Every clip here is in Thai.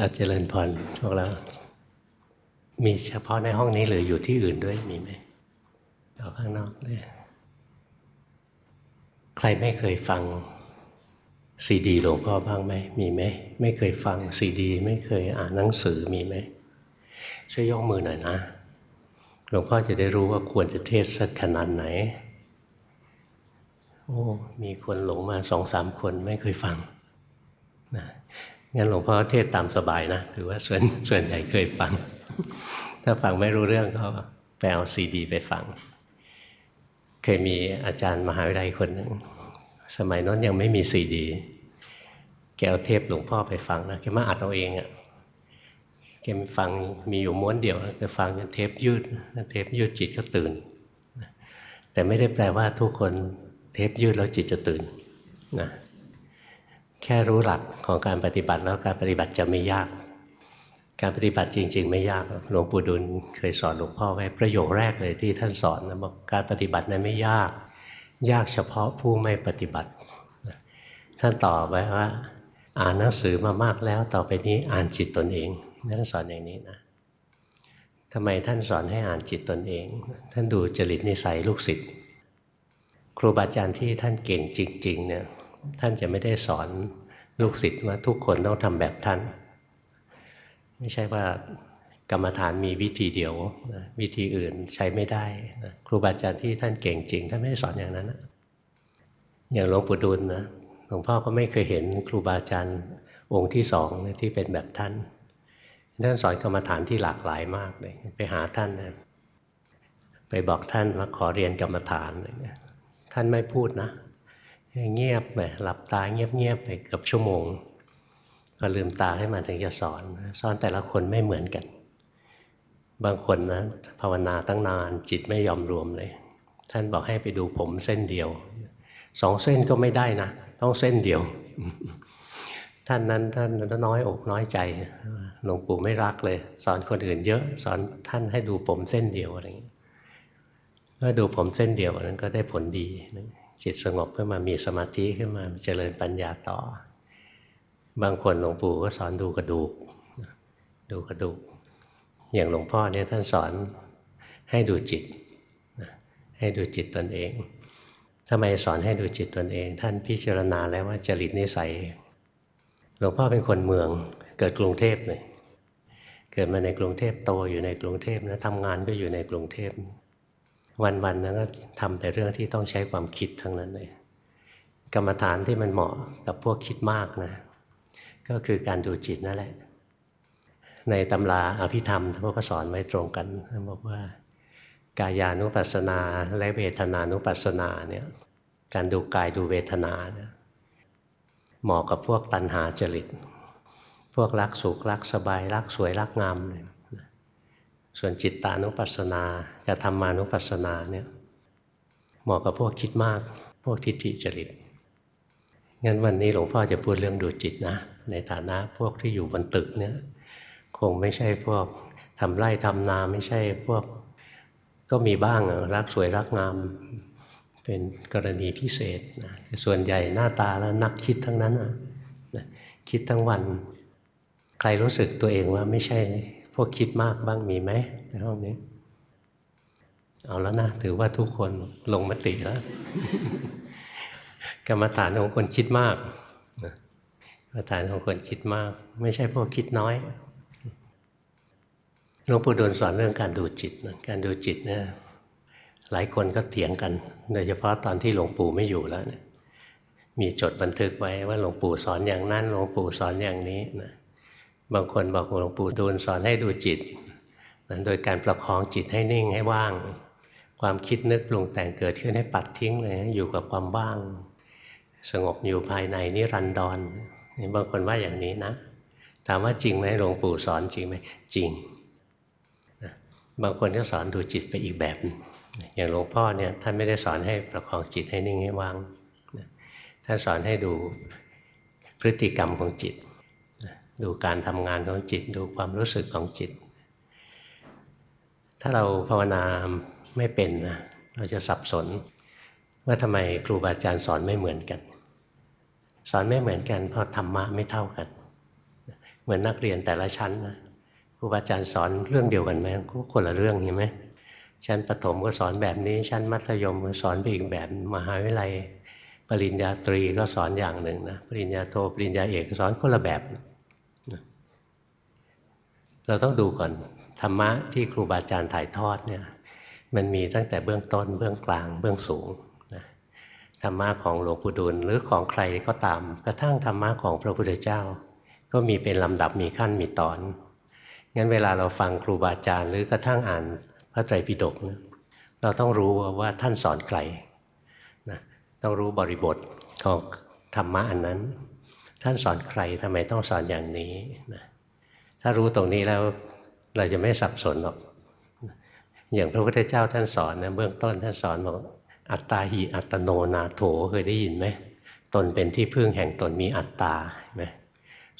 อาเจริญพรพวกเรามีเฉพาะในห้องนี้หรืออยู่ที่อื่นด้วยมีไหมเอาข้างนอกเลยใครไม่เคยฟังซีดีหลวงพ่อบ้างไหมมีไหมไม่เคยฟังซีดี ไม่เคยอ่านหนังสือมีไหมช่วยยกมือหน่อยนะหลวงพ่อจะได้รู้ว่าควรจะเทศสักขนาดไหน โอ้ มีคนหลงมาสองสามคนไม่เคยฟังนะ งั้นหลวงพ่อเทศตามสบายนะ ถือว่าส่วนส่วนใหญ่เคยฟัง ถ้าฟังไม่รู้เรื่องก็ไปเอาซีดี ไปฟัง เคยมีอาจารย์มหาวิทยาลัยคนหนึ่ง สมัยนั้นยังไม่มีซีดี แกเอาเทปหลวงพ่อไปฟังนะ แกมาอัดเอาเองอะ่ะ แกฟังมีอยู่ม้วนเดียวแกฟังจนเทปยืด เทปยืดจิตก็ตื่น แต่ไม่ได้แปลว่าทุกคนเทปยืดแล้วจิตจะตื่นนะ แค่รู้หลักของการปฏิบัติแล้วการปฏิบัติจะไม่ยาก การปฏิบัติจริง ๆ ไม่ยากหลวงปู่ดุลเคยสอนหลวงพ่อไว้ประโยคแรกเลยที่ท่านสอนนะบอกการปฏิบัตินั้นไม่ยาก ยากเฉพาะผู้ไม่ปฏิบัติ ท่านตอบไว้ว่า อ่านหนังสือมามากแล้วต่อไปนี้อ่านจิตตนเองท่านสอนอย่างนี้นะทำไมท่านสอนให้อ่านจิตตนเอง ท่านดูจริตนิสัยลูกศิษย์ครูบาอาจารย์ที่ท่านเก่งจริง ๆ เนี่ย ท่านจะไม่ได้สอนลูกศิษย์ว่าทุกคนต้องทำแบบท่าน ไม่ใช่ว่ากรรมฐานมีวิธีเดียวนะวิธีอื่นใช้ไม่ได้นะครูบาอาจารย์ที่ท่านเก่งจริงท่านไม่ได้สอนอย่างนั้นนะอย่างหลวงปู่ดูลนะหลวงพ่อก็ไม่เคยเห็นครูบาอาจารย์องค์ที่สองที่เป็นแบบท่านท่านสอนกรรมฐานที่หลากหลายมากเลย ไปหาท่านนะไปบอกท่านว่าขอเรียนกรรมฐานเงี้ยท่านไม่พูดนะ เงียบไปหลับตาเงียบๆไปเกือบชั่วโมงพอลืมตาให้มันถึงจะสอนสอนแต่ละคนไม่เหมือนกัน บางคนนะภาวนาตั้งนานจิตไม่ยอมรวมเลย ท่านบอกให้ไปดูผมเส้นเดียวสองเส้นก็ไม่ได้นะต้องเส้นเดียว ท่านนั้นท่านน้อยอกน้อยใจหลวงปู่ไม่รักเลย สอนคนอื่นเยอะ สอนท่านให้ดูผมเส้นเดียวอะไรอย่างนี้เมื่อดูผมเส้นเดียวนั้นก็ได้ผลดี จิตสงบขึ้นมามีสมาธิขึ้นมาเจริญปัญญาต่อ บางคนหลวงปู่ก็สอนดูกระดูก ดูกระดูก อย่างหลวงพ่อเนี่ยท่านสอนให้ดูจิต ให้ดูจิตตนเองทำไมสอนให้ดูจิตตนเอง ท่านพิจารณาแล้วว่าจริตนิสัย หลวงพ่อเป็นคนเมืองเกิดกรุงเทพเลยเกิดมาในกรุงเทพโตอยู่ในกรุงเทพนะทำงานก็อยู่ในกรุงเทพ วันๆนั้นก็ทำแต่เรื่องที่ต้องใช้ความคิดทั้งนั้นเลย กรรมฐานที่มันเหมาะกับพวกคิดมากนะ ก็คือการดูจิตนั่นแหละ ในตำราอภิธรรมท่านก็สอนไว้ตรงกันท่านบอกว่ากายานุปัสสนาและเวทนานุปัสสนาเนี่ยการดูกายดูเวทนาเนี่ยเหมาะกับพวกตัณหาจริต พวกรักสุขรักสบายรักสวยรักงามเลย ส่วนจิตตานุปัสสนากับธรรมานุปัสสนาเนี่ยเหมาะกับพวกคิดมาก พวกทิฏฐิจริตงั้นวันนี้หลวงพ่อจะพูดเรื่องดูจิตนะ ในฐานะพวกที่อยู่บนตึกเนี่ยคงไม่ใช่พวกทำไร่ทำนาไม่ใช่พวกก็มีบ้างรักสวยรักงามเป็นกรณีพิเศษนะส่วนใหญ่หน้าตาแล้วนักคิดทั้งนั้นนะคิดทั้งวัน ใครรู้สึกตัวเองว่าไม่ใช่ พวกคิดมากบ้างมีไหมในห้องนี้ เอาแล้วนะ ถือว่าทุกคนลงมติแล้ว กรรมฐานของคนคิดมากกรรมฐานของคนคิดมาก ไม่ใช่พวกคิดน้อยหลวงปู่ดูลสอนเรื่องการดูจิตการดูจิตเนี่ยหลายคนก็เถียงกัน โดยเฉพาะตอนที่หลวงปู่ไม่อยู่แล้วเนี่ยมีจดบันทึกไว้ว่าหลวงปู่สอนอย่างนั้นหลวงปู่สอนอย่างนี้นะ บางคนบอกหลวงปู่ดูลสอนให้ดูจิตนั้นโดยการประคองจิตให้นิ่งให้ว่าง ความคิดนึกปรุงแต่งเกิดขึ้นให้ปัดทิ้งเลยอยู่กับความว่าง สงบอยู่ภายในนิรันดรนี่บางคนว่าอย่างนี้นะ ถามว่าจริงไหมหลวงปู่สอนจริงไหมจริงบางคนก็สอนดูจิตไปอีกแบบอย่างหลวงพ่อเนี่ยท่านไม่ได้สอนให้ประคองจิตให้นิ่งให้ว่างท่านสอนให้ดูพฤติกรรมของจิต ดูการทำงานของจิต ดูความรู้สึกของจิต ถ้าเราภาวนาไม่เป็นนะเราจะสับสน ว่าทำไมครูบาอาจารย์สอนไม่เหมือนกัน สอนไม่เหมือนกันเพราะธรรมะไม่เท่ากัน เหมือนนักเรียนแต่ละชั้นนะครูบาอาจารย์สอนเรื่องเดียวกันไหมก็คนละเรื่องเห็นไหมชั้นประถมก็สอนแบบนี้ ชั้นมัธยมก็สอนไปอีกแบบมหาวิทยาลัย ปริญญาตรีก็สอนอย่างหนึ่งนะปริญญาโทปริญญาเอกสอนคนละแบบ เราต้องดูก่อนธรรมะที่ครูบาอาจารย์ถ่ายทอดเนี่ยมันมีตั้งแต่เบื้องต้นเบื้องกลางเบื้องสูงนะธรรมะของหลวงปู่ดูลหรือของใครก็ตาม กระทั่งธรรมะของพระพุทธเจ้า ก็มีเป็นลำดับมีขั้นมีตอนงั้นเวลาเราฟังครูบาอาจารย์ หรือกระทั่งอ่านพระไตรปิฎกนะเราต้องรู้ว่าท่านสอนใครนะต้องรู้บริบทของธรรมะอันนั้น ท่านสอนใครทำไมต้องสอนอย่างนี้นะ ถ้ารู้ตรงนี้แล้วเราจะไม่สับสนหรอก อย่างพระพุทธเจ้าท่านสอนนะเบื้องต้นท่านสอนบอกอัตตาหิอัตโนนาโถเคยได้ยินไหมตนเป็นที่พึ่งแห่งตนมีอัตตาไหม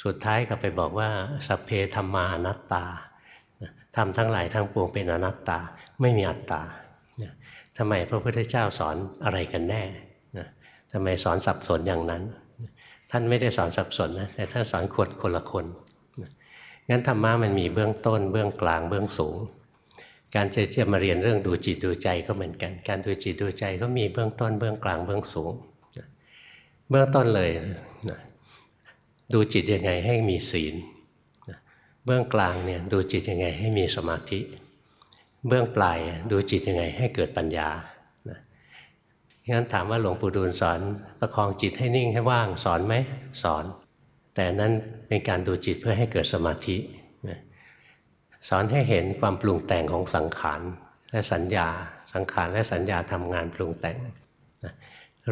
สุดท้ายก็ไปบอกว่าสัพเพธรรมานัตตาทำทั้งหลายทั้งปวงเป็นอนัตตาไม่มีอัตตาทำไมพระพุทธเจ้าสอนอะไรกันแน่ทำไมสอนสับสนอย่างนั้น ท่านไม่ได้สอนสับสนนะแต่ท่านสอนคนคนละคน งั้นธรรมะมันมีเบื้องต้น เบื้องกลางเบื้องสูง การจะจะมาเรียนเรื่องดูจิตดูใจก็เหมือนกัน การดูจิตดูใจก็มีเบื้องต้น เบื้องกลางเบื้องสูง เบื้องต้นเลยดูจิตยังไงให้มีศีลเบื้องกลางเนี่ยดูจิตยังไงให้มีสมาธิ เบื้องปลายดูจิตยังไงให้เกิดปัญญางั้นถามว่าหลวงปู่ดูลสอนประคองจิตให้นิ่งให้ว่างสอนไหมสอน แต่นั้นเป็นการดูจิตเพื่อให้เกิดสมาธิสอนให้เห็นความปรุงแต่งของสังขารและสัญญา สังขารและสัญญาทำงานปรุงแต่ง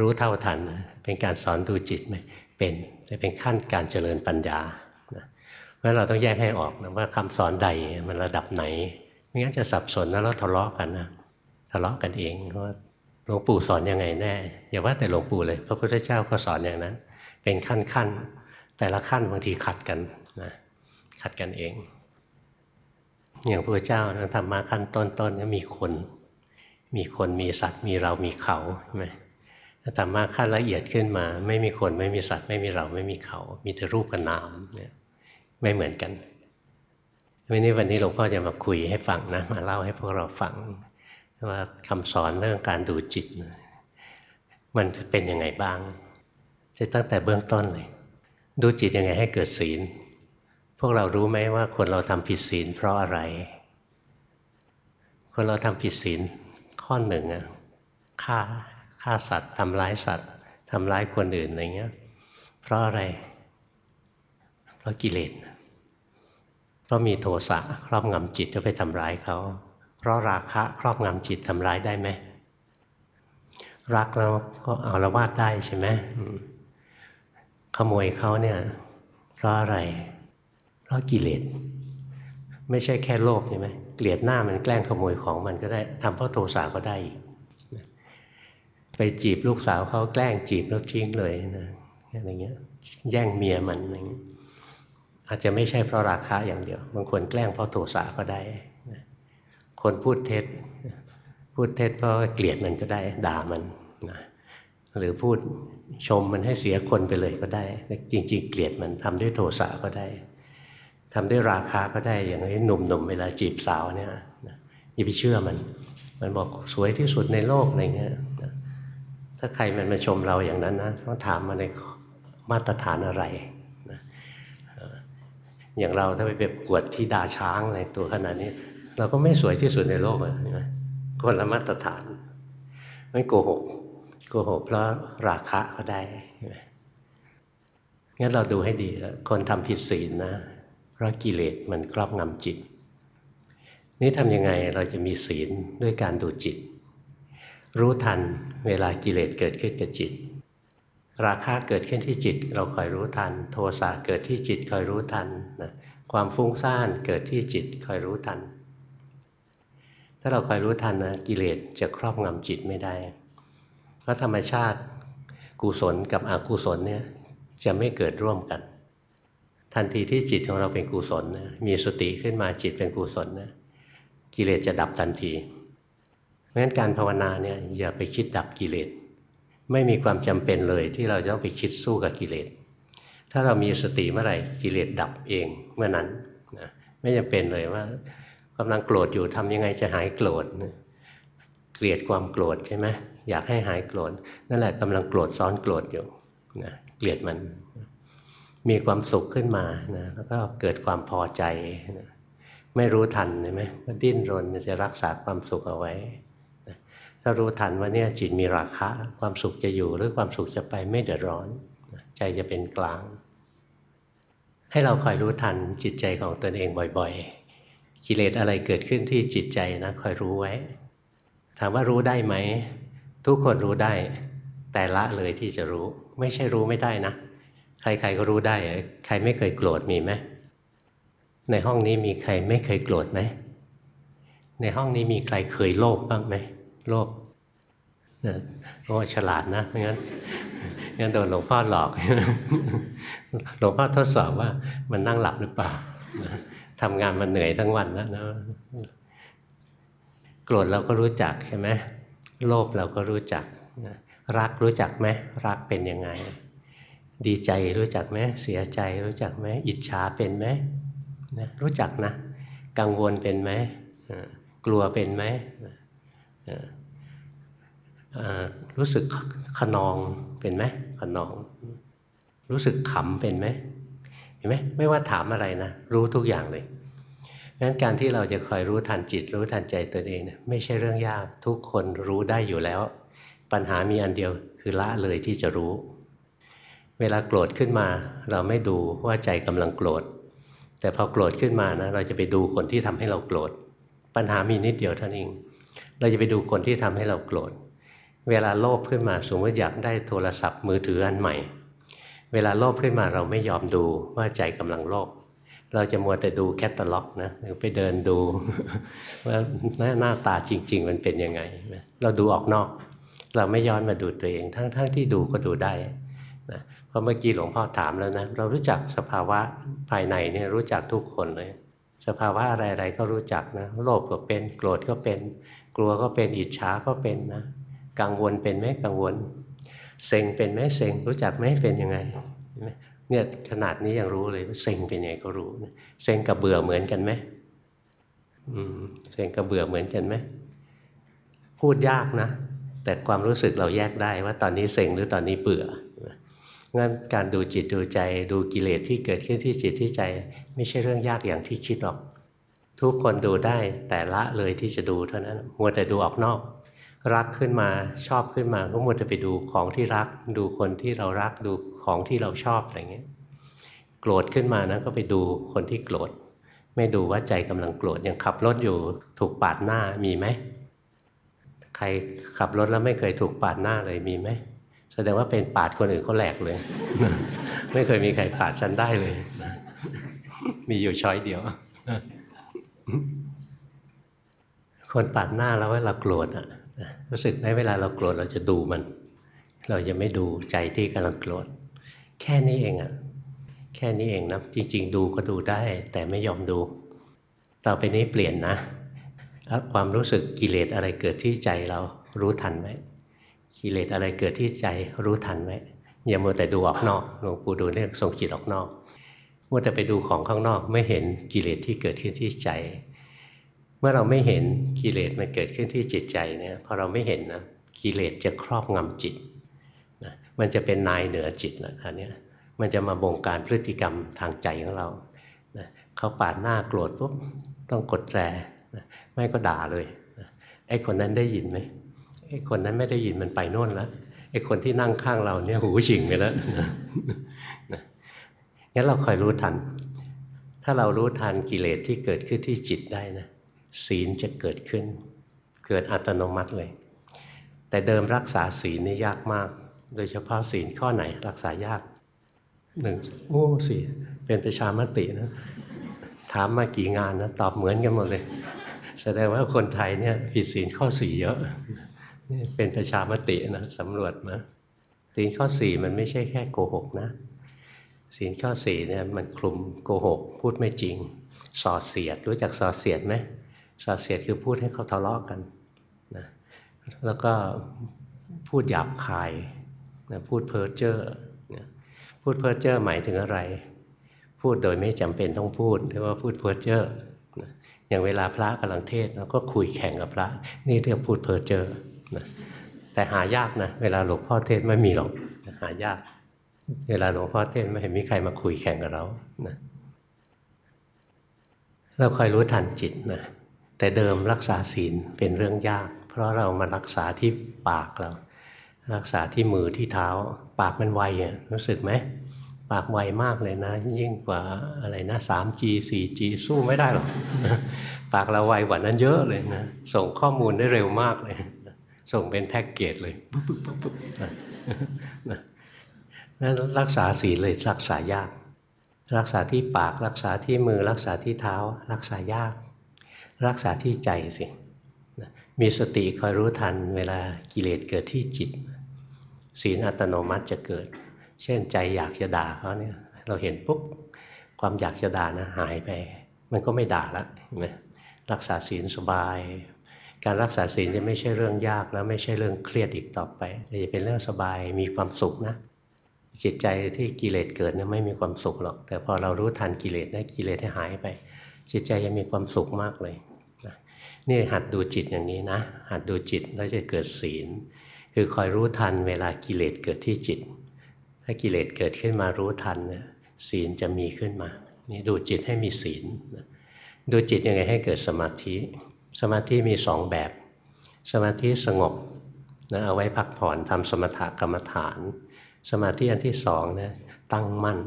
รู้เท่าทันเป็นการสอนดูจิตไหมเป็นจะเป็นขั้นการเจริญปัญญาเพราะเราต้องแยกให้ออกนะว่าคำสอนใดมันระดับไหนไม่งั้นจะสับสนแล้วทะเลาะกันนะทะเลาะกันเองว่าหลวงปู่สอนยังไงแน่ อย่าว่าแต่หลวงปู่เลย พระพุทธเจ้าก็สอนอย่างนั้น เป็นขั้นขั้น แต่ละขั้นบางทีขัดกันนะขัดกันเอง อย่างพระเจ้านะธรรมะขั้นต้นๆก็มีคน มีคนมีสัตว์ มีเรามีเขาใช่ไหมธรรมะขั้นละเอียดขึ้นมา ไม่มีคนไม่มีสัตว์ไม่มีเราไม่มีเขา มีแต่รูปกับนามเนี่ยไม่เหมือนกันวันนี้วันนี้หลวงพ่อจะมาคุยให้ฟังนะมาเล่าให้พวกเราฟังว่าคำสอนเรื่องการดูจิต มันเป็นยังไงบ้างจะตั้งแต่เบื้องต้นเลย ดูจิตยังไงให้เกิดศีล พวกเรารู้ไหมว่าคนเราทำผิดศีลเพราะอะไร คนเราทำผิดศีลข้อหนึ่งอะฆ่าฆ่าสัตว์ทำร้ายสัตว์ทำร้ายคนอื่นอะไรเงี้ย เพราะอะไร เพราะกิเลสเพราะมีโทสะครอบงำจิตจะไปทำร้ายเขาเพราะราคะครอบงำจิตทำร้ายได้ไหมรักแล้วก็เอาละวาดได้ใช่ไหม ขโมยเขาเนี่ยเพราะอะไร เพราะกิเลสไม่ใช่แค่โลภใช่ไหมเกลียดหน้ามันแกล้งขโมยของมันก็ได้ทำเพราะโทสะก็ได้อีกไปจีบลูกสาวเขาแกล้งจีบแล้วทิ้งเลยนะอะไรเงี้ยแย่งเมียมันอะไรเงี้ยอาจจะไม่ใช่เพราะราคะอย่างเดียว บางคนแกล้งเพราะโทสะก็ได้คนพูดเท็จ พูดเท็จเพราะเกลียดมันก็ได้ด่ามันนะหรือพูดชมมันให้เสียคนไปเลยก็ได้ จริง ๆ เกลียดมันทำด้วยโทสะก็ได้ทำด้วยราคาก็ได้อย่างนี้หนุ่มๆเวลาจีบสาวเนี่ยอย่าไปเชื่อมัน มันบอกสวยที่สุดในโลกอะไรเงี้ยถ้าใครมันมาชมเราอย่างนั้นนะต้องถามมาในมาตรฐานอะไรนะอย่างเราถ้าไปเปกวดที่ดาช้างอะไรตัวขนาดนี้ เราก็ไม่สวยที่สุดในโลกเลยนะคนละมาตรฐาน ไม่โกหก กหกเพราะราคะก็ได้งั้นเราดูให้ดีคนทำผิดศีลนะ เพราะกิเลสมันครอบงำจิต นี่ทำยังไงเราจะมีศีลด้วยการดูจิต รู้ทันเวลากิเลสเกิดขึ้นกับจิต ราคะเกิดขึ้นที่จิต เราคอยรู้ทัน โทสะเกิดที่จิตคอยรู้ทันนะความฟุ้งซ่านเกิดที่จิตคอยรู้ทัน ถ้าเราคอยรู้ทันนะกิเลสจะครอบงำจิตไม่ได้ พราะธรรมชาติกุศลกับอกุศลเนี่ยจะไม่เกิดร่วมกัน ทันทีที่จิตของเราเป็นกุศลนะมีสติขึ้นมาจิตเป็นกุศลนะกิเลสจะดับทันทีเพราะฉะนั้นการภาวนาเนี่ยอย่าไปคิดดับกิเลสไม่มีความจำเป็นเลยที่เราจะต้องไปคิดสู้กับกิเลสถ้าเรามีสติเมื่อไหร่กิเลสดับเองเมื่อนั้นนะไม่จำเป็นเลยว่ากำลังโกรธอยู่ทำยังไงจะหายโกรธเกลียดความโกรธใช่ไหม อยากให้หายโกรธนั่นแหละกำลังโกรธซ้อนโกรธอยู่นะเกลียดมัน มีความสุขขึ้นมานะแล้วก็เกิดความพอใจนะไม่รู้ทันใช่ไหมก็ดิ้นรนจะรักษาความสุขเอาไว้ถ้ารู้ทันว่าเนี่ยจิตมีราคะ ความสุขจะอยู่หรือความสุขจะไปไม่เดือดร้อนใจจะเป็นกลาง ให้เราคอยรู้ทันจิตใจของตนเองบ่อยๆ กิเลสอะไรเกิดขึ้นที่จิตใจนะคอยรู้ไว้ ถามว่ารู้ได้ไหม ทุกคนรู้ได้ แต่ละเลยที่จะรู้ ไม่ใช่รู้ไม่ได้นะ ใครๆก็รู้ได้ ใครไม่เคยโกรธมีไหมในห้องนี้มีใครไม่เคยโกรธไหมในห้องนี้มีใครเคยโลภบ้างไหมโลภโอ้ฉลาดนะงั้นงั้นโดนหลวงพ่อหลอก หลวงพ่อทดสอบว่ามันนั่งหลับหรือเปล่าทำงานมันเหนื่อยทั้งวันแล้วนะ โกรธเราก็รู้จักใช่ไหม โลภเราก็รู้จักรักรู้จักไหมรักเป็นยังไง ดีใจรู้จักไหมเสียใจรู้จักไหมอิจฉาเป็นไหมนะรู้จักนะ กังวลเป็นไหมกลัวเป็นไหมรู้สึกขนองเป็นไหมขนอง รู้สึกขำเป็นไหมเห็นไหมไม่ว่าถามอะไรนะ รู้ทุกอย่างเลย งั้นการที่เราจะคอยรู้ทันจิต รู้ทันใจตัวเองเนี่ยไม่ใช่เรื่องยากทุกคนรู้ได้อยู่แล้ว ปัญหามีอันเดียวคือละเลยที่จะรู้ เวลาโกรธขึ้นมาเราไม่ดูว่าใจกำลังโกรธ แต่พอโกรธขึ้นมานะเราจะไปดูคนที่ทำให้เราโกรธ ปัญหามีนิดเดียวเท่านั้นเองเราจะไปดูคนที่ทำให้เราโกรธ เวลาโลภขึ้นมาสมมติอยากได้โทรศัพท์มือถืออันใหม่ เวลาโลภขึ้นมาเราไม่ยอมดูว่าใจกำลังโลภ เราจะมัวแต่ดูแคตตาล็อกนะหรือไปเดินดูว่าหน้าตาจริง ๆ มันเป็นยังไง เราดูออกนอก เราไม่ย้อนมาดูตัวเอง ทั้งๆทที่ดูก็ดูได้นะเพราะเมื่อกี้หลวงพ่อถามแล้วนะเรารู้จักสภาวะภายในเนี่ยรู้จักทุกคนเลย สภาวะอะไรๆก็รู้จักนะโลภก็เป็นโกรธก็เป็นกลัวก็เป็นอิจฉาก็เป็นนะกังวลเป็นไหมกังวลเซ็งเป็นไหมเซ็งรู้จักไหมเป็นยังไง เนี่ยขนาดนี้ยังรู้เลยว่าเซ็งเป็นไงก็รู้เซ็งกับเบื่อเหมือนกันไหมอืมเซ็งกับเบื่อเหมือนกันไหมพูดยากนะ แต่ความรู้สึกเราแยกได้ว่าตอนนี้เซ็งหรือตอนนี้เบื่องั้นการดูจิตดูใจดูกิเลสที่เกิดขึ้นที่จิตที่ใจ ไม่ใช่เรื่องยากอย่างที่คิดหรอก ทุกคนดูได้แต่ละเลยที่จะดูเท่านั้นมัวแต่ดูออกนอก รักขึ้นมาชอบขึ้นมาก็มัวจะไปดูของที่รัก ดูคนที่เรารักดูของที่เราชอบอะไรเงี้ยโกรธขึ้นมานะก็ไปดูคนที่โกรธ ไม่ดูว่าใจกำลังโกรธยังขับรถอยู่ถูกปาดหน้ามีไหมใครขับรถแล้วไม่เคยถูกปาดหน้าเลยมีไหมแสดงว่าเป็นปาดคนอื่นเขาแหลกเลย ไม่เคยมีใครปาดฉันได้เลย มีอยู่ช้อยเดียวคนปาดหน้าแล้วเวลาโกรธอะ รู้สึกไหมเวลาเราโกรธเราจะดูมัน เราจะไม่ดูใจที่กำลังโกรธแค่นี้เองอะแค่นี้เองนะจริง ๆ ดูก็ดูได้ แต่ไม่ยอมดู ต่อไปนี้เปลี่ยนนะความรู้สึกกิเลสอะไรเกิดที่ใจเรารู้ทันไหมกิเลสอะไรเกิดที่ใจรู้ทันไหมอย่ามัวแต่ดูออกนอกหลวงปู่ดูเรื่องส่งจิตออกนอกมัวแต่ไปดูของข้างนอกไม่เห็นกิเลสที่เกิดขึ้นที่ใจ มื่อเราไม่เห็นกิเลสมันเกิดขึ้นที่จิตใจเนี่ยพอเราไม่เห็นนะกิเลสจะครอบงำจิตนะมันจะเป็นนายเหนือจิตนะคราวนี้มันจะมาบงการพฤติกรรมทางใจของเรานะเขาปาดหน้าโกรธปุ๊บต้องกดแตรนะไม่ก็ด่าเลยนะไอ้คนนั้นได้ยินไหมไอ้คนนั้นไม่ได้ยินมันไปโน่นแล้วไอ้คนที่นั่งข้างเราเนี่ยหูฉิงไปแล้วนะงั้นเราคอยรู้ทัน ถ้าเรารู้ทันกิเลสที่เกิดขึ้นที่จิตได้นะ ศีลจะเกิดขึ้น เกิดอัตโนมัติเลย แต่เดิมรักษาศีลนี่ยากมาก โดยเฉพาะศีลข้อไหนรักษายากหนึ่งโอ้สี่เป็นประชามตินะ ถามมากี่งานนะ ตอบเหมือนกันหมดเลย แสดงว่าคนไทยเนี่ยผิดศีลข้อสี่เยอะนี่เป็นประชามตินะสำรวจมาศีลข้อสี่มันไม่ใช่แค่โกหกนะศีลข้อสี่เนี่ยมันคลุมโกหก พูดไม่จริงส่อเสียด รู้จักส่อเสียดไหม สาเสียดคือพูดให้เขาทะเลาะกันนะแล้วก็พูดหยาบคายนะพูดเพ้อเจ้อนะพูดเพ้อเจ้อหมายถึงอะไร พูดโดยไม่จำเป็นต้องพูดเรียกว่าพูดเพ้อเจ้ออย่างเวลาพระกำลังเทศเราก็คุยแข่งกับพระ นี่เรียกพูดเพ้อเจ้อแต่หายากนะเวลาหลวงพ่อเทศไม่มีหรอกหายาก เวลาหลวงพ่อเทศไม่เห็นมีใครมาคุยแข่งกับเรานะเราคอยรู้ทันจิตนะ แต่เดิมรักษาศีลเป็นเรื่องยาก เพราะเรามารักษาที่ปากเรา รักษาที่มือที่เท้า ปากมันไวอะรู้สึกไหมปากไวมากเลยนะ ยิ่งกว่าอะไรนะ 3G 4G สู้ไม่ได้หรอกปากเราไวกว่านั้นเยอะเลยนะ ส่งข้อมูลได้เร็วมากเลย ส่งเป็นแพ็กเกจเลยนั้นรักษาศีลเลยรักษายาก รักษาที่ปากรักษาที่มือรักษาที่เท้า รักษายาก รักษาที่ใจสิมีสติคอยรู้ทันเวลากิเลสเกิดที่จิต ศีลอัตโนมัติจะเกิด เช่นใจอยากจะด่าเขาเนี่ยเราเห็นปุ๊บความอยากจะด่านะหายไป มันก็ไม่ด่าละรักษาศีลสบาย การรักษาศีลจะไม่ใช่เรื่องยากแล้วไม่ใช่เรื่องเครียดอีกต่อไปแต่จะเป็นเรื่องสบายมีความสุขนะจิตใจที่กิเลสเกิดเนี่ยไม่มีความสุขหรอก แต่พอเรารู้ทันกิเลสได้กิเลสให้หายไป จิตใจยังมีความสุขมากเลยนี่หัดดูจิตอย่างนี้นะ หัดดูจิตแล้วจะเกิดศีล คือคอยรู้ทันเวลากิเลสเกิดที่จิต ถ้ากิเลสเกิดขึ้นมารู้ทันเนี่ยศีลจะมีขึ้นมา นี่ดูจิตให้มีศีล ดูจิตยังไงให้เกิดสมาธิ สมาธิมีสองแบบ สมาธิสงบนะเอาไว้พักผ่อนทำสมถกรรมฐาน สมาธิอันที่สองนะตั้งมั่น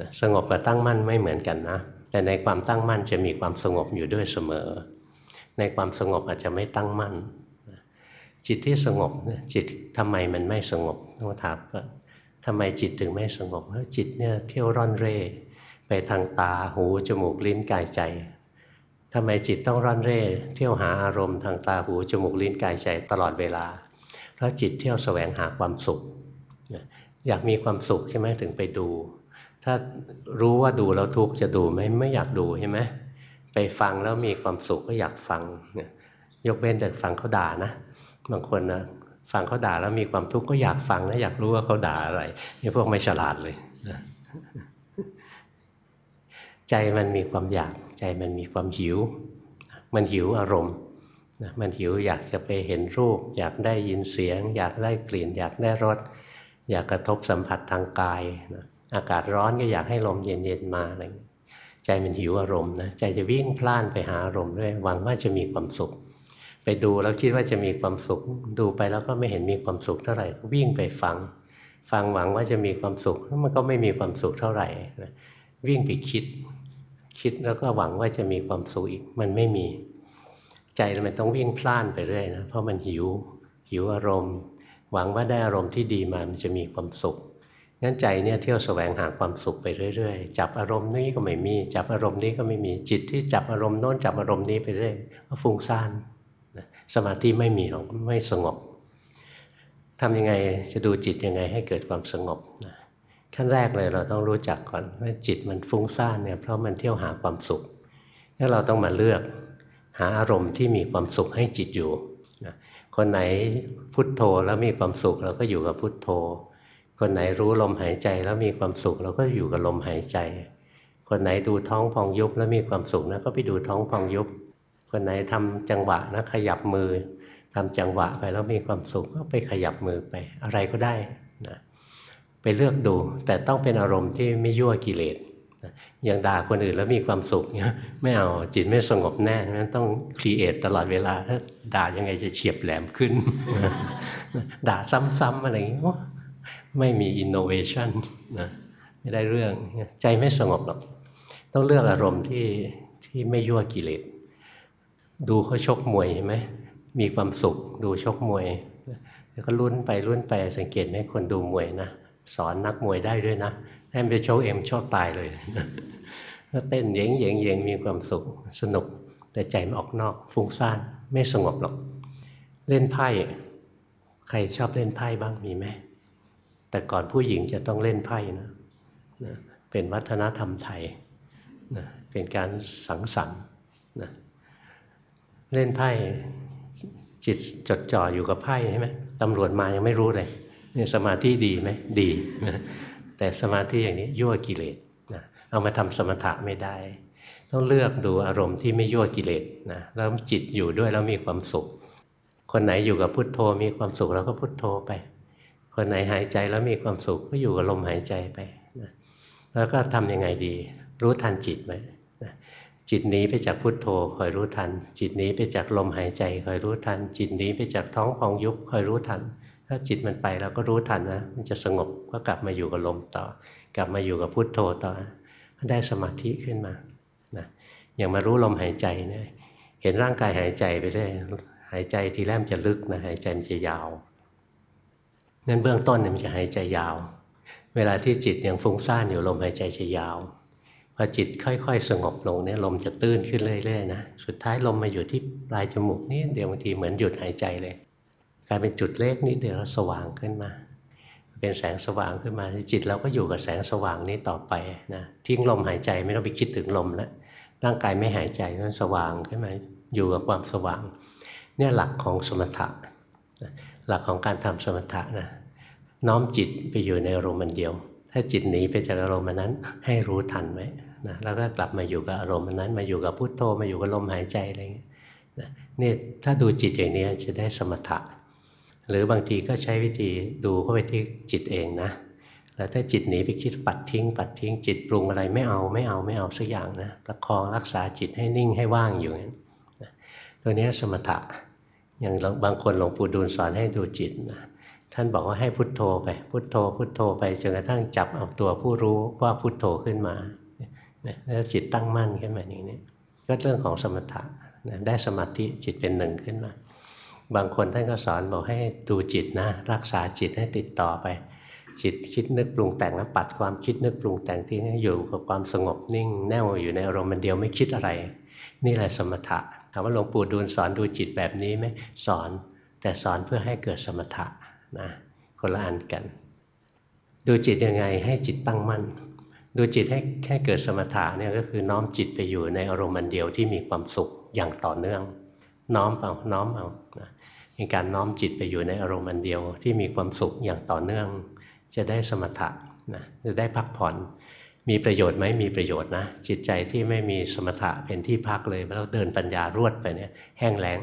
นะสงบกับตั้งมั่นไม่เหมือนกันนะ แต่ในความตั้งมั่นจะมีความสงบอยู่ด้วยเสมอ ในความสงบอาจจะไม่ตั้งมั่น จิตที่สงบจิตทำไมมันไม่สงบต้องถามว่าทำไมจิตถึงไม่สงบเพราะจิตเนี่ยเที่ยวร่อนเร่ไปทางตาหูจมูกลิ้นกายใจทำไมจิตต้องร่อนเร่ เที่ยวหาอารมณ์ทางตาหูจมูกลิ้นกายใจตลอดเวลา เพราะจิตเที่ยวแสวงหาความสุข อยากมีความสุขใช่ไหมถึงไปดู ถ้ารู้ว่าดูแล้วทุกข์จะดูไหมไม่อยากดูใช่ไหมไปฟังแล้วมีความสุขก็อยากฟังยกเว้นแต่ฟังเขาด่านะบางคนนะฟังเขาด่าแล้วมีความทุกข์ก็อยากฟังนะอยากรู้ว่าเขาด่าอะไรนี่พวกไม่ฉลาดเลยใจมันมีความอยากใจมันมีความหิว มันหิวอารมณ์มันหิวอยากจะไปเห็นรูป อยากได้ยินเสียง อยากได้กลิ่น อยากได้รสอยากกระทบสัมผัสทางกาย อากาศร้อนก็อยากให้ลมเย็นๆมาอะไรใจมันหิวอารมณ์นะใจจะวิ่งพล่านไปหาอารมณ์ด้วยหวังว่าจะมีความสุข ไปดูแล้วคิดว่าจะมีความสุข ดูไปแล้วก็ไม่เห็นมีความสุขเท่าไหร่วิ่งไปฟัง ฟังหวังว่าจะมีความสุขมันก็ไม่มีความสุขเท่าไหร่วิ่งไปคิด คิดแล้วก็หวังว่าจะมีความสุขอีกมันไม่มี ใจมันต้องวิ่งพล่านไปเรื่อยนะเพราะมันหิวหิวอารมณ์ หวังว่าได้อารมณ์ที่ดีมามันจะมีความสุข งั้นใจเนี่ยเที่ยวแสวงหาความสุขไปเรื่อยๆ จับอารมณ์นี้ก็ไม่มี จับอารมณ์นี้ก็ไม่มีจิตที่จับอารมณ์โน้นจับอารมณ์นี้ไปเรื่อยก็ฟุ้งซ่านสมาธิไม่มีหรอกไม่สงบทำยังไงจะดูจิตยังไงให้เกิดความสงบนะขั้นแรกเลยเราต้องรู้จักก่อนว่าจิตมันฟุ้งซ่านเนี่ยเพราะมันเที่ยวหาความสุขแล้วเราต้องมาเลือกหาอารมณ์ที่มีความสุขให้จิตอยู่นะคนไหนพุทโธแล้วมีความสุขเราก็อยู่กับพุทโธ คนไหนรู้ลมหายใจแล้วมีความสุขเราก็อยู่กับลมหายใจ คนไหนดูท้องพองยุบแล้วมีความสุขนะก็ไปดูท้องพองยุบ คนไหนทำจังหวะนะขยับมือทำจังหวะไปแล้วมีความสุขก็ไปขยับมือไปอะไรก็ได้นะไปเลือกดูแต่ต้องเป็นอารมณ์ที่ไม่ยั่วกิเลสอย่างด่าคนอื่นแล้วมีความสุขเนี่ยไม่เอาจิตไม่สงบแน่นั้นต้อง create ตลอดเวลาถ้าด่ายังไงจะเฉียบแหลมขึ้น ด่าซ้ำๆอะไรอย่างเนี้ย ไม่มีอินโนเวชันนะไม่ได้เรื่องใจไม่สงบหรอก ต้องเลือกอารมณ์ที่ที่ไม่ยั่วกิเลสดูเขาชกมวยใช่ไหมมีความสุขดูชกมวย แล้วก็ลุ้นไปลุ้นไปสังเกตไหมคนดูมวยนะสอนนักมวยได้ด้วยนะให้ไปโชกเอ็มชอบตายเลยก็เต้นเยงเยงเยงมีความสุขสนุก แต่ใจมันออกนอกฟุ้งซ่านไม่สงบหรอก เล่นไพ่ ใครชอบเล่นไพ่บ้างมีไหม แต่ก่อนผู้หญิงจะต้องเล่นไพ่นะนะเป็นวัฒนธรรมไทยนะเป็นการสังสรรค์นะเล่นไพ่จิตจดจ่ออยู่กับไพ่ใช่ไหมตำรวจมายังไม่รู้เลยนี่สมาธิดีไหมดีนะแต่สมาธิอย่างนี้ยั่วกิเลสนะเอามาทำสมถะไม่ได้ ต้องเลือกดูอารมณ์ที่ไม่ยั่วกิเลสนะแล้วจิตอยู่ด้วยแล้วมีความสุข คนไหนอยู่กับพุทโธมีความสุขเราก็พุทโธไป คนไหนหายใจแล้วมีความสุขก็อยู่กับลมหายใจไปนะแล้วก็ทํำยังไงดี รู้ทันจิตไหมนะจิตหนีไปจากพุทโธคอยรู้ทัน จิตหนีไปจากลมหายใจคอยรู้ทัน จิตหนีไปจากท้องพองยุบคอยรู้ทัน ถ้าจิตมันไปเราก็รู้ทันนะ มันจะสงบก็กลับมาอยู่กับลมต่อ กลับมาอยู่กับพุทโธต่อ ได้สมาธิขึ้นมานะอย่างมารู้ลมหายใจเนี่ยเห็นร่างกายหายใจไปได้หายใจทีแรกจะลึกนะหายใจมันจะยาว งั้นเบื้องต้นมันจะหายใจยาว เวลาที่จิตยังฟุ้งซ่านอยู่ลมหายใจจะยาวพอจิตค่อย ๆ สงบลงเนี่ยลมจะตื้นขึ้นเรื่อยๆนะสุดท้ายลมมาอยู่ที่ปลายจมูกนี่เดี๋ยวบางทีเหมือนหยุดหายใจเลยกลายเป็นจุดเล็กนิดเดียวแล้วสว่างขึ้นมา เป็นแสงสว่างขึ้นมาจิตเราก็อยู่กับแสงสว่างนี้ต่อไปนะทิ้งลมหายใจไม่ต้องไปคิดถึงลมแล้วร่างกายไม่หายใจมันสว่างขึ้นมาอยู่กับความสว่าง เนี่ยหลักของสมถะ หลักของการทำสมถะนะน้อมจิตไปอยู่ในอารมณ์เดียว ถ้าจิตหนีไปจากอารมณ์นั้น ให้รู้ทันไว้นะแล้วก็กลับมาอยู่กับอารมณ์นั้น มาอยู่กับพุโทโธมาอยู่กับลมหายใจอะไรอย่างนี้นะนี่ถ้าดูจิตอย่างนี้จะได้สมถะ หรือบางทีก็ใช้วิธีดูเข้าไปที่จิตเองนะแล้วถ้าจิตหนีไปคิดปัดทิ้ง ปัดทิ้งจิตปรุงอะไรไม่เอาไม่เอาไม่เอาสักอย่างนะประคองรักษาจิตให้นิ่งให้ว่างอยู่นั้นตัวนี้สมถะ อย่างบางคนหลวงปู่ดูลสอนให้ดูจิตนะท่านบอกว่าให้พุทโธไป พุทโธ พุทโธไปจนกระทั่งจับเอาตัวผู้รู้ว่าพุทโธขึ้นมาแล้วจิตตั้งมั่นขึ้นมาอย่างนี้ก็เรื่องของสมถะได้สมาธิจิตเป็นหนึ่งขึ้นมา บางคนท่านก็สอนบอกให้ดูจิตนะ รักษาจิตให้ติดต่อไป จิตคิดนึกปรุงแต่งแล้วปัดความคิดนึกปรุงแต่งที่นี่อยู่กับความสงบนิ่ง แน่วอยู่ในอารมณ์มันเดียวไม่คิดอะไร นี่แหละสมถะ ถามว่าหลวงปู่ดูลสอนดูจิตแบบนี้ไหมสอน แต่สอนเพื่อให้เกิดสมถะนะคนละอันกัน ดูจิตยังไงให้จิตตั้งมั่น ดูจิตให้แค่เกิดสมถะเนี่ยก็คือน้อมจิตไปอยู่ในอารมณ์เดียวที่มีความสุขอย่างต่อเนื่อง น้อมเอาน้อมเอานะในการน้อมจิตไปอยู่ในอารมณ์เดียวที่มีความสุขอย่างต่อเนื่อง จะได้สมถะนะจะได้พักผ่อน มีประโยชน์ไหมมีประโยชน์นะ จิตใจที่ไม่มีสมถะเป็นที่พักเลยแล้วเดินปัญญารวดไปเนี่ยแห้งแล้ง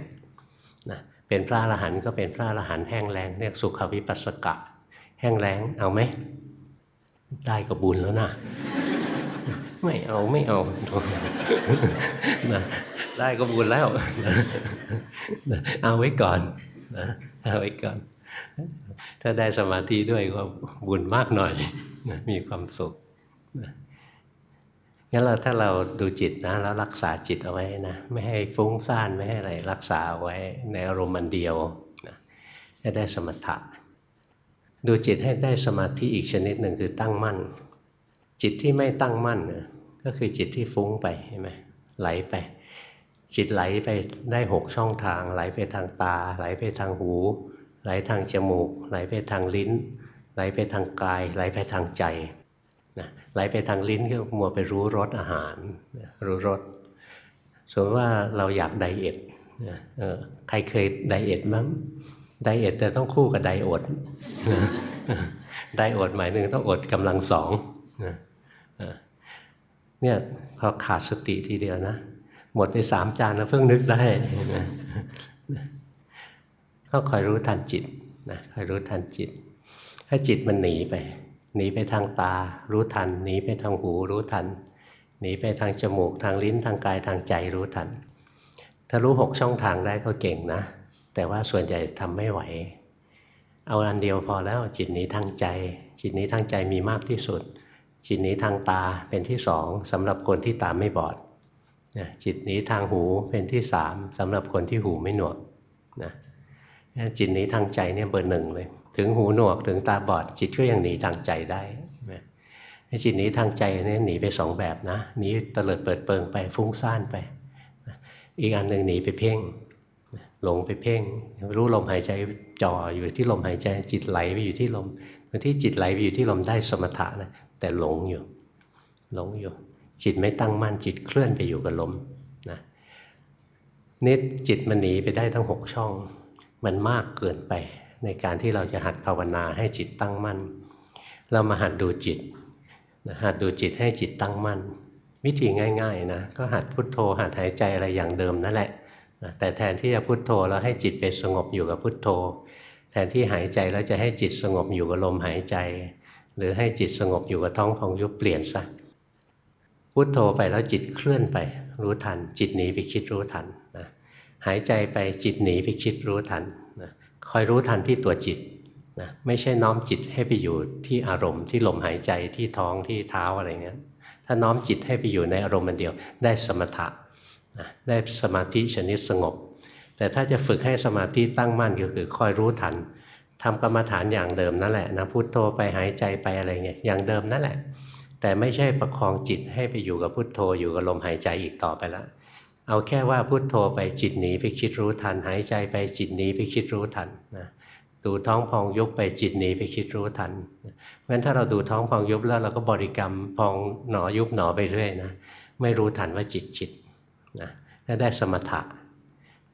นะเป็นพระอรหันต์ก็เป็นพระอรหันต์แห้งแล้งเรียกสุขวิปัสสกะ แห้งแล้งเอาไหมได้ก็บุญแล้วนะไม่เอาไม่เอานะได้ก็บุญแล้วเอาไว้ก่อนนะเอาไว้ก่อน ถ้าได้สมาธิด้วยก็บุญมากหน่อยมีความสุข งั้นเราถ้าเราดูจิตนะแล้วรักษาจิตเอาไว้นะไม่ให้ฟุ้งซ่านไม่ให้อะไรรักษาเอาไว้ในอารมณ์มันเดียวนะจะได้สมถะ ดูจิตให้ได้สมาธิอีกชนิดหนึ่งคือตั้งมั่น จิตที่ไม่ตั้งมั่นนะก็คือจิตที่ฟุ้งไปใช่ไหมไหลไป จิตไหลไปได้หกช่องทาง ไหลไปทางตา ไหลไปทางหู ไหลทางจมูก ไหลไปทางลิ้น ไหลไปทางกาย ไหลไปทางใจ ไหลไปทางลิ้นก็มัวไปรู้รสอาหาร รู้รสสมมติว่าเราอยากไดเอทใครเคยไดเอทมั้งไดเอทแต่ต้องคู่กับไดอดไดอดหมายหนึ่งต้องอดกำลังสองเนี่ยพอขาดสติทีเดียวนะ หมดไปสามจานแล้วเพิ่งนึกได้ก็คอยรู้ทันจิตนะคอยรู้ทันจิต ถ้าจิตมันหนีไป หนีไปทางตารู้ทัน หนีไปทางหูรู้ทัน หนีไปทางจมูกทางลิ้นทางกายทางใจรู้ทัน ถ้ารู้หกช่องทางได้ก็เก่งนะ แต่ว่าส่วนใหญ่ทำไม่ไหว เอาอันเดียวพอแล้วจิตนี้ทางใจ จิตนี้ทางใจมีมากที่สุด จิตนี้ทางตาเป็นที่สองสำหรับคนที่ตาไม่บอดจิตนี้ทางหูเป็นที่สามสำหรับคนที่หูไม่หนวกนะจิตนี้ทางใจเนี่ยเบอร์หนึ่งเลย ถึงหูหนวกถึงตาบอด จิตก็ยังหนีทางใจได้ไอ้จิตหนีทางใจนี่หนีไปสองแบบนะหนีเตลิดเปิดเปิงไปฟุ้งซ่านไป อีกอันหนึ่งหนีไปเพ่งหลงไปเพ่ง รู้ลมหายใจจ่ออยู่ที่ลมหายใจจิตไหลไปอยู่ที่ลมบางที่จิตไหลไปอยู่ที่ลมได้สมถะนะแต่หลงอยู่ หลงอยู่ จิตไม่ตั้งมั่นจิตเคลื่อนไปอยู่กับลมนะนิดจิตมันหนีไปได้ทั้งหกช่อง มันมากเกินไป ในการที่เราจะหัดภาวนาให้จิตตั้งมั่น เรามาหัดดูจิตหัดดูจิตให้จิตตั้งมั่น วิธีง่ายๆนะก็หัดพุดโทโธหัดหายใจอะไรอย่างเดิมนั่นแหละแต่แทนที่จะพุโทโธแล้วให้จิตไปสงบอยู่กับพุโทโธ แทนที่หายใจแล้วจะให้จิตสงบอยู่กับลมหายใจ หรือให้จิตสงบอยู่กับท้องของยุบเปลี่ยนซะพุโทโธไปแล้วจิตเคลื่อนไปรู้ทัน จิตหนีไปคิดรู้ทันนะหายใจไปจิตหนีไปคิดรู้ทัน คอยรู้ทันที่ตัวจิตนะไม่ใช่น้อมจิตให้ไปอยู่ที่อารมณ์ที่ลมหายใจที่ท้องที่เท้าอะไรเงี้ยถ้าน้อมจิตให้ไปอยู่ในอารมณ์มันเดียว ได้สมถะนะได้สมาธิชนิดสงบ แต่ถ้าจะฝึกให้สมาธิตั้งมั่นก็คือคอยรู้ทันทำกรรมฐานอย่างเดิมนั่นแหละนะพุโทโธไปหายใจไปอะไรเงี้ยอย่างเดิมนั่นแหละ แต่ไม่ใช่ประคองจิตให้ไปอยู่กับพุโทโธอยู่กับลมหายใจอีกต่อไปแล้ว เอาแค่ว่าพุโทโธไปจิตหนีไปคิดรู้ทัน หายใจไปจิตหนีไปคิดรู้ทันนะดูท้องพองยุบไปจิตหนีไปคิดรู้ทันเพราะฉะนั้นถ้าเราดูท้องพองยุบแล้วเราก็บริกรรมพองหนอยุบหนอไปเรื่อยนะไม่รู้ทันว่าจิตคิดนะก็ได้สมถะ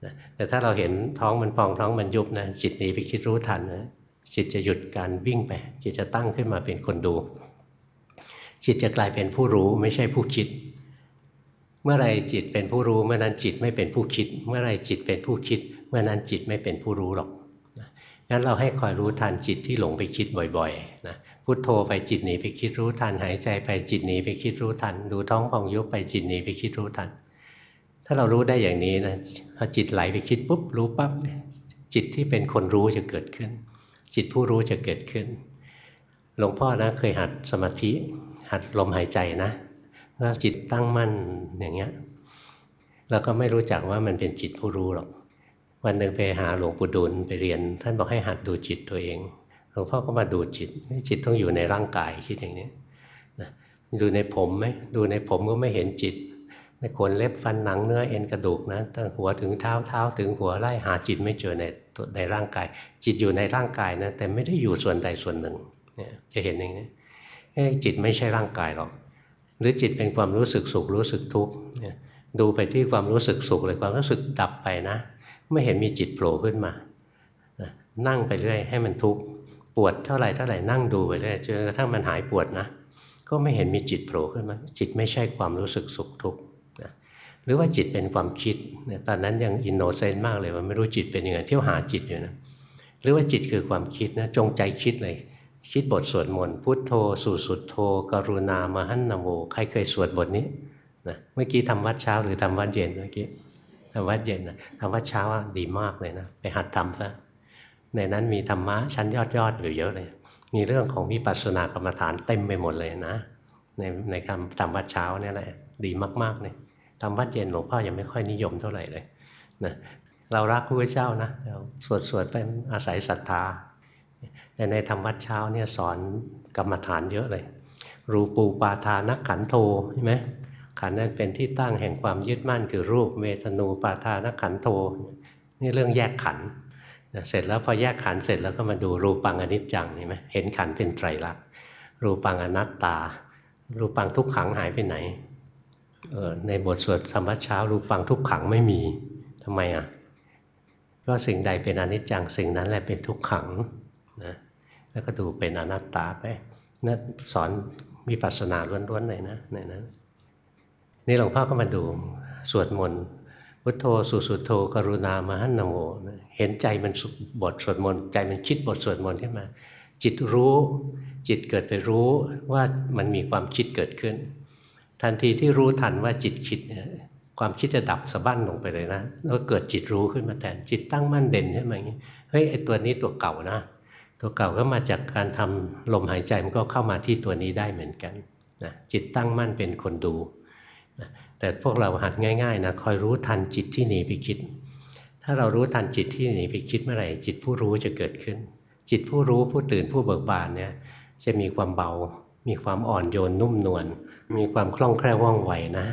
นะแต่ถ้าเราเห็นท้องมันพองท้องมันยุบนะจิตหนีไปคิดรู้ทันนะจิตจะหยุดการวิ่งไปจิตจะตั้งขึ้นมาเป็นคนดู จิตจะกลายเป็นผู้รู้ไม่ใช่ผู้คิด เมื่อไรจิตเป็นผู้รู้ เมื่อนั้นจิตไม่เป็นผู้คิด เมื่อไรจิตเป็นผู้คิด เมื่อนั้นจิตไม่เป็นผู้รู้หรอกงั้นเราให้คอยรู้ทันจิตที่หลงไปคิดบ่อยๆนะพุทโธไปจิตหนีไปคิดรู้ทันหายใจไปจิตหนีไปคิดรู้ทัน ดูท้องพองยุบไปจิตหนีไปคิดรู้ทัน ถ้าเรารู้ได้อย่างนี้นะพอจิตไหลไปคิดปุ๊บรู้ปั๊บจิตที่เป็นคนรู้จะเกิดขึ้น จิตผู้รู้จะเกิดขึ้นหลวงพ่อนะเคยหัดสมาธิ หัดลมหายใจนะ แล้วจิตตั้งมั่นอย่างเงี้ยเราก็ไม่รู้จักว่ามันเป็นจิตผู้รู้หรอก วันหนึ่งไปหาหลวงปู่ดูลไปเรียน ท่านบอกให้หัดดูจิตตัวเองหลวงพ่อก็มาดูจิตจิตต้องอยู่ในร่างกายคิดอย่างนี้นะดูในผมไหมดูในผมก็ไม่เห็นจิตในขนเล็บฟันหนังเนื้อเอ็นกระดูกนะตั้งหัวถึงเท้าเท้าถึงหัวไล่หาจิตไม่เจอในในร่างกาย จิตอยู่ในร่างกายนะแต่ไม่ได้อยู่ส่วนใดส่วนหนึ่งเนี่ยจะเห็นอย่างนี้จิตไม่ใช่ร่างกายหรอก หรือจิตเป็นความรู้สึกสุขรู้สึกทุกข์ดูไปที่ความรู้สึกสุขเลยความรู้สึกดับไปนะ ไม่เห็นมีจิตโผล่ขึ้นมา นั่งไปเรื่อยให้มันทุกข์ปวดเท่าไหร่เท่าไหร่นั่งดูไปเรื่อยจนกระทั่งมันหายปวดนะก็ไม่เห็นมีจิตโผล่ขึ้นมา จิตไม่ใช่ความรู้สึกสุขทุกข์หรือว่าจิตเป็นความคิดตอนนั้นยังอินโนเซนต์มากเลยว่าไม่รู้จิตเป็นยังไงเที่ยวหาจิตอยู่นะหรือว่าจิตคือความคิดนะจงใจคิดเลย คิดบทสวดมนต์พุทโธสู่สุดโธกรุณามหันนโมใครเคยสวดบทนี้นะเมื่อกี้ทำวัดเช้าหรือทำวัดเย็นเมื่อกี้ทำวัดเย็นนะทำวัดเช้าดีมากเลยนะไปหัดทำซะในนั้นมีธรรมะชั้นยอดยอดอยู่เยอะเลย มีเรื่องของวิปัสสนากรรมฐานเต็มไปหมดเลยนะ ในในคำทำวัดเช้านี่แหละดีมากๆเลยทำวัดเย็นหลวงพ่อยังไม่ค่อยนิยมเท่าไหร่เลยนะเรารักพระเจ้านะเราสวดสวดเป็นอาศัยศรัทธา แต่ในธรรมวัดเช้าเนี่ยสอนกรรมฐานเยอะเลย รูปูปาทานักขันโทใช่ไหมขันนั้นเป็นที่ตั้งแห่งความยึดมั่นคือรูปเมตนูปาทานักขันโท นี่เรื่องแยกขันเสร็จแล้วพอแยกขันเสร็จแล้วก็มาดูรูปังอนิจจังเห็นไหมเห็นขันเป็นไตรลักษณ์รูปังอนัตตา รูปังทุกขังหายไปไหนในบทสวดธรรมะเช้ารูปังทุกขังไม่มีทำไมอะก็สิ่งใดเป็นอนิจจังสิ่งนั้นแหละเป็นทุกขังนะ แล้วก็ดูเป็นอนัตตาไปนั่นสอนมีปัสนาล้วนๆเลยนะในนั้นนี่หลวงพ่อก็มาดูสวดมนต์พุทโธสุสุโธกรุณามหันนโมเห็นใจมันบทสวดมนต์ใจมันคิดบทสวดมนต์ขึ้นมา จิตรู้ จิตเกิดไปรู้ว่ามันมีความคิดเกิดขึ้น ทันทีที่รู้ทันว่าจิตคิดเนี่ยความคิดจะดับสะบั้นลงไปเลยนะแล้วเกิดจิตรู้ขึ้นมาแทนจิตตั้งมั่นเด่นขึ้นมาอย่างนี้เฮ้ยไอตัวนี้ตัวเก่านะ ตัวเก่าก็มาจากการทำลมหายใจมันก็เข้ามาที่ตัวนี้ได้เหมือนกันนะจิตตั้งมั่นเป็นคนดูนะแต่พวกเราหัดง่ายๆนะคอยรู้ทันจิตที่หนีไปคิด ถ้าเรารู้ทันจิตที่หนีไปคิดเมื่อไหร่ จิตผู้รู้จะเกิดขึ้น จิตผู้รู้ผู้ตื่นผู้เบิกบานเนี่ยจะมีความเบา มีความอ่อนโยนนุ่มนวลมีความคล่องแคล่วว่องไวนะ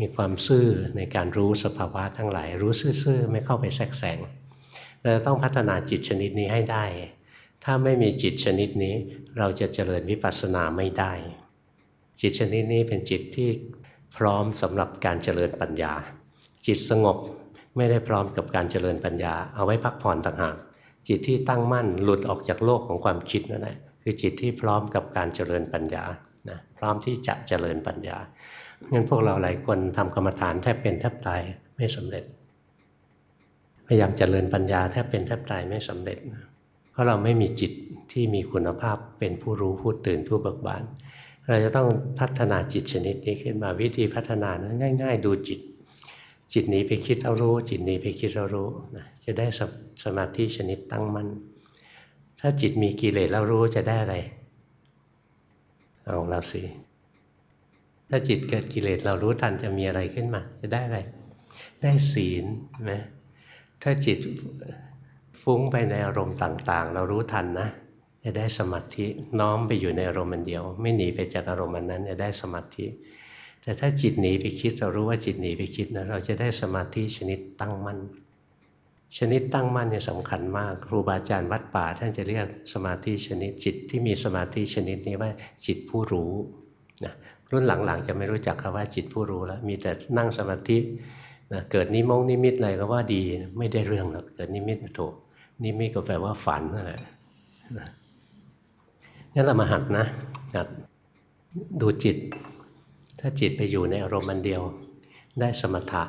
มีความซื่อในการรู้สภาวะทั้งหลาย รู้ซื่อๆไม่เข้าไปแทรกแซงเราต้องพัฒนาจิตชนิดนี้ให้ได้ ถ้าไม่มีจิตชนิดนี้ เราจะเจริญวิปัสสนาไม่ได้ จิตชนิดนี้เป็นจิตที่พร้อมสำหรับการเจริญปัญญา จิตสงบไม่ได้พร้อมกับการเจริญปัญญา เอาไว้พักผ่อนต่างหากจิตที่ตั้งมั่นหลุดออกจากโลกของความคิดนั่นแหละคือจิตที่พร้อมกับการเจริญปัญญานะพร้อมที่จะเจริญปัญญางั้นพวกเราหลายคนทำกรรมฐานแทบเป็นแทบตายไม่สำเร็จ พยายามเจริญปัญญาแทบเป็นแทบตายไม่สำเร็จเพ ราะเราไม่มีจิตที่มีคุณภาพเป็นผู้รู้ผู้ตื่นผู้เบิกบานเราจะต้องพัฒนาจิตชนิดนี้ขึ้นมาวิธีพัฒนานะง่าย ๆ ดูจิต จิตหนีไปคิดเอารู้ จิตหนีไปคิดเอารู้นะจะได้สสมาธิชนิดตั้งมั่นถ้าจิตมีกิเลสแล้วรู้จะได้อะไรเอาเราสิถ้าจิตเกิดกิเลสเรารู้ทันจะมีอะไรขึ้นมา จะได้อะไร ได้ศีลไหมถ้าจิต ฟุ้งไปในอารมณ์ต่างๆ เรารู้ทันนะจะได้สมาธิน้อมไปอยู่ในอารมณ์มันเดียว ไม่หนีไปจากอารมณ์มันนั้นจะได้สมาธิ แต่ถ้าจิตหนีไปคิดเรารู้ว่าจิตหนีไปคิดนะเราจะได้สมาธิชนิดตั้งมั่นชนิดตั้งมั่นเนี่ยสำคัญมากครูบาอาจารย์วัดป่า ท่านจะเรียกสมาธิชนิดจิตที่มีสมาธิชนิดนี้ว่าจิตผู้รู้นะรุ่นหลังๆ จะไม่รู้จักคำว่าจิตผู้รู้แล้ว มีแต่นั่งสมาธินะเกิดนิมงนิมิตอะไรก็ว่าดีไม่ได้เรื่องหรอกเกิดนิมิตถูก นิมิตก็แปลว่าฝันนั่นแหละงั้นเรามาหัดนะหัดดูจิต ถ้าจิตไปอยู่ในอารมณ์มันเดียว ได้สมถะ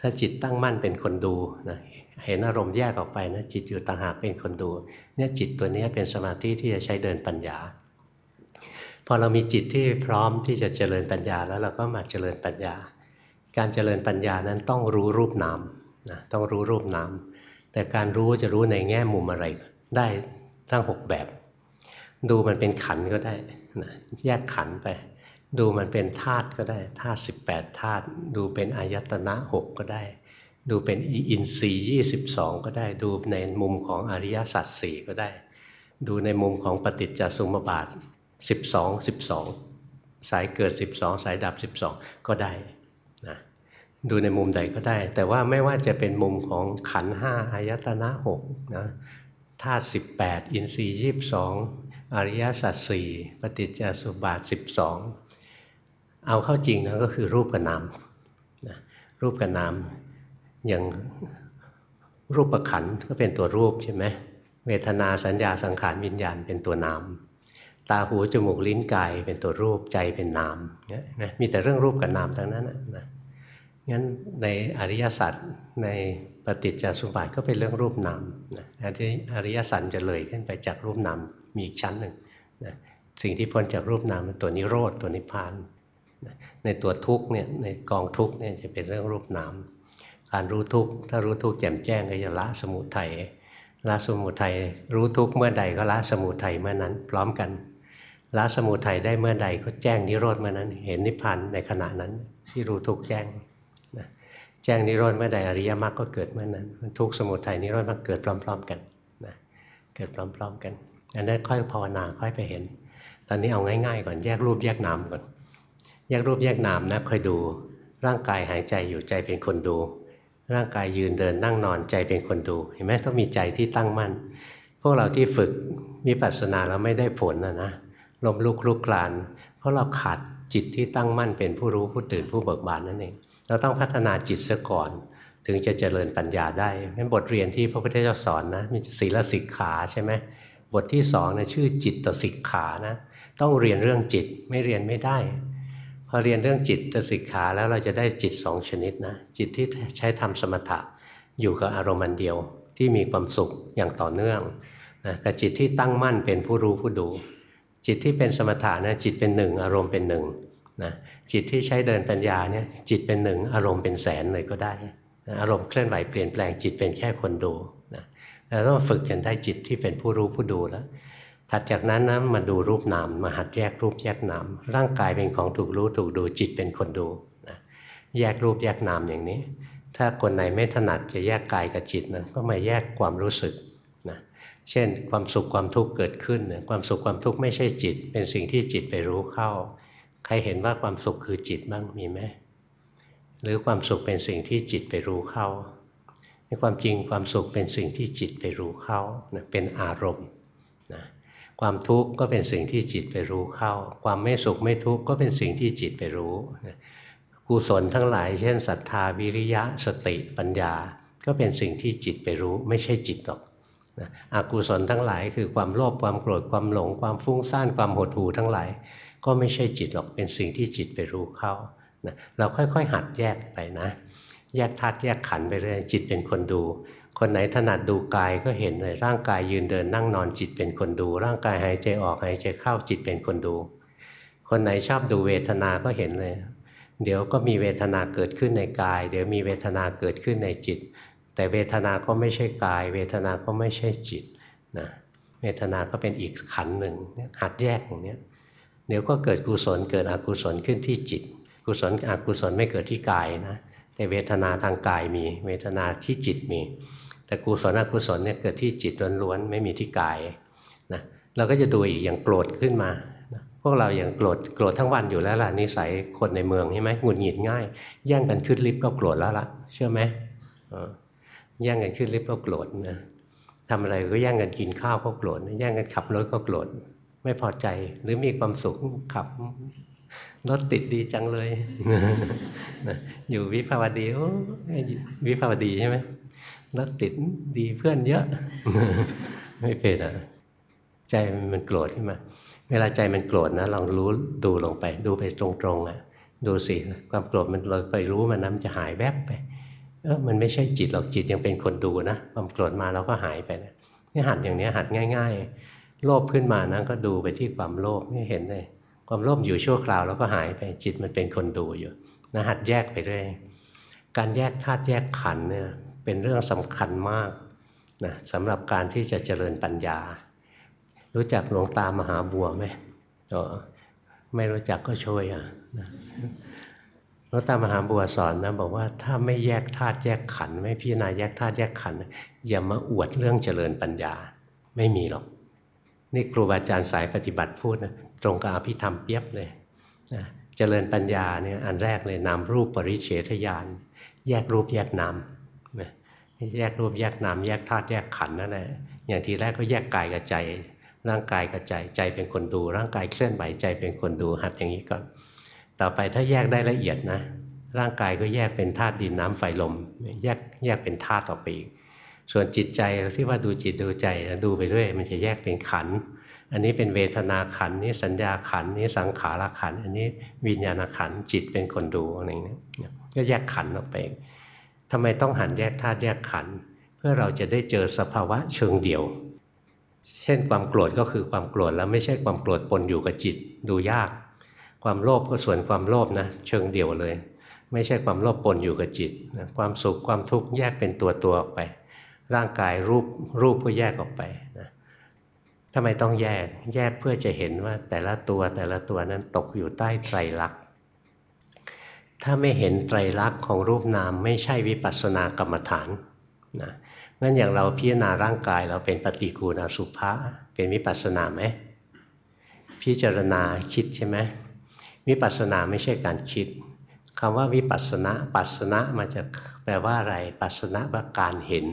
ถ้าจิตตั้งมั่นเป็นคนดูนะเห็นอารมณ์แยกออกไปนะจิตอยู่ต่างหากเป็นคนดู เนี่ยจิตตัวนี้เป็นสมาธิที่จะใช้เดินปัญญา พอเรามีจิตที่พร้อมที่จะเจริญปัญญาแล้วเราก็มาเจริญปัญญา การเจริญปัญญานั้นต้องรู้รูปนามนะต้องรู้รูปนาม แต่การรู้จะรู้ในแง่มุมอะไรได้ทั้งหกแบบ ดูมันเป็นขันก็ได้นะแยกขันไป ดูมันเป็นธาตุก็ได้ธาตุสิบแปดธาตุดูเป็นอายตนะหกก็ได้ ดูเป็นอินทรีย์ยี่สิบสองก็ได้ ดูในมุมของอริยสัจสี่ก็ได้ ดูในมุมของปฏิจจสมุปบาทสิบสองสิบสองสายเกิดสิบสองสายดับสิบสองก็ได้ ดูในมุมใดก็ได้ แต่ว่าไม่ว่าจะเป็นมุมของขันห้าอายตนะหกนะธาตุสิบแปดอินทรีย์ยี่สิบสองอริยสัจสี่ปฏิจจสุบาทสิบสองเอาเข้าจริงนะก็คือรูปกับนามนะรูปกับนามอย่างรูปประขันก็เป็นตัวรูปใช่ไหมเวทนาสัญญาสังขารวิญญาณเป็นตัวนาม ตาหูจมูกลิ้นกายเป็นตัวรูปใจเป็นนามนะมีแต่เรื่องรูปกับนามทั้งนั้นนะ งั้นในอริยสัจในปฏิจจสมุปบาทก็เป็นเรื่องรูปนามนะอริยสัจจะเลยขึ้นไปจากรูปนามมีอีกชั้นหนึ่งนะสิ่งที่พ้นจากรูปนามเป็นตัวนิโรธตัวนิพพานนะในตัวทุกเนี่ยในกองทุกเนี่ยจะเป็นเรื่องรูปนามการรู้ทุกถ้ารู้ทุกแจ่มแจ้งก็จะละสมุทัยละสมุทัยรู้ทุกเมื่อใดก็ละสมุทัยเมื่อนั้น พร้อมกันละสมุทัยได้เมื่อใดก็แจ้งนิโรธเมื่อนั้น เห็นนิพพานในขณะนั้นที่รู้ทุกแจ้ง แจ้งนิโรธเมื่อใดอริยมรรคก็เกิดเมื่อนั้น ทุกสมุทัยนิโรธมรรคเกิดพร้อม ๆ กันนะเกิดพร้อม ๆ กันอันนั้นค่อยภาวนาค่อยไปเห็น ตอนนี้เอาง่าย ๆ ก่อนแยกรูปแยกนามก่อนแยกรูปแยกนามนะค่อยดู ร่างกายหายใจอยู่ใจเป็นคนดู ร่างกายยืนเดินนั่งนอนใจเป็นคนดู เห็นไหมต้องมีใจที่ตั้งมั่น พวกเราที่ฝึกมีปัสสนาแล้วไม่ได้ผลนะนะลมลุกลุกคลาน เพราะเราขาดจิตที่ตั้งมั่นเป็นผู้รู้ผู้ตื่นผู้เบิกบานนั่นเอง เราต้องพัฒนาจิตเสียก่อน ถึงจะเจริญปัญญาได้เป็นบทเรียนที่พระพุทธเจ้าสอนนะมีศีลสิกขาใช่ไหมบทที่สองนะชื่อจิตตสิกขานะต้องเรียนเรื่องจิตไม่เรียนไม่ได้ พอเรียนเรื่องจิตตสิกขาแล้วเราจะได้จิตสองชนิดนะจิตที่ใช้ทำสมถะอยู่กับอารมณ์เดียวที่มีความสุขอย่างต่อเนื่องนะกับจิตที่ตั้งมั่นเป็นผู้รู้ผู้ดู จิตที่เป็นสมถะนะจิตเป็นหนึ่งอารมณ์เป็นหนึ่ง นะจิตที่ใช้เดินปัญญาเนี่ยจิตเป็นหนึ่งอารมณ์เป็นแสนเลยก็ได้นะอารมณ์เคลื่อนไหวเปลี่ยนแปลงจิตเป็นแค่คนดูนะเราต้องฝึกจนได้จิตที่เป็นผู้รู้ผู้ดูแล้วถัดจากนั้นนะมาดูรูปนามมาหัดแยกรูปแยกนามร่างกายเป็นของถูกรู้ถูกดูจิตเป็นคนดูนะแยกรูปแยกนามอย่างนี้ ถ้าคนไหนไม่ถนัดจะแยกกายกับจิตนะก็มาแยกความรู้สึกเช่น ความสุขความทุกข์เกิดขึ้นความสุขความทุกข์ไม่ใช่จิต เป็นสิ่งที่จิตไปรู้เข้า ครเห็นว่าความสุขคือจิตบ้างมีไหมหรือความสุขเป็นสิ่งที่จิตไปรู้เข้าในความจริงความสุขเป็นสิ่งที่จิตไปรู้เข้าเป็นอารมณ์นะความทุกข์ก็เป็นสิ่งที่จิตไปรู้เข้า ความไม่สุขไม่ทุกข์ก็เป็นสิ่งที่จิตไปรู้กุศลทั้งหลาย เช่นศรัทธาวิริยะสติปัญญา ก็เป็นสิ่งที่จิตไปรู้ ไม่ใช่จิตหรอกอกุศลทั้งหลายคือความโลภความโกรธความหลง ความฟุ้งซ่านความหดหู่ทั้งหลาย ก็ไม่ใช่จิตหรอกเป็นสิ่งที่จิตไปรู้เข้านะเราค่อยๆ หัดแยกไปนะ แยกธาตุแยกขันไปเรื่อยจิตเป็นคนดู คนไหนถนัดดูกายก็เห็นเลยร่างกายยืนเดินนั่งนอนจิตเป็นคนดู ร่างกายหายใจออกหายใจเข้าจิตเป็นคนดู คนไหนชอบดูเวทนาก็เห็นเลย เดี๋ยวก็มีเวทนาเกิดขึ้นในกาย เดี๋ยวมีเวทนาเกิดขึ้นในจิต แต่เวทนาก็ไม่ใช่กาย เวทนาก็ไม่ใช่จิตนะเวทนาก็เป็นอีกขันหนึ่งหัดแยกอย่างนี้ เดี๋ยวก็เกิดกุศลเกิดอกุศลขึ้นที่จิต กุศลอกุศลไม่เกิดที่กายนะแต่เวทนาทางกายมี เวทนาที่จิตมี แต่กุศลอกุศลเนี่ยเกิดที่จิตล้วนๆไม่มีที่กายนะเราก็จะดูอีกอย่างโกรธขึ้นมาพวกเราอย่างโกรธโกรธทั้งวันอยู่แล้วล่ะนิสัยคนในเมืองใช่ไหมหงุดหงิดง่าย แย่งกันขึ้นลิฟต์ก็โกรธแล้วล่ะ เชื่อไหมแย่งกันขึ้นลิฟต์ก็โกรธนะทำอะไรก็แย่งกันกินข้าวก็โกรธแย่งกันขับรถก็โกรธ ไม่พอใจหรือมีความสุขขับรถติดดีจังเลยอยู่วิภาวดีวิภาวดีใช่ไหมรถติดดีเพื่อนเยอะ ไม่เป็นอะ ใจมันโกรธขึ้นมา เวลาใจมันโกรธนะลองรู้ดูลงไป ดูไปตรงๆอะ ดูสิความโกรธมันเราไปรู้มันนะมันจะหายแวบไปเออมันไม่ใช่จิตหรอกจิตยังเป็นคนดูนะความโกรธมาแล้วก็หายไปนะนี่หัดอย่างนี้หัดง่าย ๆ โลภขึ้นมานะก็ดูไปที่ความโลภไม่เห็นเลย ความโลภอยู่ชั่วคราวแล้วก็หายไปจิตมันเป็นคนดูอยู่นะหัดแยกไปเรื่อยการแยกธาตุแยกขันเนี่ยเป็นเรื่องสำคัญมากนะสำหรับการที่จะเจริญปัญญา รู้จักหลวงตามหาบัวไหมอ๋อไม่รู้จักก็ช่วยอะหลวงตามหาบัวสอนนะบอกว่าถ้าไม่แยกธาตุแยกขัน ไม่พิจารณาแยกธาตุแยกขันอย่ามาอวดเรื่องเจริญปัญญาไม่มีหรอก นี่ครูบาอาจารย์สายปฏิบัติพูดนะตรงกับอภิธรรมเปียบเลยนะเจริญปัญญาเนี่ยอันแรกเลยนามรูปปริเฉทญาณแยกรูปแยกนามแยกรูปแยกนามแยกธาตุแยกขันนั่นแหละอย่างทีแรกก็แยกกายกับใจ ร่างกายกับใจใจเป็นคนดู ร่างกายเคลื่อนไหวใจเป็นคนดูหัดอย่างนี้ก่อน ต่อไปถ้าแยกได้ละเอียดนะ ร่างกายก็แยกเป็นธาตุดินน้ำไฟลม แยกแยกเป็นธาตุออกไปอีก ส่วนจิตใจที่ว่าดูจิตดูใจดูไปเรื่อยมันจะแยกเป็นขัน อันนี้เป็นเวทนาขันนี้สัญญาขันนี้สังขารขัน อันนี้วิญญาณขันจิตเป็นคนดูอะไรเงี้ยก็แยกขันออกไปทำไมต้องหันแยกธาตุแยกขัน เพื่อเราจะได้เจอสภาวะเชิงเดี่ยว เช่นความโกรธก็คือความโกรธแล้วไม่ใช่ความโกรธปนอยู่กับจิตดูยาก ความโลภก็ส่วนความโลภนะเชิงเดียวเลย ไม่ใช่ความโลภปนอยู่กับจิต ความสุขความทุกข์แยกเป็นตัวตัวออกไป ร่างกายรูปรูปก็แยกออกไปนะทำไมต้องแยกแยกเพื่อจะเห็นว่าแต่ละตัวแต่ละตัวนั้นตกอยู่ใต้ไตรลักษณ์ถ้าไม่เห็นไตรลักษณ์ของรูปนามไม่ใช่วิปัสสนากรรมฐานนะงั้นอย่างเราพิจารณาร่างกายเราเป็นปฏิกูลอสุภะเป็นวิปัสสนาไหมพิจารณาคิดใช่ไหมวิปัสสนาไม่ใช่การคิดคำว่าวิปัสสนาปัสสนะมาจากแปลว่าอะไร ปัสสนะว่าการเห็น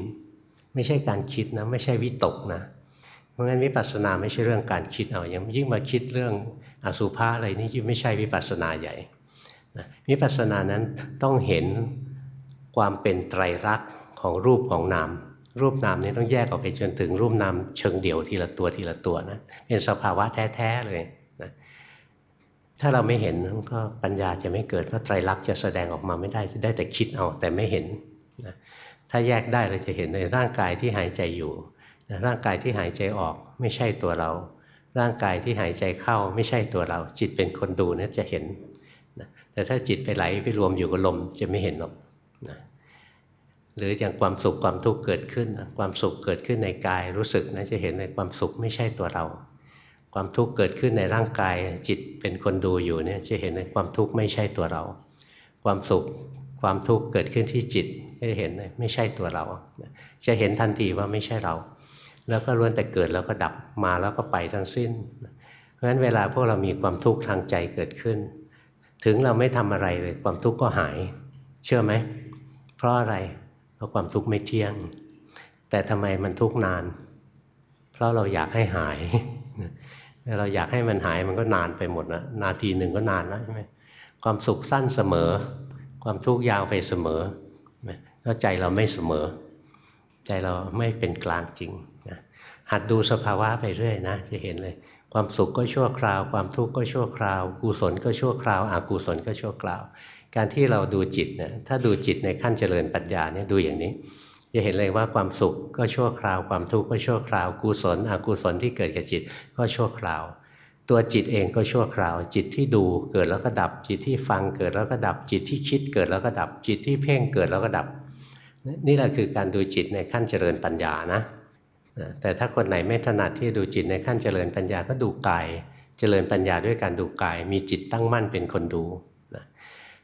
ไม่ใช่การคิดนะ ไม่ใช่วิตกนะ เพราะงั้นวิปัสสนาไม่ใช่เรื่องการคิดเอายังยิ่งมาคิดเรื่องอสุภะอะไรนี่ยิ่งไม่ใช่วิปัสสนาใหญ่วิปัสสนานั้นต้องเห็นความเป็นไตรลักษณ์ของรูปของนาม รูปนามนี้ต้องแยกออกไปจนถึงรูปนามเชิงเดี่ยวทีละตัวทีละตัวนะเป็นสภาวะแท้ๆเลยนะถ้าเราไม่เห็นก็ปัญญาจะไม่เกิดเพราะไตรลักษณ์จะแสดงออกมาไม่ได้จะได้แต่คิดเอาแต่ไม่เห็นนะ ถ้าแยกได้เราจะเห็นในร่างกายที่หายใจอยู่ร่างกายที่หายใจออกไม่ใช่ตัวเรา ร่างกายที่หายใจเข้าไม่ใช่ตัวเรา จิตเป็นคนดูนี่จะเห็นแต่ถ้าจิตไปไหลไปรวมอยู่กับลมจะไม่เห็นหรอกนะหรืออย่างความสุขความทุกข์เกิดขึ้น ความสุขเกิดขึ้นในกายรู้สึกนะจะเห็นในความสุขไม่ใช่ตัวเรา ความทุกข์เกิดขึ้นในร่างกาย จิตเป็นคนดูอยู่เนี่ยจะเห็นในความทุกข์ไม่ใช่ตัวเรา ความสุขความทุกข์เกิดขึ้นที่จิต จะเห็นไม่ใช่ตัวเรา จะเห็นทันทีว่าไม่ใช่เรา แล้วก็ล้วนแต่เกิดแล้วก็ดับมาแล้วก็ไปทั้งสิ้น เพราะฉะนั้นเวลาพวกเรามีความทุกข์ทางใจเกิดขึ้น ถึงเราไม่ทำอะไรเลยความทุกข์ก็หาย เชื่อไหม เพราะอะไร เพราะความทุกข์ไม่เที่ยง แต่ทำไมมันทุกข์นาน เพราะเราอยากให้หายเราอยากให้มันหายมันก็นานไปหมดนะนาทีหนึ่งก็นานแล้วใช่ไหมความสุขสั้นเสมอ ความทุกข์ยาวไปเสมอ แล้วใจเราไม่เสมอ ใจเราไม่เป็นกลางจริงนะหัดดูสภาวะไปเรื่อยนะ จะเห็นเลย ความสุขก็ชั่วคราว ความทุกข์ก็ชั่วคราวกุศลก็ชั่วคราวอกุศลก็ชั่วคราว การที่เราดูจิตเนี่ยถ้าดูจิตในขั้นเจริญปัญญาเนี่ยดูอย่างนี้ จะเห็นเลยว่าความสุขก็ชั่วคราว ความทุกข์ก็ชั่วคราวกุศลอกุศลที่เกิดกับจิตก็ชั่วคราวตัวจิตเองก็ชั่วคราว จิตที่ดูเกิดแล้วก็ดับ จิตที่ฟังเกิดแล้วก็ดับ จิตที่คิดเกิดแล้วก็ดับ จิตที่เพ่งเกิดแล้วก็ดับ นี่แหละคือการดูจิตในขั้นเจริญปัญญานะแต่ถ้าคนไหนไม่ถนัดที่ดูจิตในขั้นเจริญปัญญาก็ดูกาย เจริญปัญญาด้วยการดูกาย มีจิตตั้งมั่นเป็นคนดูนะ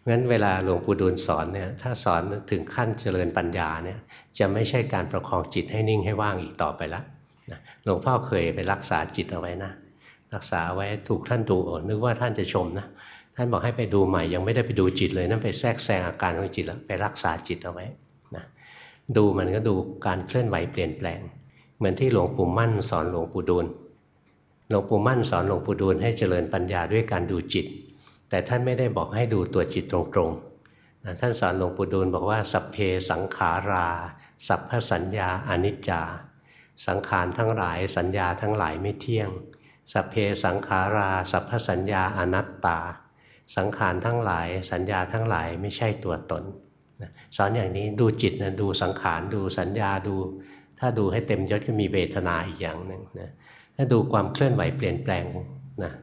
งั้นเวลาหลวงปู่ดูลสอนเนี่ยถ้าสอนถึงขั้นเจริญปัญญาเนี่ยจะไม่ใช่การประคองจิตให้นิ่งให้ว่างอีกต่อไปละหลวงพ่อเคยไปรักษาจิตเอาไว้นะรักษาไว้ถูกท่านดูนึกว่าท่านจะชมนะท่านบอกให้ไปดูใหม่ยังไม่ได้ไปดูจิตเลยนั่นไปแทรกแซงอาการของจิตแล้วไปรักษาจิตเอาไว้ ดูมันก็ดูการเคลื่อนไหวเปลี่ยนแปลง เหมือนที่หลวงปู่มั่นสอนหลวงปู่ดูลหลวงปู่มั่นสอนหลวงปู่ดูลให้เจริญปัญญาด้วยการดูจิต แต่ท่านไม่ได้บอกให้ดูตัวจิตตรงๆ ท่านสอนหลวงปู่ดูลบอกว่าสัพเพสังขารา สัพพสัญญาอนิจจา สังขารทั้งหลายสัญญาทั้งหลายไม่เที่ยง สัพเพสังขารา สัพพสัญญาอนัตตา สังขารทั้งหลายสัญญาทั้งหลายไม่ใช่ตัวตน สอนอย่างนี้ดูจิตนะดูสังขารดูสัญญาดู ถ้าดูให้เต็มยศก็มีเวทนาอีกอย่างหนึ่งนะถ้าดูความเคลื่อนไหวเปลี่ยนแปลงนะ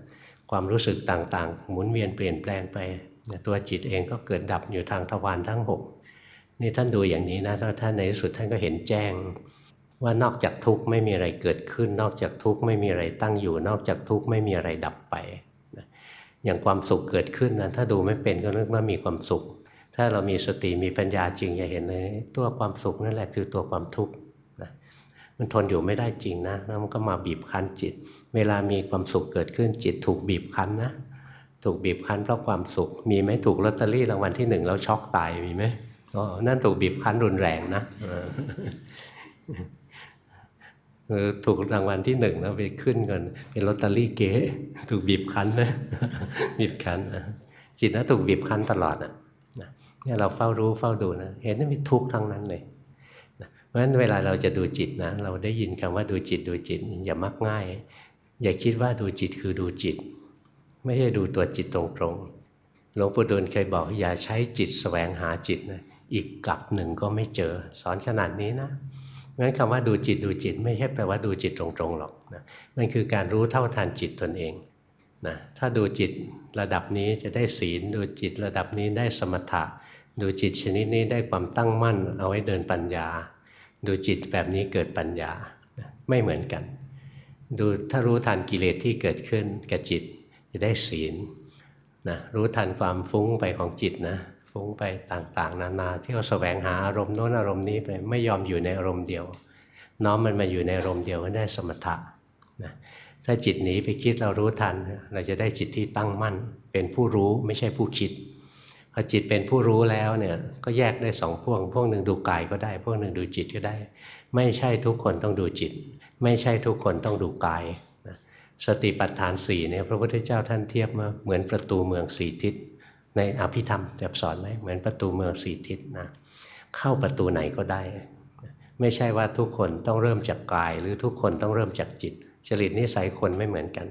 ความรู้สึกต่างๆ หมุนเวียนเปลี่ยนแปลงไปนะตัวจิตเองก็เกิดดับอยู่ทางทวารทั้ง6นี่ท่านดูอย่างนี้นะถ้าท่านในที่สุดท่านก็เห็นแจ้ง ว่านอกจากทุกข์ไม่มีอะไรเกิดขึ้น นอกจากทุกข์ไม่มีอะไรตั้งอยู่ นอกจากทุกข์ไม่มีอะไรดับไปอย่างความสุขเกิดขึ้นนะถ้าดูไม่เป็นก็นึกว่ามีความสุข ถ้าเรามีสติมีปัญญาจริงจะเห็นเลยตัวความสุขนั่นแหละคือตัวความทุกข์นะมันทนอยู่ไม่ได้จริงนะแล้วมันก็มาบีบคั้นจิต เวลามีความสุขเกิดขึ้นจิตถูกบีบคั้นนะถูกบีบคั้นเพราะความสุข มีไหมถูกลอตเตอรี่รางวัลที่หนึ่งแล้วช็อกตายมีไหมอ๋อนั่นถูกบีบคั้นรุนแรงนะเออถูกรางวัลที่หนึ่งแล้วไปขึ้นกันเป็นลอตเตอรี่เก๋ถูกบีบคั้นนะบีบคั้นนะจิตนั้นถูกบีบคั้นตลอดอะ เนี่ยเราเฝ้ารู้เฝ้าดูนะ เห็นว่ามีทุกข์ทั้งนั้นเลยเพราะฉะนั้นเวลาเราจะดูจิตนะ เราได้ยินคำว่าดูจิตดูจิต อย่ามักง่าย อย่าคิดว่าดูจิตคือดูจิต ไม่ใช่ดูตัวจิตตรงๆหลวงปู่ดูลเคยบอกอย่าใช้จิตสแสวงหาจิตนะอีกกลับหนึ่งก็ไม่เจอ สอนขนาดนี้นะงั้นคำว่าดูจิตดูจิต ไม่ใช่แปลว่าดูจิตตรงๆหรอกนะมันคือการรู้เท่าทันจิตตนเองนะถ้าดูจิตระดับนี้จะได้ศีล ดูจิตระดับนี้ได้สมถะ ดูจิตชนิดนี้ได้ความตั้งมั่น เอาไว้เดินปัญญา ดูจิตแบบนี้เกิดปัญญาไม่เหมือนกัน ดูถ้ารู้ทันกิเลสที่เกิดขึ้นกับจิตจะได้ศีลนะรู้ทันความฟุ้งไปของจิตนะฟุ้งไปต่างๆ นานาที่เราแสวงหาอารมณ์โน้นอารมณ์นี้ไปไม่ยอมอยู่ในอารมณ์เดียว น้อมมันมาอยู่ในอารมณ์เดียวก็ได้สมถะนะถ้าจิตหนีไปคิดเรารู้ทัน เราจะได้จิตที่ตั้งมั่น เป็นผู้รู้ไม่ใช่ผู้คิด พอจิตเป็นผู้รู้แล้วเนี่ยก็แยกได้สองพวก พวกหนึ่งดูกายก็ได้ พวกหนึ่งดูจิตก็ได้ ไม่ใช่ทุกคนต้องดูจิต ไม่ใช่ทุกคนต้องดูกายสติปัฏฐานสี่เนี่ยพระพุทธเจ้าท่านเทียบมาเหมือนประตูเมืองสี่ทิศ ในอภิธรรมจะสอนไหมเหมือนประตูเมืองสี่ทิศนะเข้าประตูไหนก็ได้ ไม่ใช่ว่าทุกคนต้องเริ่มจากกาย หรือทุกคนต้องเริ่มจากจิตจริตนิสัยคนไม่เหมือนกัน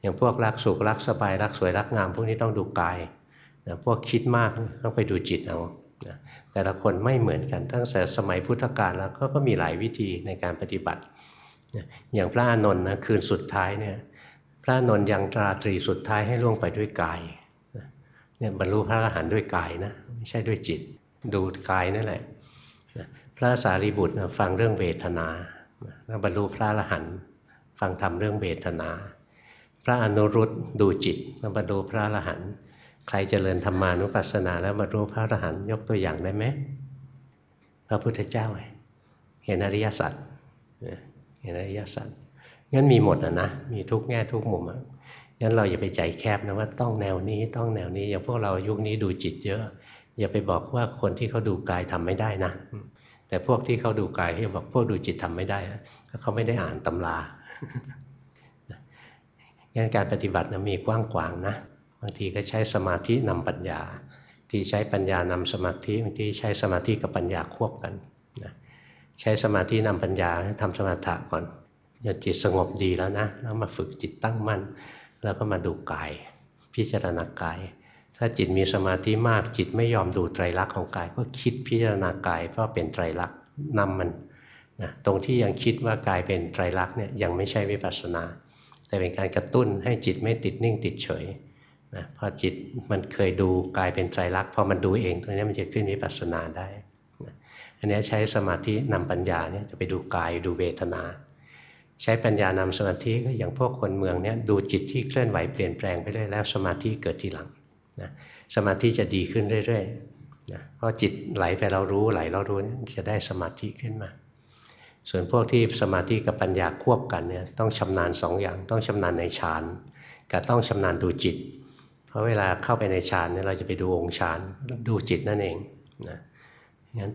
อย่างพวกรักสุขรักสบายรักสวยรักงาม พวกนี้ต้องดูกาย นะพวกคิดมากต้องไปดูจิตเอานะแต่ละคนไม่เหมือนกันตั้งแต่สมัยพุทธกาลแล้วก็ก็มีหลายวิธีในการปฏิบัตินะอย่างพระอานนท์นะคืนสุดท้ายเนี่ยพระอานนท์ยังตราตรีสุดท้ายให้ล่วงไปด้วยกายเนี่ยบรรลุพระอรหันต์ด้วยกายนะไม่ใช่ด้วยจิต ดูกายนั่นแหละนะพระสารีบุตรนะฟังเรื่องเวทนาแล้วบรรลุพระอรหันต์ฟังธรรมเรื่องเวทนา พระอนุรุตดูจิตแล้วบรรลุพระอรหันต์ ใครเจริญธรรมานุปัสสนาแล้วมารู้พระอรหันต์ยกตัวอย่างได้ไหมพระพุทธเจ้าเห็นอริยสัจเห็นอริยสัจงั้นมีหมดอะนะมีทุกแง่ทุกมุมอะงั้นเราอย่าไปใจแคบนะว่าต้องแนวนี้ต้องแนวนี้อย่างพวกเรายุคนี้ดูจิตเยอะ อย่าไปบอกว่าคนที่เขาดูกายทำไม่ได้นะ แต่พวกที่เขาดูกายที่บอกพวกดูจิตทำไม่ได้เขาไม่ได้อ่านตำรางั้นการปฏิบัตินะมีกว้างกวางนะางทีก็ใช้สมาธินำปัญญา ที่ใช้ปัญญานำสมาธิบางทีใช้สมาธิกับปัญญาควบกันนะใช้สมาธินำปัญญาทำสมถะก่อนจนจิตสงบดีแล้วนะแล้วมาฝึกจิตตั้งมั่น แล้วก็มาดูกาย พิจารณากาย ถ้าจิตมีสมาธิมากจิตไม่ยอมดูไตรลักษณ์ของกาย ก็คิดพิจารณากายเพราะเป็นไตรลักษณ์นำมันนะตรงที่ยังคิดว่ากายเป็นไตรลักษณ์เนี่ยยังไม่ใช่วิปัสสนา แต่เป็นการกระตุ้นให้จิตไม่ติดนิ่งติดเฉย นะพอจิตมันเคยดูกายเป็นไตรลักษณ์พอมันดูเองตรงนี้มันจะขึ้นวิปัสสนาได้นะอันนี้ใช้สมาธินำปัญญาเนี่ยจะไปดูกายดูเวทนา ใช้ปัญญานำสมาธิก็อย่างพวกคนเมืองเนี่ยดูจิตที่เคลื่อนไหวเปลี่ยนแปลงไปเรื่อยแล้วสมาธิเกิดทีหลังนะสมาธิจะดีขึ้นเรื่อยๆนะเพราะจิตไหลไปเรารู้ไหลเรารู้จะได้สมาธิขึ้นมาส่วนพวกที่สมาธิกับปัญญาควบกันเนี่ยต้องชำนาญสองอย่างต้องชำนาญในฌานกับต้องชำนาญดูจิต เพราะเวลาเข้าไปในฌานเนี่ยเราจะไปดูองค์ฌานดูจิตนั่นเองนะงั้น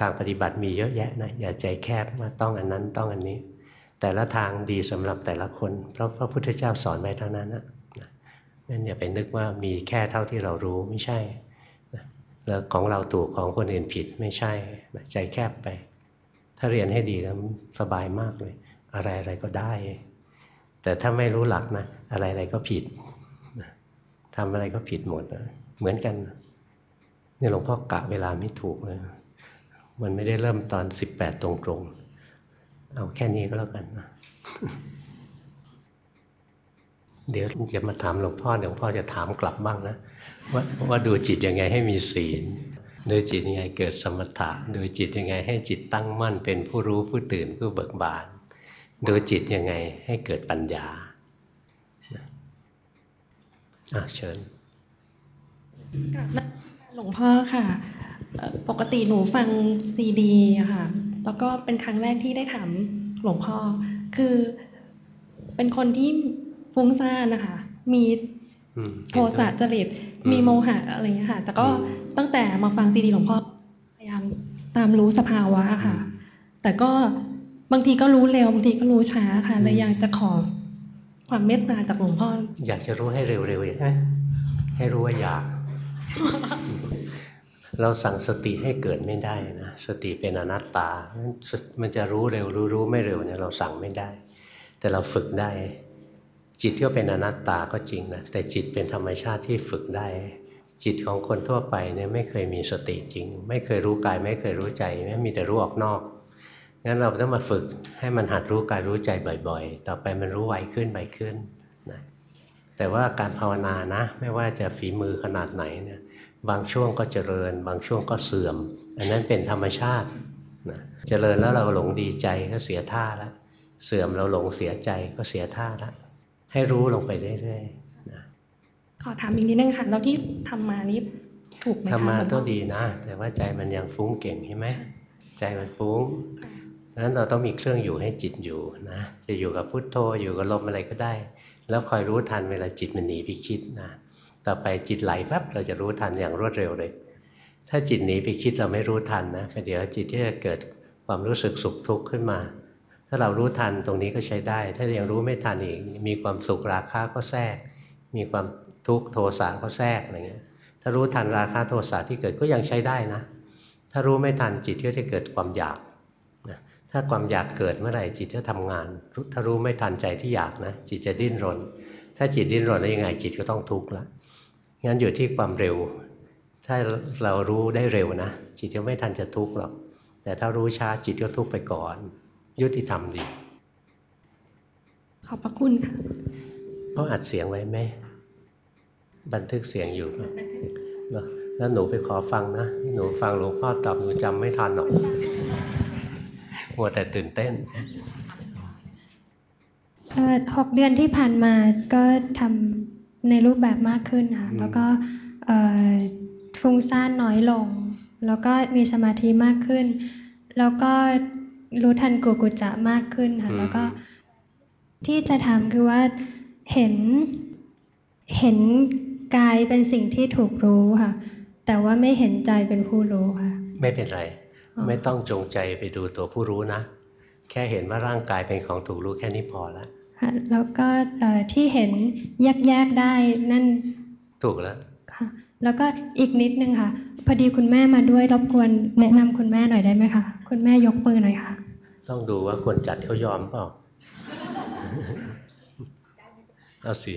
ทางปฏิบัติมีเยอะแยะนะอย่าใจแคบว่าต้องอันนั้นต้องอันนี้ แต่ละทางดีสำหรับแต่ละคน เพราะพระพุทธเจ้าสอนไว้เทั้งนั้นนะนั่นอย่าไปนึกว่ามีแค่เท่าที่เรารู้ไม่ใช่แล้วของเราถูกของคนอื่นผิดไม่ใช่ใจแคบไป ถ้าเรียนให้ดีแล้วสบายมากเลย อะไรอะไรก็ได้ แต่ถ้าไม่รู้หลักนะ อะไรอะไรก็ผิด ทำอะไรก็ผิดหมดเหมือนกันนี่หลวงพ่อกะเวลาไม่ถูกเลยมันไม่ได้เริ่มตอนสิบแปดตรงๆเอาแค่นี้ก็แล้วกันนะเดี๋ยวจะมาถามหลวงพ่อหลวงพ่อจะถามกลับบ้างนะว่าว่าดูจิตยังไงให้มีศีลดูจิตยังไงเกิดสมถะดูจิตยังไงให้จิตตั้งมั่นเป็นผู้รู้ผู้ตื่นผู้เบิกบานดูจิตยังไงให้เกิดปัญญา อะเชิญหลวงพ่อค่ะ ปกติหนูฟังซีดีอะค่ะ แล้วก็เป็นครั้งแรกที่ได้ถามหลวงพ่อ คือเป็นคนที่ฟุ้งซ่านนะคะ มีอืมโทสะจริตอืมมีโมหะอะไรอย่างเงี้ยค่ะ แต่ก็อืมตั้งแต่มาฟังซีดีหลวงพ่อ พยายามตามรู้สภาวะค่ะ แต่ก็บางทีก็รู้เร็ว บางทีก็รู้ช้าค่ะเลยอยากจะขอ ความเมตตาจากหลวงพ่อ อยากจะรู้ให้เร็วๆอย่างนี้ให้รู้ว่าอยาก เราสั่งสติให้เกิดไม่ได้นะ สติเป็นอนัตตา มันจะรู้เร็วรู้รู้ไม่เร็วเนี่ยเราสั่งไม่ได้ แต่เราฝึกได้ จิตก็เป็นอนัตตาก็จริงนะ แต่จิตเป็นธรรมชาติที่ฝึกได้ จิตของคนทั่วไปเนี่ยไม่เคยมีสติจริง ไม่เคยรู้กาย ไม่เคยรู้ใจไม่มีแต่รู้ออกนอก งั้นเราต้องมาฝึกให้มันหัดรู้กายรู้ใจบ่อยๆ ต่อไปมันรู้ไวขึ้นไวขึ้นนะแต่ว่าการภาวนานะ ไม่ว่าจะฝีมือขนาดไหนเนี่ยบางช่วงก็เจริญ บางช่วงก็เสื่อม อันนั้นเป็นธรรมชาตินะเจริญแล้วเราหลงดีใจก็เสียท่าแล้วเสื่อมเราหลงเสียใจก็เสียท่าแล้วให้รู้ลงไปเรื่อยๆนะขอถามอีกนิดนึงค่ะแล้วที่ทำมานี้ถูกไหมคะทำมาหลวงพ่อก็ดีนะ แต่ว่าใจมันยังฟุ้งเก่งใช่ไหมใจมันฟุ้งดัง นั้นเราต้องมีเครื่องอยู่ให้จิตอยู่นะ จะอยู่กับพุทโธอยู่กับลมอะไรก็ได้ แล้วคอยรู้ทันเวลาจิตมันหนีไปคิดนะต่อไปจิตไหลปั๊บเราจะรู้ทันอย่างรวดเร็วเลย ถ้าจิตหนีไปคิดเราไม่รู้ทันนะเดี๋ยวจิตที่จะเกิดความรู้สึกสุขทุกข์ขึ้นมา ถ้าเรารู้ทันตรงนี้ก็ใช้ได้ ถ้ายังรู้ไม่ทันอีกมีความสุขราคะก็แทรก มีความทุกข์โทสะก็แทรกอะไรเงี้ยถ้ารู้ทันราคะโทสะที่เกิดก็ยังใช้ได้นะ ถ้ารู้ไม่ทันจิตก็จะเกิดความอยาก ถ้าความอยากเกิดเมื่อไหร่จิตจะทำงาน ถ้ารู้ไม่ทันใจที่อยากนะ จิตจะดิ้นรน ถ้าจิตดิ้นรนแล้วยังไงจิตก็ต้องทุกข์ละงั้นอยู่ที่ความเร็ว ถ้าเรารู้ได้เร็วนะ จิตจะไม่ทันจะทุกข์หรอก แต่ถ้ารู้ช้าจิตก็ทุกข์ไปก่อน ยุติธรรมดี ขอบพระคุณค่ะเขาอัดเสียงไว้ไหมบันทึกเสียงอยู่ปะเหรอแล้วหนูไปขอฟังนะ หนูฟังหลวงพ่อตอบหนูจำไม่ทันหรอก มัวแต่ตื่นเต้นเอ่อหกเดือนที่ผ่านมาก็ทำในรูปแบบมากขึ้นค่ะอืมแล้วก็เอ่อฟุ้งซ่านน้อยลง แล้วก็มีสมาธิมากขึ้น แล้วก็รู้ทันกุกุจจะมากขึ้นค่ะแล้วก็ที่จะทำคือว่าเห็นเห็นกายเป็นสิ่งที่ถูกรู้ค่ะ แต่ว่าไม่เห็นใจเป็นผู้รู้ค่ะ ไม่เป็นไรอ๋อ ไม่ต้องจงใจไปดูตัวผู้รู้นะ แค่เห็นว่าร่างกายเป็นของถูกรู้แค่นี้พอแล้วค่ะแล้วก็เอ่อที่เห็นแยกๆได้นั่นถูกแล้วค่ะแล้วก็อีกนิดนึงค่ะ พอดีคุณแม่มาด้วยรบกวนแนะนำคุณแม่หน่อยได้ไหมคะคุณแม่ยกมือหน่อยค่ะ ต้องดูว่าคนจัดเขายอมเปล่าเอาสิ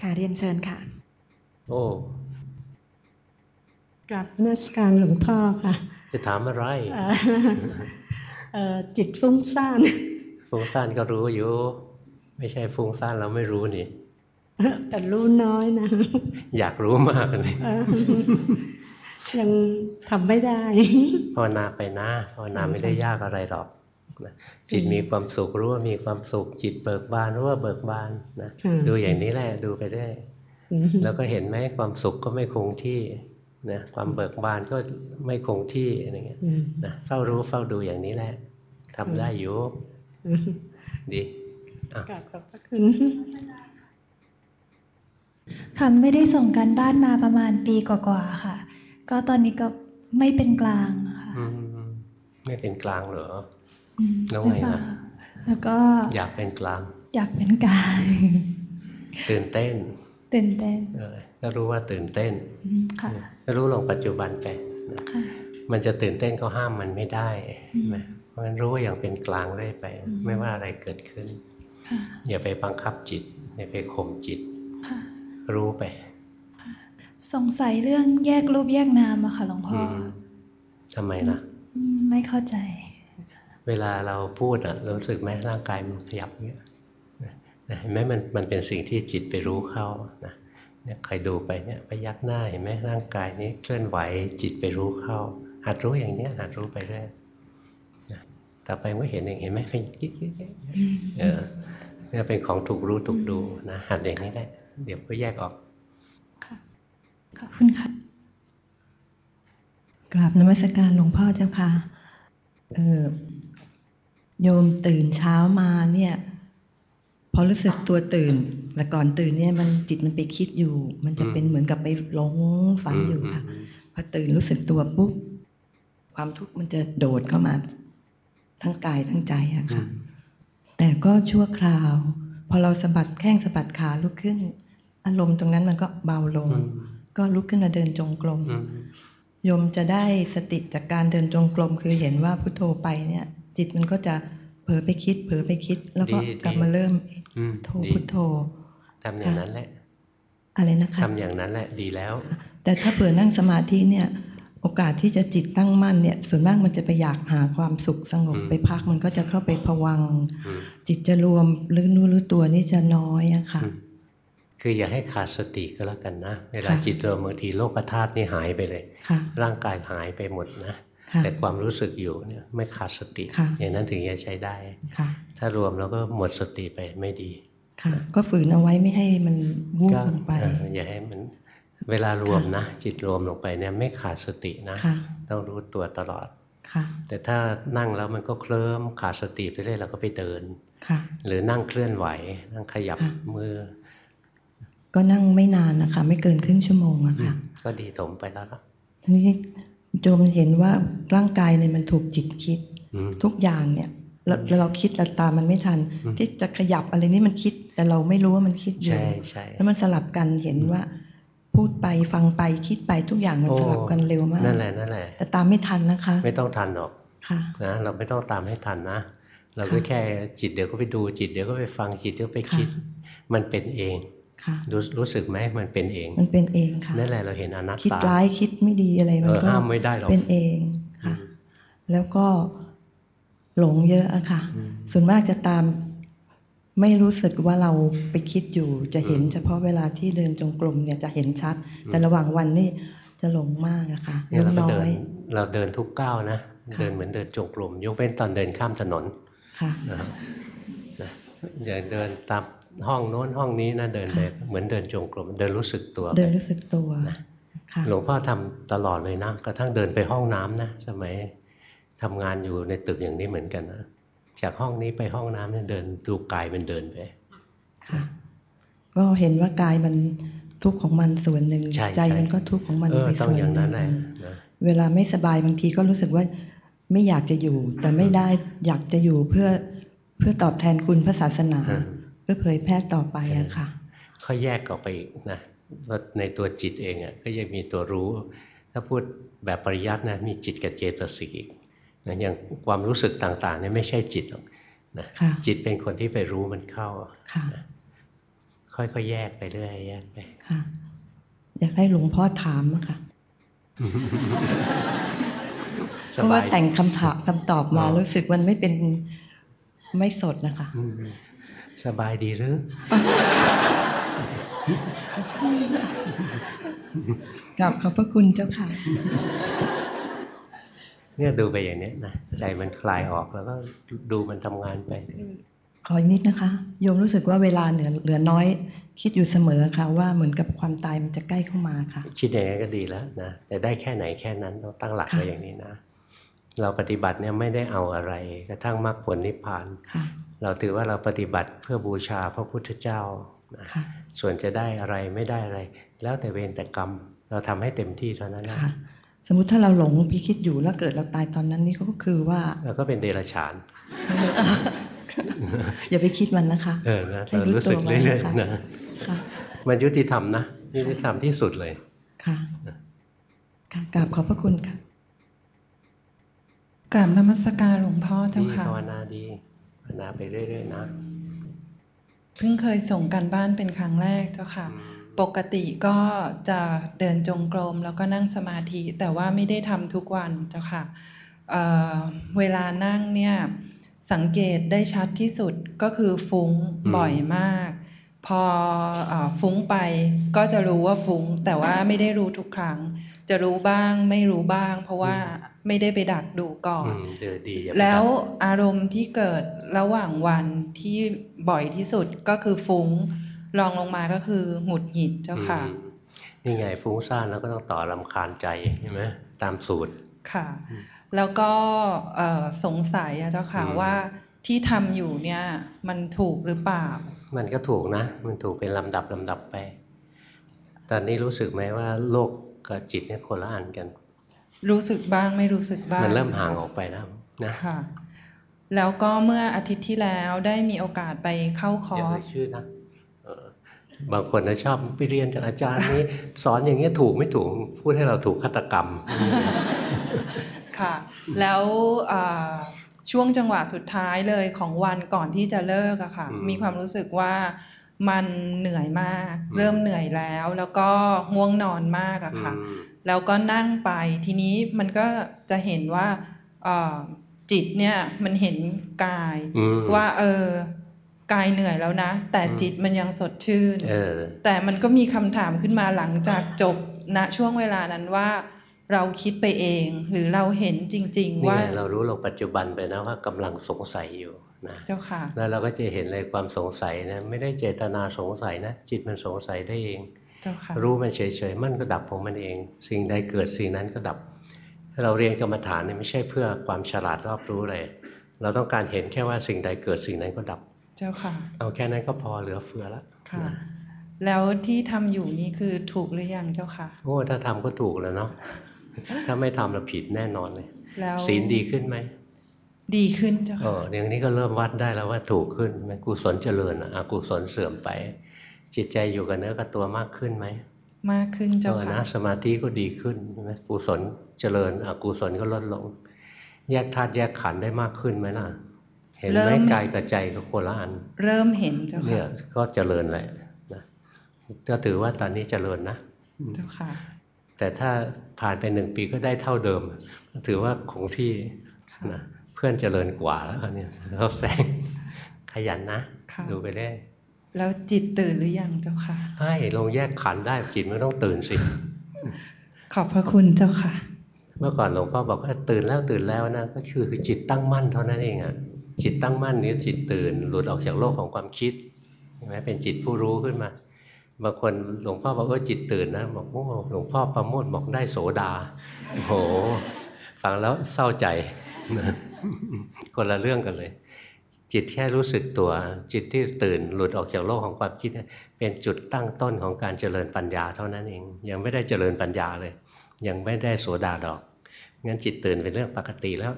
ค่ะเรียนเชิญค่ะ โอ้กราบนมัสการหลวงพ่อค่ะ จะถามอะไรเอ่อเอ่อจิตฟุ้งซ่าน ฟุ้งซ่านก็รู้อยู่ ไม่ใช่ฟุ้งซ่านเราไม่รู้นี่ แต่รู้น้อยนะ อยากรู้มากเลยเอ่อยังทำไม่ได้ภาวนาไปนะภาวนาไม่ได้ยากอะไรหรอกนะจิตมีความสุขรู้ว่ามีความสุข จิตเบิกบานรู้ว่าเบิกบานนะอืมดูอย่างนี้แหละดูไปเรื่อยแล้วก็เห็นไหมความสุขก็ไม่คงที่ นะความเบิกบานก็ไม่คงที่อะไรเงี้ยอืมนะเฝ้ารู้เฝ้าดูอย่างนี้แหละทำได้อยู่ดีอะกราบขอบพระคุณค่ะไม่ได้ส่งการบ้านมาประมาณปีกว่าๆค่ะ ก็ตอนนี้ก็ไม่เป็นกลางค่ะอืมไม่เป็นกลางเหรออืมแล้วไงล่ะแล้วก็อยากเป็นกลาง อยากเป็นกลางตื่นเต้นตื่นเต้นเออ ก็รู้ว่าตื่นเต้นอืมค่ะก็รู้ลงปัจจุบันไปนะค่ะมันจะตื่นเต้นก็ห้ามมันไม่ได้อืมใช่ไหมเพราะฉะนั้นรู้ว่าอย่างเป็นกลางเรื่อยไปอืมไม่ว่าอะไรเกิดขึ้นค่ะอย่าไปบังคับจิต อย่าไปข่มจิตค่ะรู้ไป สงสัยเรื่องแยกรูปแยกนามอะค่ะหลวงพ่อมทำไมล่ะอืมไม่เข้าใจ เวลาเราพูดอะรู้สึกไหมร่างกายมันขยับเงี้ยนะเห็นไหมมันมันเป็นสิ่งที่จิตไปรู้เข้านะ เนี่ยใครดูไปเนี่ยไปยักหน้าเห็นไหมร่างกายนี้เคลื่อนไหวจิตไปรู้เข้า หัดรู้อย่างเนี้ยหัดรู้ไปเรื่อยนะต่อไปก็เห็นเองเห็นไหมขยิกยิกยิกยิกเออเนี่ยเป็นของถูกรู้ถูกดูนะหัดอย่างนี้ได้ เดี๋ยวก็แยกออกขอบคุณค่ะกราบนมัสการหลวงพ่อเจ้าค่ะเออโยมตื่นเช้ามาเนี่ย พอรู้สึกตัวตื่น แต่ก่อนตื่นเนี่ยมันจิตมันไปคิดอยู่ มันจะเป็นอืมเหมือนกับไปหลงฝันอยู่ค่ะพอตื่นรู้สึกตัวปุ๊บความทุกข์มันจะโดดเข้ามา ทั้งกายทั้งใจอะอืค่ะมแต่ก็ชั่วคราว พอเราสะบัดแข้งสะบัดขาลุกขึ้น อารมณ์ตรงนั้นมันก็เบาลงอืมก็ลุกขึ้นมาเดินจงกรมอืมโยมจะได้สติจากการเดินจงกรมคือเห็นว่าพุทโธไปเนี่ย จิตมันก็จะเผลอไปคิด เผลอไปคิด แล้วก็ดีกลับดีมาเริ่มอืมโธดีพุทโธ ทำอย่างนั้นแหละ อะไรนะคะทำอย่างนั้นแหละดีแล้ว แต่ถ้าเผื่อนั่งสมาธิเนี่ย โอกาสที่จะจิตตั้งมั่นเนี่ย ส่วนมากมันจะไปอยากหาความสุขสงบอืมไปพักมันก็จะเข้าไปผวังค์อืมจิตจะรวมหรือนู้รู้ตัวนี่จะน้อยอะค่ะอืมคืออย่าให้ขาดสติก็แล้วกันนะ เวลาค่ะจิตรวมบางทีโลกธาตุนี่หายไปเลยค่ะร่างกายหายไปหมดนะค่ะแต่ความรู้สึกอยู่เนี่ยไม่ขาดสติค่ะอย่างนั้นถึงจะใช้ได้ค่ะถ้ารวมแล้วก็หมดสติไปไม่ดี ค่ะ ก็ฝืนเอาไว้ไม่ให้มันวูบก็ลงไปเอออย่าให้มันเวลารวมนะ จิตรวมลงไปเนี่ยไม่ขาดสตินะค่ะต้องรู้ตัวตลอดค่ะแต่ถ้านั่งแล้วมันก็เคลิ้มขาดสติไปเรื่อยเราก็ไปเดินค่ะหรือนั่งเคลื่อนไหว นั่งขยับค่ะมือ ก็นั่งไม่นานนะคะ ไม่เกินครึ่งชั่วโมงอะอืค่ะมก็ดีถมไปแล้วล่ะทีนี้โยมเห็นว่าร่างกายเนี่ยมันถูกจิตคิดอืมทุกอย่างเนี่ยเราเราคิดเราตามมันไม่ทันอืมที่จะขยับอะไรนี่มันคิด แต่เราไม่รู้ว่ามันคิดอยู่ใช่ใช่แล้วมันสลับกันเห็นว่า พูดไปฟังไปคิดไปทุกอย่างมันโอ้สลับกันเร็วมากนั่นแหละนั่นแหละแต่ตามไม่ทันนะคะ ไม่ต้องทันหรอกค่ะนะเราไม่ต้องตามให้ทันนะเราก็ค่ะแค่จิตเดี๋ยวก็ไปดูจิตเดี๋ยวก็ไปฟังจิตเดี๋ยวไปคิดค่ะมันเป็นเองค่ะรู้รู้สึกไหมมันเป็นเอง มันเป็นเองค่ะนั่นแหละเราเห็นอนัตคิดตาร้ายคิดไม่ดีอะไรมันเออก็ห้ามไม่ได้หรอกเป็นเองอืค่ะมแล้วก็หลงเยอะอะค่ะอืมส่วนมากจะตาม ไม่รู้สึกว่าเราไปคิดอยู่จะเห็นอืมเฉพาะเวลาที่เดินจงกรมเนี่ยจะเห็นชัดอืมแต่ระหว่างวันนี่จะหลงมากอะค่ะเนี่ยเราก็น้เดิอนยเราเดินทุกก้าวนะค่ะเดินเหมือนเดินจงกรมยกเว้นตอนเดินข้ามถนนค่ะนะครับนะอย่าเดินตามห้องโน้นห้องนี้นะเดินไปค่ะเหมือนเดินจงกรมเดินรู้สึกตัว เดินไปรู้สึกตัวนะค่ะหลวงพ่อทำตลอดเลยนะกระทั่งเดินไปห้องน้ำนะสมัยทำงานอยู่ในตึกอย่างนี้เหมือนกันนะ จากห้องนี้ไปห้องน้ำเนี่ยเดินดูกายมันเดินไปค่ะ ก็เห็นว่ากายมันทุกข์ของมันส่วนหนึ่งใช่ใจใช่มันก็ทุกข์ของมันเออไปต้องส่วนอย่างหนึ่นั้นงแหละนะเวลาไม่สบายบางทีก็รู้สึกว่าไม่อยากจะอยู่ แต่ไม่ได้อยากจะอยู่เพื่อเพื่อตอบแทนคุณพระศาสนาอืมเพื่อเผยแพร่ต่อไปอะค่ะเขาแยกออกไปอีกนะว่าในตัวจิตเองอะก็ยังมีตัวรู้ ถ้าพูดแบบปริยัตินะมีจิตกับเจตสิกอีก นะอย่างความรู้สึกต่างๆเนี่ยไม่ใช่จิตหรอกนะค่ะจิตเป็นคนที่ไปรู้มันเข้าค่ะค่อยๆแยกไปเรื่อยแยกไปค่ะอยากให้หลวงพ่อถามอะค่ะสเพราะบาว่ายแต่งคำถามคำตอบมาอ๋อรู้สึกมันไม่เป็นไม่สดนะคะอืมสบายดีหรือ กลับขอบพระคุณเจ้าค่ะ เนี่ยดูไปอย่างเนี้ยนะใจมันคลายออกแล้วก็ดูมันทำงานไป ขออีกนิดนะคะ โยมรู้สึกว่าเวลาเหลือเหลือน้อย คิดอยู่เสมอค่ะ ว่าเหมือนกับความตายมันจะใกล้เข้ามาค่ะ คิดอย่างนั้นก็ดีแล้วนะแต่ได้แค่ไหนแค่นั้นต้องตั้งหลักค่ะไว้อย่างนี้นะ เราปฏิบัติเนี่ยไม่ได้เอาอะไร กระทั่งมรรคผลนิพพานค่ะเราถือว่าเราปฏิบัติเพื่อบูชาพระพุทธเจ้านะค่ะส่วนจะได้อะไรไม่ได้อะไร แล้วแต่เวรแต่กรรม เราทำให้เต็มที่เท่านั้นนะค่ะ สมมุติถ้าเราหลงพิคิดอยู่แล้วเกิดเราตายตอนนั้นนี่ก็คือว่าเราก็เป็นเดรัจฉาน อย่าไปคิดมันนะคะ เออนะให้เรารู้รู้สึกตัวไว้เรื่อยนะคะๆนะค่ะมันยุติธรรมนะยุติธรรมที่สุดเลยค่ะค่ะกราบขอบพระคุณค่ะกราบนมัสการหลวงพ่อเจ้าดีค่ะภาวนาดีภาวนาไปเรื่อยๆนะเพิ่งเคยส่งกันบ้านเป็นครั้งแรกเจ้าค่ะอืม ปกติก็จะเดินจงกรมแล้วก็นั่งสมาธิ แต่ว่าไม่ได้ทำทุกวันเจ้าค่ะเอ่อเวลานั่งเนี่ยสังเกตได้ชัดที่สุดก็คือฟุ้งบ่อยมากพอเออฟุ้งไปก็จะรู้ว่าฟุ้ง แต่ว่าไม่ได้รู้ทุกครั้ง จะรู้บ้างไม่รู้บ้าง เพราะว่าไม่ได้ไปดักดูก่อนอืมเดือดีอย่าไปแล้วดับอารมณ์ที่เกิดระหว่างวันที่บ่อยที่สุดก็คือฟุ้ง รองลงมาก็คือหงุดหงิดเจ้าค่ะอืมนี่ไงฟุ้งซ่านแล้วก็ต้องต่อลำคาญใจใช่ไหมตามสูตรค่ะ แล้วก็เอ่อสงสัยอะเจ้าค่ะอืมว่าที่ทำอยู่เนี่ย มันถูกหรือเปล่า มันก็ถูกนะ มันถูกเป็นลำดับลำดับไป ตอนนี้รู้สึกไหมว่าโลกกับจิตเนี่ยคนละอันกัน รู้สึกบ้างไม่รู้สึกบ้าง มันเริ่มห่างออกไปแล้วนะค่ะแล้วก็เมื่ออาทิตย์ที่แล้วได้มีโอกาสไปเข้าคอเดี๋ยวร์เอ่สยชื่อนะเออ บางคนนะชอบไปเรียนจากอาจารย์นี้ สอนอย่างเงี้ยถูกไม่ถูกพูดให้เราถูกฆาตกรรม ค่ะ แล้วอ่าช่วงจังหวะสุดท้ายเลยของวันก่อนที่จะเลิกอะค่ะอืมมีความรู้สึกว่ามันเหนื่อยมากอืมเริ่มเหนื่อยแล้ว แล้วก็ง่วงนอนมากอะค่ะอืมแล้วก็นั่งไปทีนี้มันก็จะเห็นว่าเอ่อจิตเนี่ยมันเห็นกายอืมว่าเออ กายเหนื่อยแล้วนะ แต่อืมจิตมันยังสดชื่นเออแต่มันก็มีคำถามขึ้นมาหลังจากจบณช่วงเวลานั้นว่าเราคิดไปเอง หรือเราเห็นจริงนี่ๆว่าไงเรารู้โลกปัจจุบันไปนะว่ากำลังสงสัยอยู่นะเจ้าค่ะ แล้วเราก็จะเห็นเลยความสงสัยนะไม่ได้เจตนาสงสัยนะ จิตมันสงสัยได้เองเจ้าค่ะรู้มันเฉยๆมันก็ดับของมันเอง สิ่งใดเกิดสิ่งนั้นก็ดับ เราเรียนกรรมฐานเนี่ยไม่ใช่เพื่อความฉลาดรอบรู้เลยเราต้องการเห็นแค่ว่าสิ่งใดเกิดสิ่งนั้นก็ดับ เจ้าค่ะ เอาแค่นั้นก็พอเหลือเฟือละค่ะนะแล้วที่ทำอยู่นี่คือถูกหรือยังเจ้าค่ะ โอ้ถ้าทำก็ถูกแล้วเนาะถ้าไม่ทำเราผิดแน่นอนเลยแล้วศีลดีขึ้นไหมดีขึ้นเจ้าเอค่ะออย่างนี้ก็เริ่มวัดได้แล้วว่าถูกขึ้นไหมกุศลเจริญอะอกุศลเสื่อมไป จิตใจอยู่กับเนื้อกับตัวมากขึ้นไหมมากขึ้นเจ้าเออค่ะนะสมาธิก็ดีขึ้นใช่ไหมกุศลเจริญอกุศลก็ลดลง แยกธาตุแยกขันธ์ได้มากขึ้นไหมล่ะ เห็นไหมกายกับใจก็คนละอัน เริ่มเห็นเจ้าเนี่ยค่ะก็เจริญแหละนะก็ถือว่าตอนนี้เจริญนะเจ้าค่ะ แต่ถ้าผ่านไปหนึ่งปีก็ได้เท่าเดิมก็ถือว่าคงที่ค่ะนะเพื่อนเจริญกว่าแล้วเนี่ยเขาแซงขยันนะค่ะดูไปได้แล้วจิตตื่นหรือยังเจ้าค่ะให้ลงแยกขันธ์ได้จิตไม่ต้องตื่นสิ ขอบพระคุณเจ้าค่ะ เมื่อก่อนหลวงพ่อบอกว่าตื่นแล้วตื่นแล้วนะก็คือคือจิตตั้งมั่นเท่านั้นเองอะ จิตตั้งมั่นนี้จิตตื่น หลุดออกจากโลกของความคิดใช่ไหมเป็นจิตผู้รู้ขึ้นมาบางคนหลวงพ่อบอกว่าจิตตื่นนะบอกโอ้หลวงพ่อประโมทบอกได้โสดาโอ้โหฟังแล้วเศร้าใจคนละเรื่องกันเลย จิตแค่รู้สึกตัว จิตที่ตื่นหลุดออกจากโลกของความคิดเป็นจุดตั้งต้นของการเจริญปัญญาเท่านั้นเอง ยังไม่ได้เจริญปัญญาเลย ยังไม่ได้โสดาดอก งั้นจิตตื่นเป็นเรื่องปกติแล้ว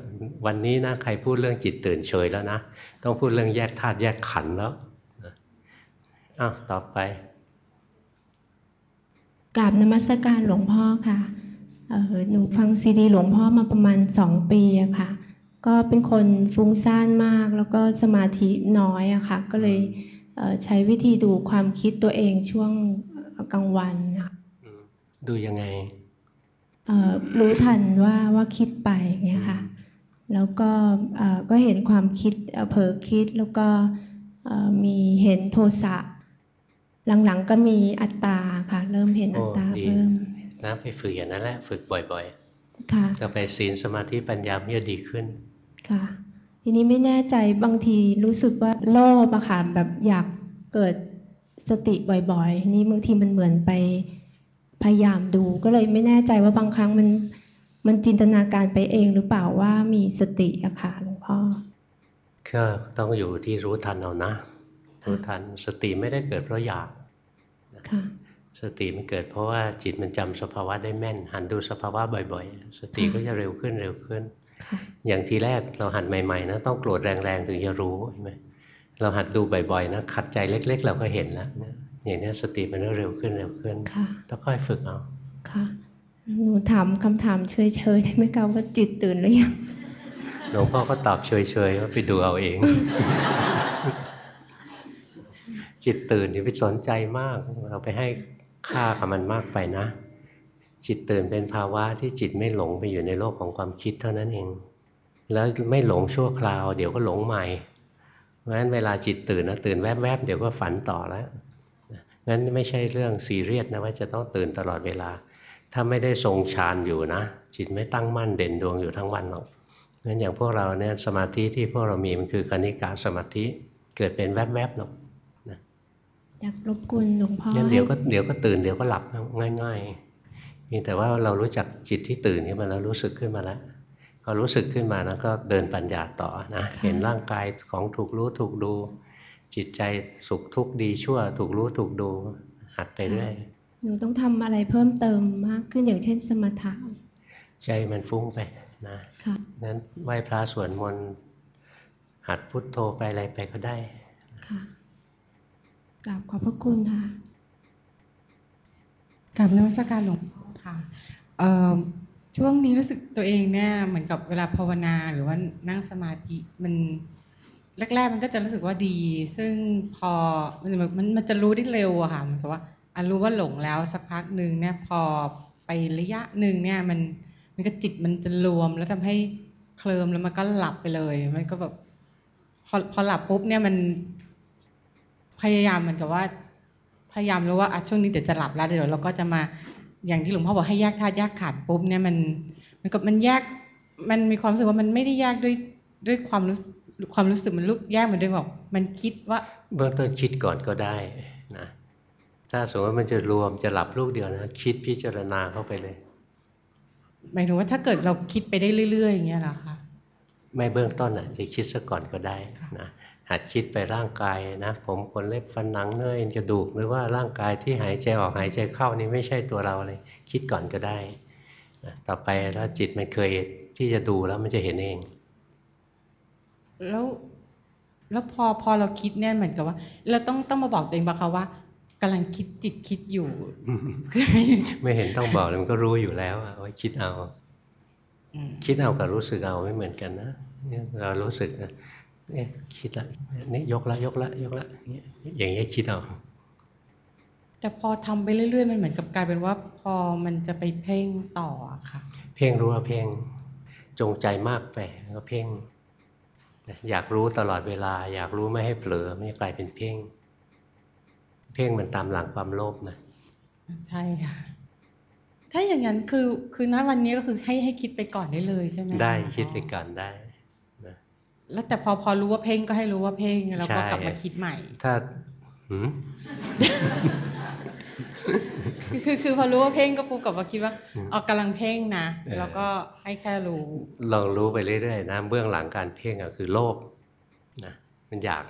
วันนี้นะใครพูดเรื่องจิตตื่นเฉยแล้วนะ ต้องพูดเรื่องแยกธาตุแยกขันธ์แล้วนะอ้าวต่อไปกราบนมัสการหลวงพ่อค่ะเอ่อหนูฟังซีดีหลวงพ่อมาประมาณสองปีอะค่ะ ก็เป็นคนฟุ้งซ่านมาก แล้วก็สมาธิน้อยอะค่ะ ก็เลยเอ่อใช้วิธีดูความคิดตัวเองช่วงกลางวันนะคะอืมดูยังไงเอ่อ รู้ทันว่าว่าคิดไปอย่างเงี้ยค่ะ แล้วก็เอ่อก็เห็นความคิดเอ่อเผลอคิดแล้วก็เอ่อมีเห็นโทสะหลังๆก็มีอัตตาค่ะ เริ่มเห็นอัตตาโอ้ดีเพิ่มนะไปฝึกอย่างนั้นแหละฝึกบ่อยค่ะๆต่อไปศีลสมาธิปัญญามันจะดีขึ้น ค่ะ ทีนี้ไม่แน่ใจบางทีรู้สึกว่าโลภอะค่ะแบบอยากเกิดสติบ่อยๆ นี่บางทีมันเหมือนไป พยายามดูก็เลยไม่แน่ใจว่าบางครั้งมันมันจินตนาการไปเองหรือเปล่าว่ามีสติอะค่ะหลวงพ่อก็ต้องอยู่ที่รู้ทันเอานะ รู้ทันสติไม่ได้เกิดเพราะอยากค่ะสติมันเกิดเพราะว่าจิตมันจำสภาวะได้แม่น หันดูสภาวะบ่อย ๆ สติก็จะเร็วขึ้นเร็วขึ้นค่ะอย่างทีแรกเราหัดใหม่ๆนะต้องโกรธแรงๆถึงจะรู้ใช่ไหมเราหัดดูบ่อยๆนะขัดใจเล็ก ๆ เราก็เห็นแล้วนะ อย่างนี้สติมันก็เร็วขึ้นเร็วขึ้นค่ะต้องค่อยฝึกเอาค่ะหนูถามคำถามเฉยๆได้ไหมคะว่าจิตตื่นหรือยังหลวงพ่อก็ตอบเฉยๆว่าไปดูเอาเอง จิตตื่นอย่าไปสนใจมาก เราไปให้ค่ากับมันมากไปนะ จิตตื่นเป็นภาวะที่จิตไม่หลงไปอยู่ในโลกของความคิดเท่านั้นเอง แล้วไม่หลงชั่วคราว เดี๋ยวก็หลงใหม่เพราะฉะนั้นเวลาจิตตื่นนะตื่นแวบๆเดี๋ยวก็ฝันต่อแล้ว งั้นไม่ใช่เรื่องซีเรียสนะว่าจะต้องตื่นตลอดเวลา ถ้าไม่ได้ทรงฌานอยู่นะ จิตไม่ตั้งมั่นเด่นดวงอยู่ทั้งวันหรอกงั้นอย่างพวกเราเนี่ยสมาธิที่พวกเรามีมันคือคณิกาสมาธิเกิดเป็นแวบๆหรอกอยากรบกวนหลวงพ่องั้นเดี๋ยวก็ให้เดี๋ยวก็ตื่นเดี๋ยวก็หลับง่ายๆเพียงแต่ว่าเรารู้จักจิตที่ตื่นขึ้นมาแล้วรู้สึกขึ้นมาแล้วพอรู้สึกขึ้นมานะก็เดินปัญญาต่อนะเห็นร่างกายของถูกรู้ถูกดู จิตใจสุขทุกข์ดีชั่ว ถูกรู้ถูกดูหัดไปเรื่อยหนูต้องทำอะไรเพิ่มเติมมากขึ้นอย่างเช่นสมถะใจมันฟุ้งไปนะค่ะนั้นไหว้พระสวดมนต์หัดพุทโธไปอะไรไปก็ได้ค่ะกราบขอบพระคุณค่ะกับนวัตการหลวงพ่อค่ะเอ่อช่วงนี้รู้สึกตัวเองเนี่ยเหมือนกับเวลาภาวนาหรือว่านั่งสมาธิมัน แรก ๆ มันก็จะรู้สึกว่าดี ซึ่งพอมันมันมันจะรู้ได้เร็วอะค่ะเหมันกับว่าอะรู้ว่าหลงแล้วสักพักหนึ่งเนี่ยพอไประยะหนึ่งเนี่ยมันมันก็จิตมันจะรวมแล้วทำให้เคลิมแล้วมันก็หลับไปเลย มันก็แบบพอพอหลับปุ๊บเนี่ยมันพยายามเหมือนกับว่า พยายามรู้ว่าอะช่วงนี้เดี๋ยวจะหลับแล้วเดี๋ยวเราก็จะมาอย่างที่หลวงพ่อบอกให้แยกธาตุแยกขันปุ๊บเนี่ยมันมันก็มันแยกมันมีความรู้สึกว่ามันไม่ได้แยกด้วยด้วยความรู้สึก ความรู้สึกมันลุกแยกมันด้วยบอกมันคิดว่า เบื้องต้นคิดก่อนก็ได้นะถ้าสมมติว่ามันจะรวมจะหลับลูกเดียวนะคิดพิจารณาเข้าไปเลยหมายถึงว่าถ้าเกิดเราคิดไปได้เรื่อยๆอย่างเงี้ยเหรอคะไม่เบื้องต้นอะจะคิดซะก่อนก็ได้นะหัดคิดไปร่างกายนะผมขนเล็บฟันหนังเนื้อเอ็นกระดูกหรือว่าร่างกายที่หายใจออกหายใจเข้านี่ไม่ใช่ตัวเราเลย คิดก่อนก็ได้นะต่อไปแล้วจิตมันเคยที่จะดูแล้วมันจะเห็นเอง แล้วแล้วพอพอเราคิดเนี่ยเหมือนกับว่า เราต้องต้องมาบอกตัวเองปะคะว่ากำลังคิดจิตคิดอยู่ ไม่เห็นต้องบอกเลยมันก็รู้อยู่แล้วอะว่าคิดเอาอืมคิดเอากับรู้สึกเอาไม่เหมือนกันนะเนี่ยเรารู้สึกนะเนี่ยคิดละนี่ยกละยกละยกละเนี่ยอย่างเงี้ยคิดเอาแต่พอทำไปเรื่อยๆมันเหมือนกับกลายเป็นว่า พอมันจะไปเพ่งต่ออะค่ะ เพ่งรู้ว่าเพ่งจงใจมากไปก็เพ่ง อยากรู้ตลอดเวลา อยากรู้ไม่ให้เผลอไม่กลายเป็นเพ่ง เพ่งมันตามหลังความโลภนะใช่ค่ะถ้าอย่างนั้นคือคือณวันนี้ก็คือให้ให้คิดไปก่อนได้เลยใช่ไหมได้คิดไปก่อนได้แล้วแต่พอพอรู้ว่าเพ่งก็ให้รู้ว่าเพ่งแล้วก็ใช่กลับมาคิดใหม่ ถ้าหืม คือคือคือพอรู้ว่าเพ่งก็ปูกลับมาคิดว่าอืมเอากำลังเพ่งนะเออแล้วก็ให้แค่รู้ลองรู้ไปเรื่อยๆนะเบื้องหลังการเพ่งอะคือโลภนะมันอยาก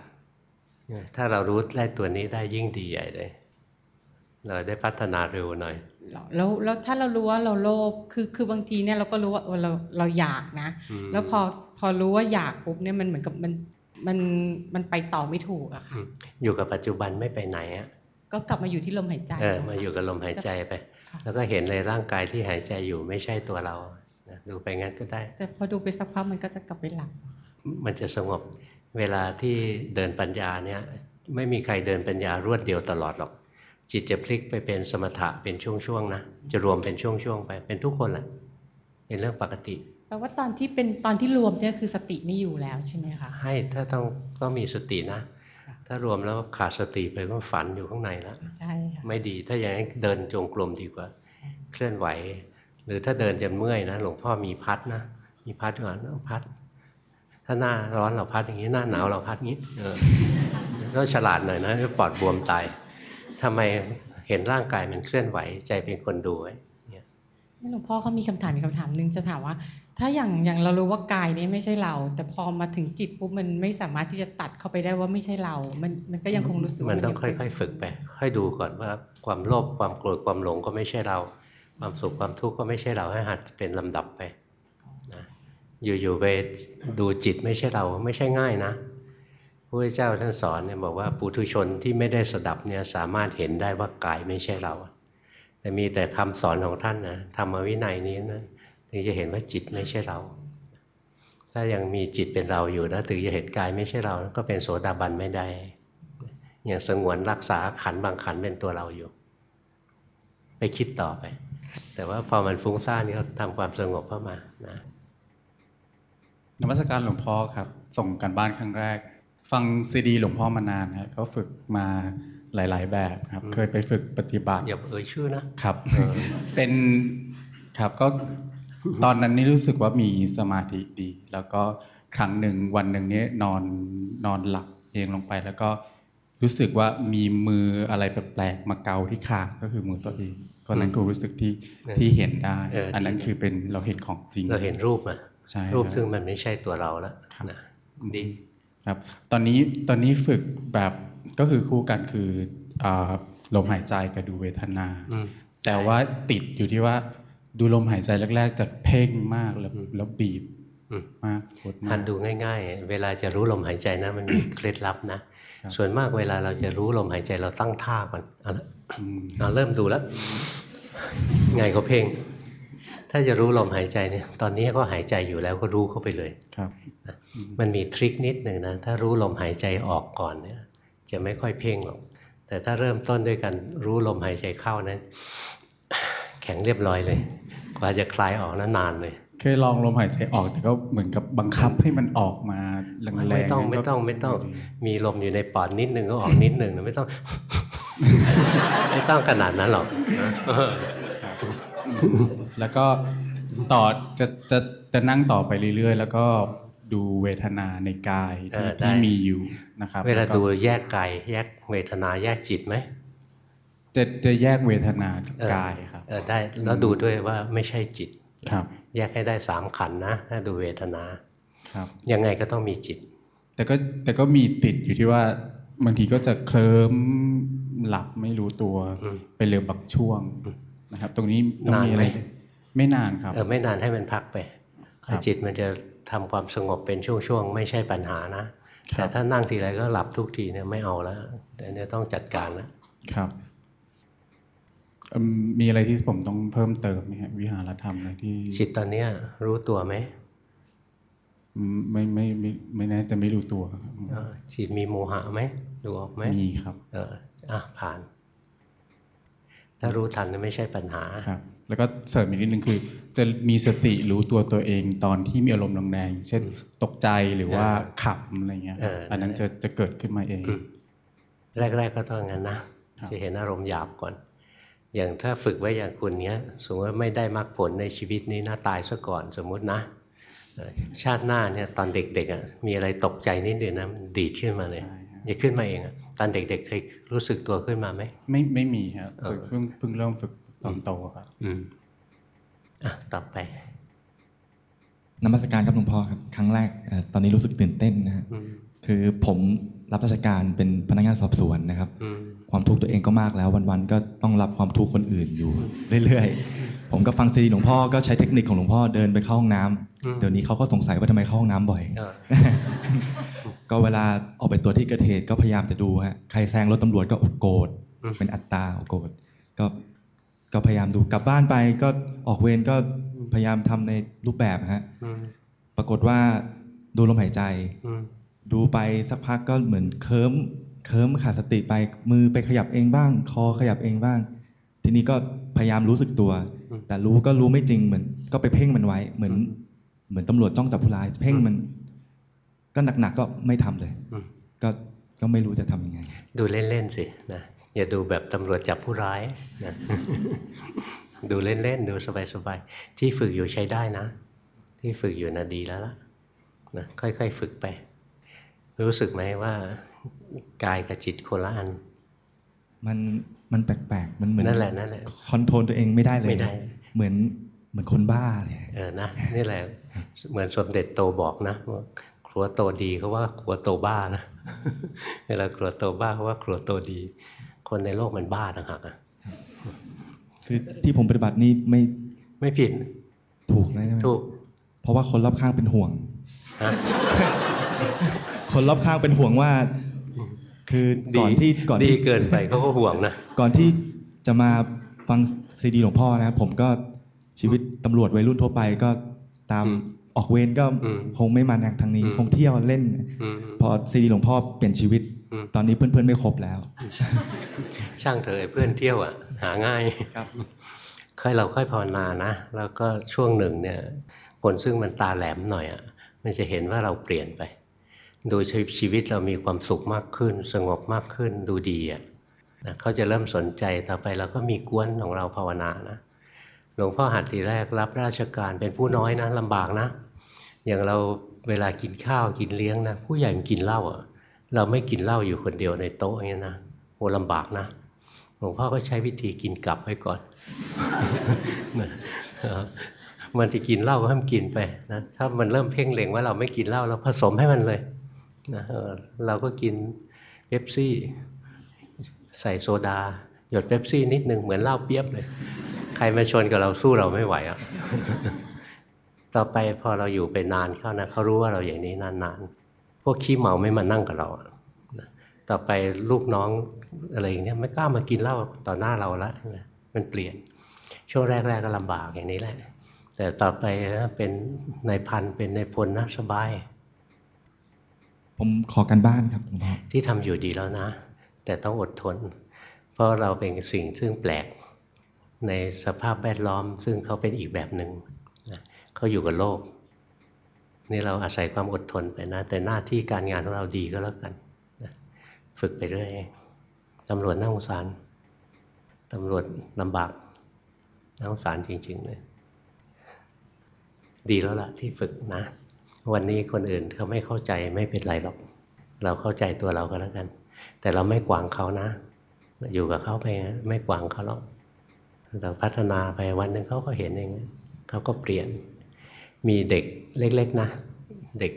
ถ้าเรารู้ได้ตัวนี้ได้ยิ่งดีใหญ่เลย เราได้พัฒนาเร็วหน่อยแล้วแล้วถ้าเรารู้ว่าเราโลภคือคือบางทีเนี่ยเราก็รู้ว่าเออเราเราอยากนะอืมแล้วพอพอรู้ว่าอยากปุ๊บเนี่ยมันเหมือนกับมันมันมันไปต่อไม่ถูกอะค่ะอยู่กับปัจจุบันไม่ไปไหนอะ ก็กลับมาอยู่ที่ลมหายใจเออมาอยู่กับลมหายใจไป แล้วก็เห็นเลยร่างกายที่หายใจอยู่ไม่ใช่ตัวเรานะดูไปงั้นก็ได้ แต่พอดูไปสักพักมันก็จะกลับไปหลับมันจะสงบเวลาที่เดินปัญญาเนี่ยไม่มีใครเดินปัญญารวดเดียวตลอดหรอก จิตจะพลิกไปเป็นสมถะเป็นช่วงๆนะจะรวมเป็นช่วงๆไป เป็นทุกคนแหละเป็นเรื่องปกติแปลว่าตอนที่เป็นตอนที่รวมเนี่ยคือสติไม่อยู่แล้วใช่ไหมคะให้ถ้าต้องต้องมีสตินะ ถ้ารวมแล้วขาดสติไปก็ฝันอยู่ข้างในแล้วใช่ค่ะไม่ดีถ้าอย่างนั้นเดินจงกรมดีกว่า เคลื่อนไหว หรือถ้าเดินจะเมื่อยนะหลวงพ่อมีพัดนะมีพัดก่อนเอาพัด ถ้าหน้าร้อนเราพัดอย่างนี้หน้าหนาวเราพัดอย่างนี้เออต้องฉลาดหน่อยนะปอดบวมตายทำไมเห็นร่างกายมันเคลื่อนไหวใจเป็นคนดูไว้หลวงพ่อเขามีคำถามอีกคำถามหนึ่งจะถามว่า ถ้าอย่างอย่างเรารู้ว่ากายนี้ไม่ใช่เรา แต่พอมาถึงจิตปุ๊บมันไม่สามารถที่จะตัดเข้าไปได้ว่าไม่ใช่เรา มันมันก็ยังคงรู้สึกมันต้องยังค่เป็อย ๆ ฝึกไป ค่อยดูก่อนว่าความโลภความโกรธความหลงก็ไม่ใช่เรา ความสุขความทุกข์ก็ไม่ใช่เราให้หัดเป็นลำดับไปนะอยู่ๆไปดูจิตไม่ใช่เราไม่ใช่ง่ายนะพระพุทธเจ้าท่านสอนเนี่ยบอกว่าปุถุชนที่ไม่ได้สดับเนี่ยสามารถเห็นได้ว่ากายไม่ใช่เรา แต่มีแต่คำสอนของท่านนะธรรมวินัยนี้นะ ถึงจะเห็นว่าจิตไม่ใช่เรา ถ้ายังมีจิตเป็นเราอยู่นะถึงจะเห็นกายไม่ใช่เรา ก็เป็นโสดาบันไม่ได้อย่างสงวนรักษาขันธ์บางขันธ์เป็นตัวเราอยู่ ไปคิดต่อไป แต่ว่าพอมันฟุ้งซ่านนี่ก็ทำความสงบเข้ามานะนมัสการหลวงพ่อครับ ส่งกันบ้านครั้งแรก ฟังซีดีหลวงพ่อมานานครับก็ฝึกมาหลาย ๆ แบบครับ เคยไปฝึกปฏิบัติอย่าเอ่ยชื่อนะครับ เป็นครับก็ ตอนนั้นนี่รู้สึกว่ามีสมาธิดี แล้วก็ครั้งหนึ่งวันหนึ่งเนี้นอนนอนหลับเองลงไป แล้วก็รู้สึกว่ามีมืออะไรแปลกๆมาเกาที่ขาก็คือมือตัวเองก็นั้นก็รู้สึกที่ที่เห็นได้เอออัอันนั้นคือเป็นเราเห็นของจริง เราเห็นรูปอะใช่รูปครับซึ่งมันไม่ใช่ตัวเราแล้วนะดีครับ ตอนนี้ตอนนี้ฝึกแบบก็คือคู่กันคืออาลมหายใจกับดูเวทนาอืมแต่ว่าติดอยู่ที่ว่า ดูลมหายใจแรก ๆ จะเพ่งมากแล้วแล้วบีบอืมมากกดมาหักนดูง่าย ๆ เวลาจะรู้ลมหายใจนะ มันมีเคล็ดลับนะส่วนมากเวลาเราจะรู้ลมหายใจเราตั้งท่าก่อนเอาละอืมเอาเริ่มดูแล้วไงก็เพ่ง ถ้าจะรู้ลมหายใจเนี่ย ตอนนี้ก็หายใจอยู่แล้วก็รู้เข้าไปเลยครับนะมันมีทริคนิดหนึ่งนะถ้ารู้ลมหายใจออกก่อนเนี่ย จะไม่ค่อยเพ่งหรอกแต่ถ้าเริ่มต้นด้วยกันรู้ลมหายใจเข้านั้น แข็งเรียบร้อยเลย กว่าจะคลายออกนั้นนานเลยเคยลองลมหายใจออกแต่ก็เหมือนกับบังคับให้มันออกมาแรงๆไม่ต้องก็ไม่ต้องไม่ต้อง มีลมอยู่ในปอดนิดนึงก็ออกนิดนึงนะไม่ต้อง ไม่ต้องขนาดนั้นหรอกนะแล้วก็ต่อจะจะจะนั่งต่อไปเรื่อยๆ แล้วก็ดูเวทนาในกายเอที่อได้ที่มีอยู่นะครับ เวลาแก็ดูแยกกายแยกเวทนาแยกจิตไหม จะจะแยกเวทนากับเออกายครับเออได้แล้วดูด้วยว่าไม่ใช่จิตครับ แยกให้ได้สามขันธ์นะถ้าดูเวทนาครับ ยังไงก็ต้องมีจิต แต่ก็แต่ก็มีติดอยู่ที่ว่าบางทีก็จะเคลิ้มหลับไม่รู้ตัวอืมไปเร็วบักช่วงนะครับ ตรงนี้ต้องนานมีอะไรไหมไม่นานครับเออไม่นานให้มันพักไปครับจิตมันจะทำความสงบเป็นช่วงๆไม่ใช่ปัญหานะครับแต่ถ้านั่งทีไรก็หลับทุกทีเนี่ยไม่เอาแล้วแต่เนี่ยต้องจัดการแล้วครับเอิ่ มมีอะไรที่ผมต้องเพิ่มเติมไหมฮะวิหารธรรมอะไรที่จิตตอนเนี้ย รู้ตัวไหมอืมไม่ไม่ไม่ไม่แน่จะไม่รู้ตัวครับเออจิตมีโมหะไหมดูออกไหมมีครับ เอออะผ่าน ถ้ารู้ทันเนี่ยไม่ใช่ปัญหาครับ แล้วก็เสริมอีกนิดนึงคือ จะมีสติรู้ตัวตัวเองตอนที่มีอารมณ์แรงๆเช่น ตกใจหรือว่าเออขับอะไรเงี้ยครับเอออัอันนั้นจะจะเกิดขึ้นมาเองอืมแรกๆก็ต้องงั้นนะครับจะเห็นอารมณ์หยาบก่อน อย่างถ้าฝึกไว้อย่างคุณเนี้ย สมมติว่าไม่ได้มรรคผลในชีวิตนี้นะตายซะก่อนสมมุตินะเอ่อชาติหน้าเนี่ยตอนเด็กๆอะมีอะไรตกใจนิดเดียวนะมันดีดขึ้นมาเลยใช่ครับอย่าขึ้นมาเองอะตอนเด็กๆเคยรู้สึกตัวขึ้นมาไหมไม่ไม่มีครับเออเพิ่งเพิ่งเริ่มฝึกตอนโตครับอืมอะต่อไปนมัสการครับหลวงพ่อครับครั้งแรกเอ่อตอนนี้รู้สึกตื่นเต้นนะฮะอืมคือผม รับราชการเป็นพนักงานสอบสวนนะครับอืมความทุกข์ตัวเองก็มากแล้ว วันๆก็ต้องรับความทุกข์คนอื่นอยู่เรื่อยๆ ผมก็ฟังซีดีหลวงพ่อก็ใช้เทคนิคของหลวงพ่อเดินไปเข้าห้องน้ำอืมเดี๋ยวนี้เขาก็สงสัยว่าทำไมเข้าห้องน้ำบ่อยเออก็เวลาออกไปตัวจที่เกิดเหตุก็พยายามจะดูฮะใครแซงรถตำรวจก็โกรธอืมเป็นอัตตราโกรธก็ก็พยายามดูกลับบ้านไปก็ออกเวรก็พยายามทำในรูปแบบฮะอืมปรากฏว่าดูลมหายใจอืม ดูไปสักพักก็เหมือนเคลิ้มเคลิ้มขาดสติไปมือไปขยับเองบ้าง คอขยับเองบ้าง ทีนี้ก็พยายามรู้สึกตัว แต่รู้ก็รู้ไม่จริงเหมือน ก็ไปเพ่งมันไว้ เหมือน เหมือนตำรวจจ้องจับผู้ร้าย เพ่งมัน ก็หนักๆก็ไม่ทำเลยอืมก็ก็ไม่รู้จะทำยังไง ดูเล่นๆสินะอย่าดูแบบตำรวจจับผู้ร้ายนะดูเล่นๆดูสบายๆที่ฝึกอยู่ใช้ได้นะ ที่ฝึกอยู่นะดีแล้วล่ะนะค่อยๆ ฝึกไป รู้สึกไหมว่ากายกับจิตคนละอัน มันมันแปลกๆมันเหมือนนั่นแหละนั่นแหละคอนโทรลตัวเองไม่ได้เลยไม่ได้เหมือนเหมือนคนบ้าเลยเออนะนี่แหละ เหมือนสมเด็จโตบอกนะว่าครัวโตดีเขาว่าครัวโตบ้านะเวลาครัวโตบ้าเขาว่าครัวโตดี คนในโลกมันบ้าต่างหากอะคือที่ผมปฏิบัตินี่ไม่ไม่ผิด ถูกนะใช่ไหมถูก เพราะว่าคนรอบข้างเป็นห่วงฮะ คนรอบข้างเป็นห่วงว่า คือก่อนที่ก่อนดีที่เกินไปเขาก็ห่วงนะก่อนที่จะมาฟังซีดีหลวงพ่อนะผมก็ชีวิตตำรวจวัยรุ่นทั่วไปก็ตามออกเวรก็อืมคงไม่มาทางนี้ คงเที่ยวเล่นอืมพอซีดีหลวงพ่อเปลี่ยนชีวิตอืมตอนนี้เพื่อนๆไม่ครบแล้ว ช่างเถอะไอ้เพื่อนเที่ยวอะ หาง่ายครับ ค่อยเราค่อยภาวนานะแล้วก็ช่วงหนึ่งเนี่ยคนซึ่งมันตาแหลมหน่อยอะมันจะเห็นว่าเราเปลี่ยนไป ดูชีวิตเรามีความสุขมากขึ้น สงบมากขึ้นดูดีอะนะเขาจะเริ่มสนใจต่อไปเราก็มีกวนของเราภาวนานะหลวงพ่อหัดทีแรกรับราชการเป็นผู้น้อยนะลำบากนะ อย่างเราเวลากินข้าวกินเลี้ยงนะผู้ใหญ่มันกินเหล้าอะเราไม่กินเหล้าอยู่คนเดียวในโต๊ะอย่างนี้นะโหลำบากนะหลวงพ่อก็ใช้วิธีกินกลับไว้ก่อนมันจะกินเหล้าก็ให้มันกินไปนะถ้ามันเริ่มเพ่งเล็งว่าเราไม่กินเหล้าเราผสมให้มันเลย นะเเราก็กินเป๊ปซี่ ใส่โซดา หยดเป๊ปซี่นิดนึงเหมือนเหล้าเปียบเลย ใครมาชนกับเราสู้เราไม่ไหวอะต่อไปพอเราอยู่ไปนานเข้านะเขารู้ว่าเราอย่างนี้นานๆ พวกขี้เมาไม่มานั่งกับเรา ต่อไปลูกน้องอะไรอย่างเงี้ยไม่กล้ามากินเหล้าต่อหน้าเราละมันเปลี่ยน ช่วงแรก ๆก็ลำบากอย่างนี้แหละ แต่ต่อไปเป็นนายพันเป็นนายพลนะสบาย ผมขอกันบ้านครับหลวงพ่อที่ทำอยู่ดีแล้วนะ แต่ต้องอดทน เพราะเราเป็นสิ่งซึ่งแปลกในสภาพแวดล้อม ซึ่งเขาเป็นอีกแบบหนึ่งเขาอยู่กับโลก นี่เราอาศัยความอดทนไปนะ แต่หน้าที่การงานของเราดีก็แล้วกันฝึกไปเรื่อยตำรวจน่าสงสารตำรวจลำบากน่าสงสารจริง ๆ เลย ดีแล้วล่ะที่ฝึกนะ วันนี้คนอื่นเขาไม่เข้าใจไม่เป็นไรหรอก เราเข้าใจตัวเราก็แล้วกัน แต่เราไม่กวางเขานะ อยู่กับเขาไปไม่กวางเขาหรอกเราพัฒนาไปวันหนึ่งเขาก็เห็นเองเขาก็เปลี่ยน มีเด็กเล็ก ๆนะ เด็ก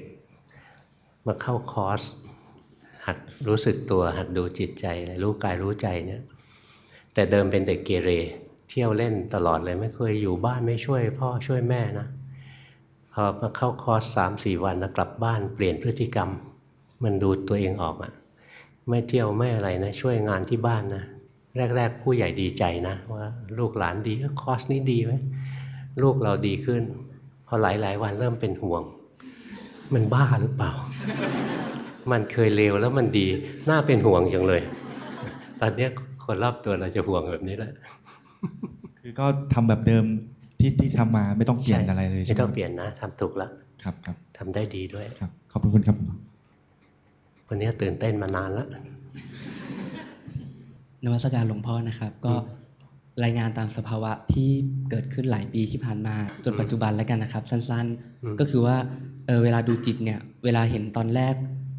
มาเข้าคอร์สหัดรู้สึกตัวหัดดูจิตใจรู้กายรู้ใจเนี่ยแต่เดิมเป็นเด็กเกเร เที่ยวเล่นตลอดเลยไม่เคยอยู่บ้านไม่ช่วยพ่อช่วยแม่นะ พอมาเข้าคอร์สสามสี่วันแล้วกลับบ้านเปลี่ยนพฤติกรรม มันดูตัวเองออกอะไม่เที่ยวไม่อะไรนะ ช่วยงานที่บ้านนะแรก ๆ ผู้ใหญ่ดีใจนะ ว่าลูกหลานดีเอ้อคอร์สนี้ดีไหมลูกเราดีขึ้น พอหลายๆ วันเริ่มเป็นห่วง มันบ้าหรือเปล่า มันเคยเลวแล้วมันดีน่าเป็นห่วงจังเลย ตอนนี้คนรอบตัวเราจะห่วงแบบนี้แหละคือก็ทำแบบเดิม ที่ที่ทำมาไม่ต้องเปลี่ยนอะไรเลยใช่ไม่ไหมต้องเปลี่ยนนะทำถูกแล้วครับครับทำได้ดีด้วยครับ ขอบคุณครับวันนี้ตื่นเต้นมานานแล้วนวัตการหลวงพ่อนะครับ ก็รายงานตามสภาวะที่เกิดขึ้นหลายปีที่ผ่านมาจนปัจจุบันแล้วกันนะครับ สั้นอืมๆก็คือว่าเออเวลาดูจิตเนี่ย เวลาเห็นตอนแรก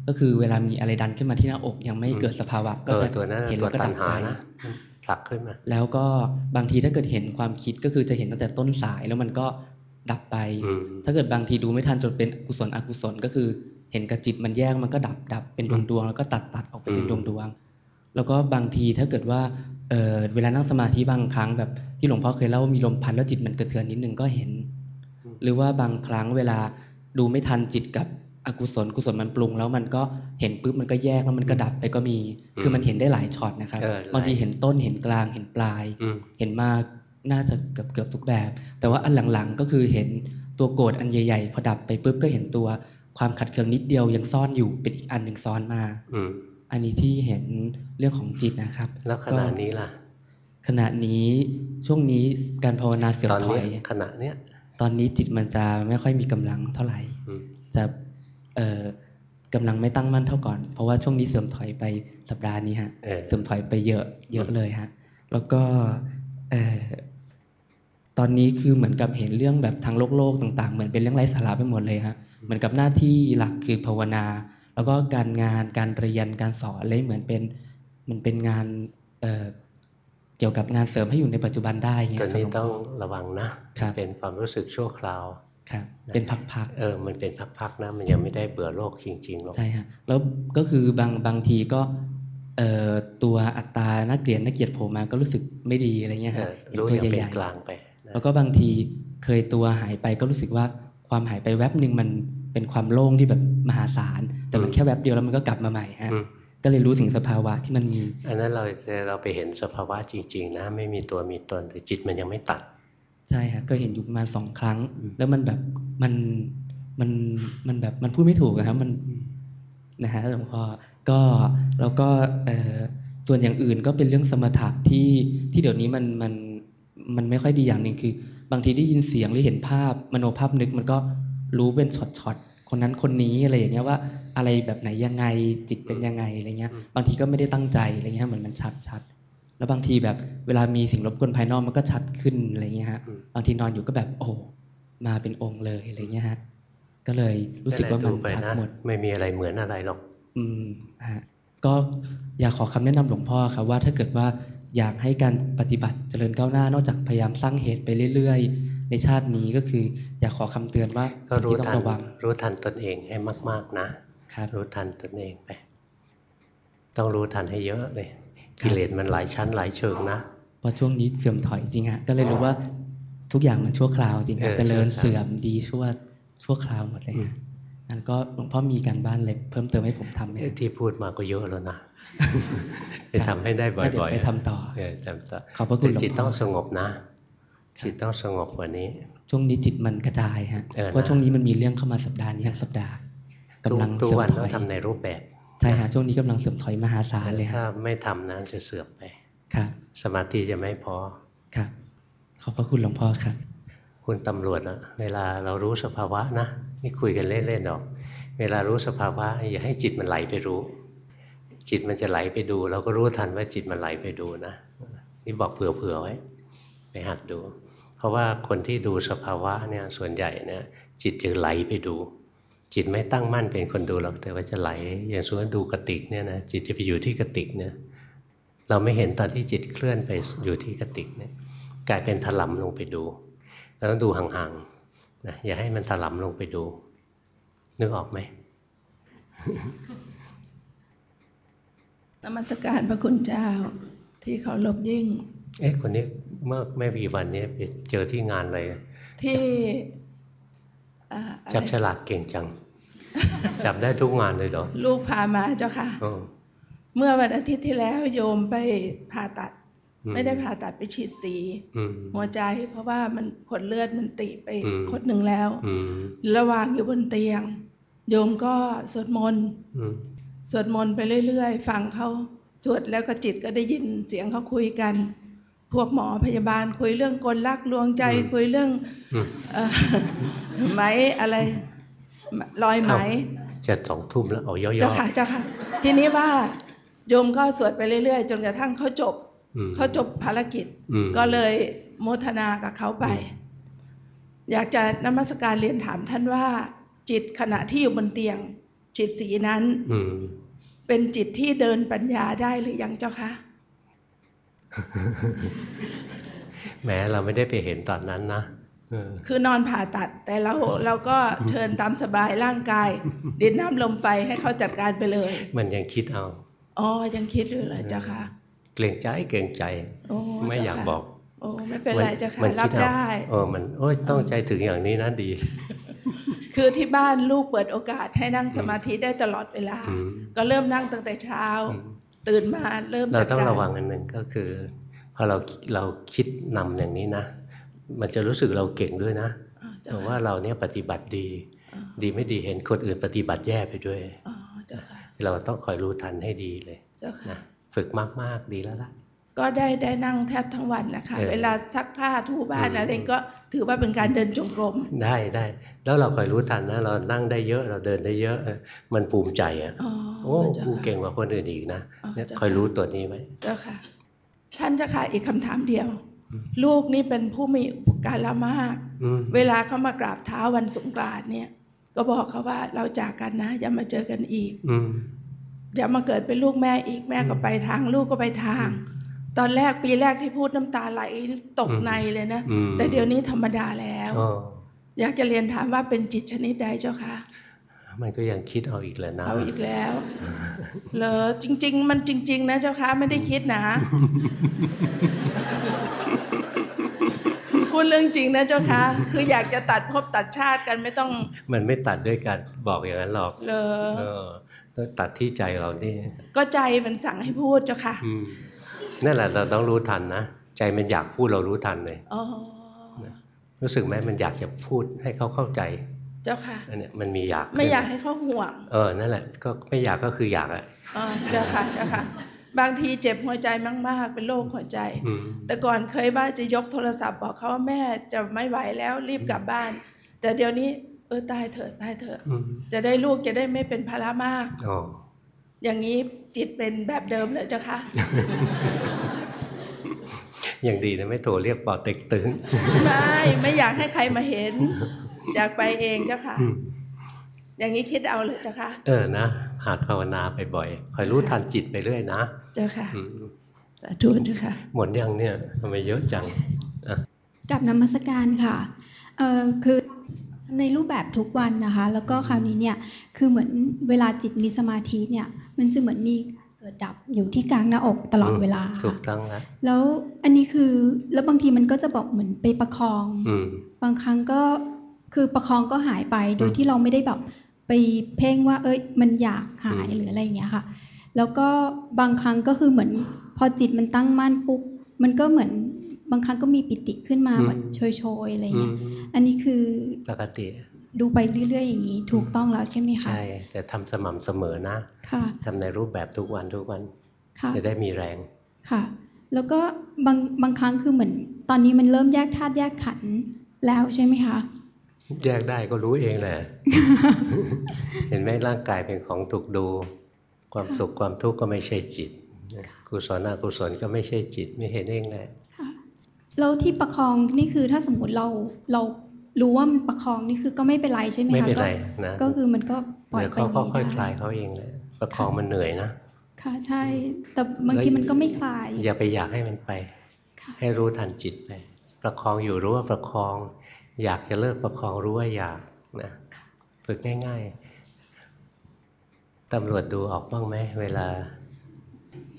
ก็คือเวลามีอะไรดันขึ้นมาที่หน้าอกยังไม่เกิดสภาวะ ก็เออจะตัวนั้นน่ะเห็นตัวแล้วก็ตัดัณบหาไปนะ ผลักขึ้นมา แล้วก็บางทีถ้าเกิดเห็นความคิดก็คือจะเห็นตั้งแต่ต้นสายแล้วมันก็ดับไปอืมถ้าเกิดบางทีดูไม่ทันจนเป็นกุศลอกุศลก็คือ เห็นกับจิตมันแยกมันก็ดับดับเป็นดวงดวงๆแล้วก็ตัดตัดออกไปเป็นดวงดวงๆแล้วก็บางทีถ้าเกิดว่าเออเวลานั่งสมาธิบางครั้งแบบที่หลวงพ่อเคยเล่าว่ามีลมพัดแล้วจิตมันกระเทือนนิดนึงก็เห็น หรือว่าบางครั้งเวลาดูไม่ทันจิตกับ อกุศลกุศลมันปรุงแล้วมันก็เห็นปุ๊บมันก็แยกแล้วมันก็ดับไปก็มี คือมันเห็นได้หลายช็อตนะครับเออหลายบางทีเห็นต้นเห็นกลางเห็นปลายอืมเห็นมาน่าจะเกือบเกือบทุกแบบ แต่ว่าอันหลังๆก็คือเห็นตัวโกรธอันใหญ่ๆพอดับไปปุ๊บก็เห็นตัวความขัดเคืองนิดเดียวยังซ่อนอยู่เป็นอีกอันหนึ่งซ้อนมาอืมอันนี้ที่เห็นเรื่องของจิตนะครับ แล้วขณะนี้ล่ะ ขณะนี้ช่วงนี้การภาวนาเสื่อมตอนถอเนี้ยยขณะเนี้ย ตอนนี้จิตมันจะไม่ค่อยมีกำลังเท่าไหร่อืมจะเอ่อ กำลังไม่ตั้งมั่นเท่าก่อน เพราะว่าช่วงนี้เสื่อมถอยไปสัปดาห์นี้ฮะเออเสื่อมถอยไปเยอะเยอะเลยฮะแล้วก็เอ่อตอนนี้คือเหมือนกับเห็นเรื่องแบบทางโลกโลกต่าง ๆ เหมือนเป็นเรื่องไร้สาระไปหมดเลยฮะเหมือนกับหน้าที่หลักคือภาวนา แล้วก็การงานการเรียนการสอนเลยเหมือนเป็นมันเป็นงานเอ่อเกี่ยวกับงานเสริมให้อยู่ในปัจจุบันได้เงี้ยตัวครับนี้หลวงพ่ต้องระวังนะครับเป็นความรู้สึกชั่วคราวครับ เป็นพักๆเออมันเป็นพักๆนะมันยังไม่ได้เบื่อโลกจริงๆหรอกใช่ฮะแล้วก็คือบางบางทีก็เอ่อตัวอัตรานักเรียนนักเกียรติโผล่มาก็รู้สึกไม่ดีอะไรเงี้ยเอฮะอเห็นรู้ตัวอย่างใหเป็นญ่กลางไปๆแล้วก็บางทีเคยตัวหายไปก็รู้สึกว่าความหายไปแวบหนึ่งมันเป็นความโล่งที่แบบมหาศาล แต่มันแค่แวบเดียวแล้วมันก็กลับมาใหม่ฮะอืมก็เลยรู้ถึงสภาวะที่มันมี อันนั้นเราเราไปเห็นสภาวะจริง ๆ นะ ไม่มีตัวมีตนแต่จิตมันยังไม่ตัด ใช่ฮะก็เห็นอยู่ประมาณสองครั้ง แล้วมันแบบมันมันมันแบบมันพูดไม่ถูกอะครับมันนะฮะหลวงพ่อก็แล้วก็เอ่อส่วนอย่างอื่นก็เป็นเรื่องสมถะที่ที่เดี๋ยวนี้มันมันมันไม่ค่อยดีอย่างหนึ่งคือ บางทีได้ยินเสียงหรือเห็นภาพมโนภาพนึกมันก็รู้เป็นช็อตๆคนนั้นคนนี้อะไรอย่างเงี้ยว่าอะไรแบบไหนยังไงจิตเป็นยังไงอะไรเงี้ย บางทีก็ไม่ได้ตั้งใจอะไรเงี้ยเหมือนมันชัดชัดๆ แล้วบางทีแบบเวลามีสิ่งรบกวนภายนอกมันก็ชัดขึ้นอะไรเงี้ยฮะบางทีนอนอยู่ก็แบบโอ้มาเป็นองค์เลยอะไรเงี้ยฮะก็เลยรู้สึกว่ามันดูไปชัดนะหมด ไม่มีอะไรเหมือนอะไรหรอก อืมฮะก็อยากขอคำแนะนำหลวงพ่อครับว่าถ้าเกิดว่าอยากให้การปฏิบัติเจริญก้าวหน้านอกจากพยายามสร้างเหตุไปเรื่อยๆ ในชาตินี้ก็คือ อยากขอคำเตือนว่าก็สิ่งรู้ที่ต้อทังนระวังรู้ทันตนเองให้มาก ๆ นะรู้ทันตนเองไป ต้องรู้ทันให้เยอะเลย กิเลสมันหลายชั้นหลายเชิงนะเพราะช่วงนี้เสื่อมถอยจริงฮะก็เลยรู้ว่าทุกอย่างมันชั่วคราวจริงฮะเออเจริญชั่วคราวเสื่อมดีชั่วชั่วคราวหมดเลยฮะนั่นก็หลวงพ่อมีการบ้านอะไรเพิ่มเติมให้ผมทำไหมเอ้ยฮะที่พูดมาก็เยอะแล้วนะจะทำให้ได้บ่ก็เดี๋ยวอยไปๆทำต่อเออทำต่อขอบพระคุณหลวงพ่อแต่จิตต้องสงบนะ จิตต้องสงบกว่านี้ ช่วงนี้จิตมันกระจายฮะเออนะเพราะช่วงนี้มันมีเรื่องเข้ามาสัปดาห์นี้ทั้งสัปดาห์กำลังทุกเสื่อมวันถต้อองยทำในรูปแบบ ใช่ฮะช่วงนี้กำลังเสื่อมถอยมหาศาลเลยถ้าฮะไม่ทำนะจะเสื่อมไปครับสมาธิจะไม่พอครับขอบพระคุณหลวงพ่อครับคุณตำรวจอะเวลาเรารู้สภาวะนะนี่คุยกันเล่นๆหรอก เวลารู้สภาวะ อย่าให้จิตมันไหลไปรู้ จิตมันจะไหลไปดู เราก็รู้ทันว่าจิตมันไหลไปดูนะนี่บอกเผื่อๆไว้ไปหัดดู เพราะว่าคนที่ดูสภาวะเนี่ยส่วนใหญ่เนี่ยจิตจะไหลไปดู จิตไม่ตั้งมั่นเป็นคนดูหรอกแต่ว่าจะไหล อย่างสมมติดูกระติกเนี่ยนะจิตจะไปอยู่ที่กระติกเนี่ยเราไม่เห็นตอนที่จิตเคลื่อนไปอยู่ที่กระติกเนี่ยกลายเป็นถลำลงไปดูเราต้องดูห่างๆนะอย่าให้มันถลำลงไปดู นึกออกไหมนมัสการพระคุณเจ้า ที่เขารบยิ่ง เอ๊ะคนนี้เมื่อไม่กี่วันนี้ไปเจอที่งานเลยที่อ่าอะไรจับฉลากเก่งจัง จับได้ทุกงานเลยเหรอ ลูกพามาเจ้าค่ะอ๋อเมื่อวันอาทิตย์ที่แล้วโยมไปผ่าตัดอืมไม่ได้ผ่าตัดไปฉีดสีอืมหัวใจเพราะว่ามันผลเลือดมันติไปอืมคนหนึ่งแล้วอืมระหว่างอยู่บนเตียง โยมก็สวดมนต์อืมสวดมนต์ไปเรื่อยๆ ฟังเขาสวดแล้วก็จิตก็ได้ยินเสียงเขาคุยกัน พวกหมอพยาบาลคุยเรื่องกลลักลวงใจอืมคุยเรื่องอืมเอ่อไหมอะไร รอยไหมจะสองทุ่มแล้วเอาย่อเจ้าๆค่ะเจ้าค่ะ ทีนี้ว่าโยมก็สวดไปเรื่อยๆ จนกระทั่งเขาจบอืมเขาจบภารกิจอืมก็เลยโมทนากับเขาไป อยากจะนมัสการเรียนถามท่านว่า จิตขณะที่อยู่บนเตียง จิตสีนั้นอืมเป็นจิตที่เดินปัญญาได้หรือยังเจ้าคะแหมเราไม่ได้ไปเห็นตอนนั้นนะเออ คือนอนผ่าตัด แต่เราเราก็เชิญตามสบายร่างกาย ดินน้ำลมไฟให้เขาจัดการไปเลย มันยังคิดเอาอ๋อยังคิดอยู่เลยเจ้าค่ะเกรงใจเกรงใจโอ้ไม่อยากเจ้าค่ะบอกโอ้ไม่เป็นไรเจ้าค่ะมันรัคิบดเอาได้เออมันโอ้ยต้องใจถึงอย่างนี้นะดี คือที่บ้านลูกเปิดโอกาสให้นั่งสมาธิได้ตลอดเวลาอืมก็เริ่มนั่งตั้งแต่เช้า ตื่นมาเริ่มเราจากต้องกระวังอันหนึ่งก็คือพอเราเราคิดนำอย่างนี้นะ มันจะรู้สึกเราเก่งด้วยนะแต่ว่าเราเนี่ยปฏิบัติดี ดีไม่ดีเห็นคนอื่นปฏิบัติแย่ไปด้วยเราต้องคอยรู้ทันให้ดีเลยนะฝึกมาก ๆ ดีแล้วล่ะ ก็ได้ได้นั่งแทบทั้งวันนะคะ เวลาซักผ้าทูบ้านอะไรก็ถือว่าเป็นการเดินจงกรม ได้ได้ แล้วเราคอยรู้ทันนะ เรานั่งได้เยอะเราเดินได้เยอะ มันภูมิใจอะโอ้กูเก่งกว่าคนอื่นอีกนะเนี่ยคอยรู้ตัวนี้ไว้เจ้าค่ะ ท่านเจ้าค่ะอีกคำถามเดียว ลูกนี่เป็นผู้มีอุปการะมาก เวลาเขามากราบเท้าวันสงกรานต์เนี่ย ก็บอกเขาว่าเราจากกันนะ อย่ามาเจอกันอีกอย่ามาเกิดเป็นลูกแม่อีกแม่ก็ไปทาง ลูกก็ไปทาง ตอนแรกปีแรกที่พูดน้ำตาไหลตกในเลยนะ แต่เดี๋ยวนี้ธรรมดาแล้วอยากจะเรียนถามว่าเป็นจิตชนิดใดเจ้าคะมันก็ยังคิดเอาอีกแล้วนะเอาอีกแล้วเหรอจริง ๆ มันจริง ๆ นะเจ้าคะไม่ได้คิดนะ พูดเรื่องจริงนะเจ้าคะ คืออยากจะตัดภพตัดชาติกันไม่ต้อง มันไม่ตัดด้วยกันบอกอย่างนั้นหรอกเลอเออต้องตัดที่ใจเรานี่ ก็ใจมันสั่งให้พูดเจ้าค่ะอืมนั่นแหละเราต้องรู้ทันนะ ใจมันอยากพูดเรารู้ทันเลยอ๋อรู้สึกไหมมันอยากจะพูดให้เขาเข้าใจ เจ้าค่ะอันเนี้ยมันมีอยาก ไม่อยากให้เขาห่วง เออ นั่นแหละ ก็ไม่อยากก็คืออยากอะอ๋อเจ้าค่ะ เจ้าค่ะ บางทีเจ็บหัวใจมาก ๆ เป็นโรคหัวใจอืมแต่ก่อนเคยว่าจะยกโทรศัพท์บอกเขาว่าแม่จะไม่ไหวแล้วรีบกลับบ้าน แต่เดี๋ยวนี้ เออตายเถอะตายเถอะอืมจะได้ลูกจะได้ไม่เป็นภาระมากอ๋ออย่างนี้จิตเป็นแบบเดิมเลยเจ้าค่ะยังดีนะไม่โทรเรียกปอเต็กตึงไม่ไม่อยากให้ใครมาเห็น อยากไปเองเจ้าค่ะ อย่างนี้คิดเอาเลยเจ้าค่ะ เออนะหัดภาวนาไปบ่อยคอยรู้ทันจิตไปเรื่อยนะ เจ้าค่ะอืมสาธุเจ้าค่ะ หมดยังเนี่ยทำไมเยอะจังอะกับนมัสการค่ะเอ่อคือในรูปแบบทุกวันนะคะ แล้วก็คราวนี้เนี่ยคือเหมือนเวลาจิตมีสมาธิเนี่ย มันจะเหมือนมีเกิดดับอยู่ที่กลางหน้าอกตลอดเวลาถูกต้องแล้วแล้วอันนี้คือแล้วบางทีมันก็จะบอกเหมือนไปประคองอืมบางครั้งก็คือประคองก็หายไปโดยที่เราไม่ได้แบบไปเพ่งว่า เอ้ยมันอยากหายหรืออะไรอย่างเงี้ยค่ะ แล้วก็บางครั้งก็คือเหมือน พอจิตมันตั้งมั่นปุ๊บมันก็เหมือนบางครั้งก็มีปิติขึ้นมาอืมแบบโชยๆอะไรเงี้ยอืมอันนี้คือปกติ ดูไปเรื่อยๆอย่างนี้ถูกต้องแล้วใช่ไหมคะใช่แต่ทำสม่ำเสมอนะ ค่ะทำในรูปแบบทุกวันทุกวันค่ะจะได้มีแรงค่ะ แล้วก็บางบางครั้งคือเหมือน ตอนนี้มันเริ่มแยกธาตุแยกขันธ์แล้วใช่ไหมคะแยกได้ก็รู้เองแหละ เห็นไหมร่างกายเป็นของถูกดู ความสุขความทุกข์ก็ไม่ใช่จิตกุศลอกุศลก็ไม่ใช่จิตไม่เห็นเองแหละแล้วที่ประคองนี่คือถ้าสมมติเราเรารู้ว่ามันประคองนี่คือก็ไม่เป็นไรใช่ไหมคะไม่เป็นไรก็นะก็คือมันก็ปล่อยเดี๋ยวไปเขาก็นี้ค่อยได้คลายเขาเองแหละประคองมันเหนื่อยนะค่ะใช่ แต่บางทีมันก็ไม่คลาย อย่าไปอยากให้มันไป ให้รู้ทันจิตไป ประคองอยู่รู้ว่าประคอง อยากจะเลิกประคองรู้ว่าอยากนะฝึกง่ายๆ ตำรวจดูออกบ้างไหมเวลา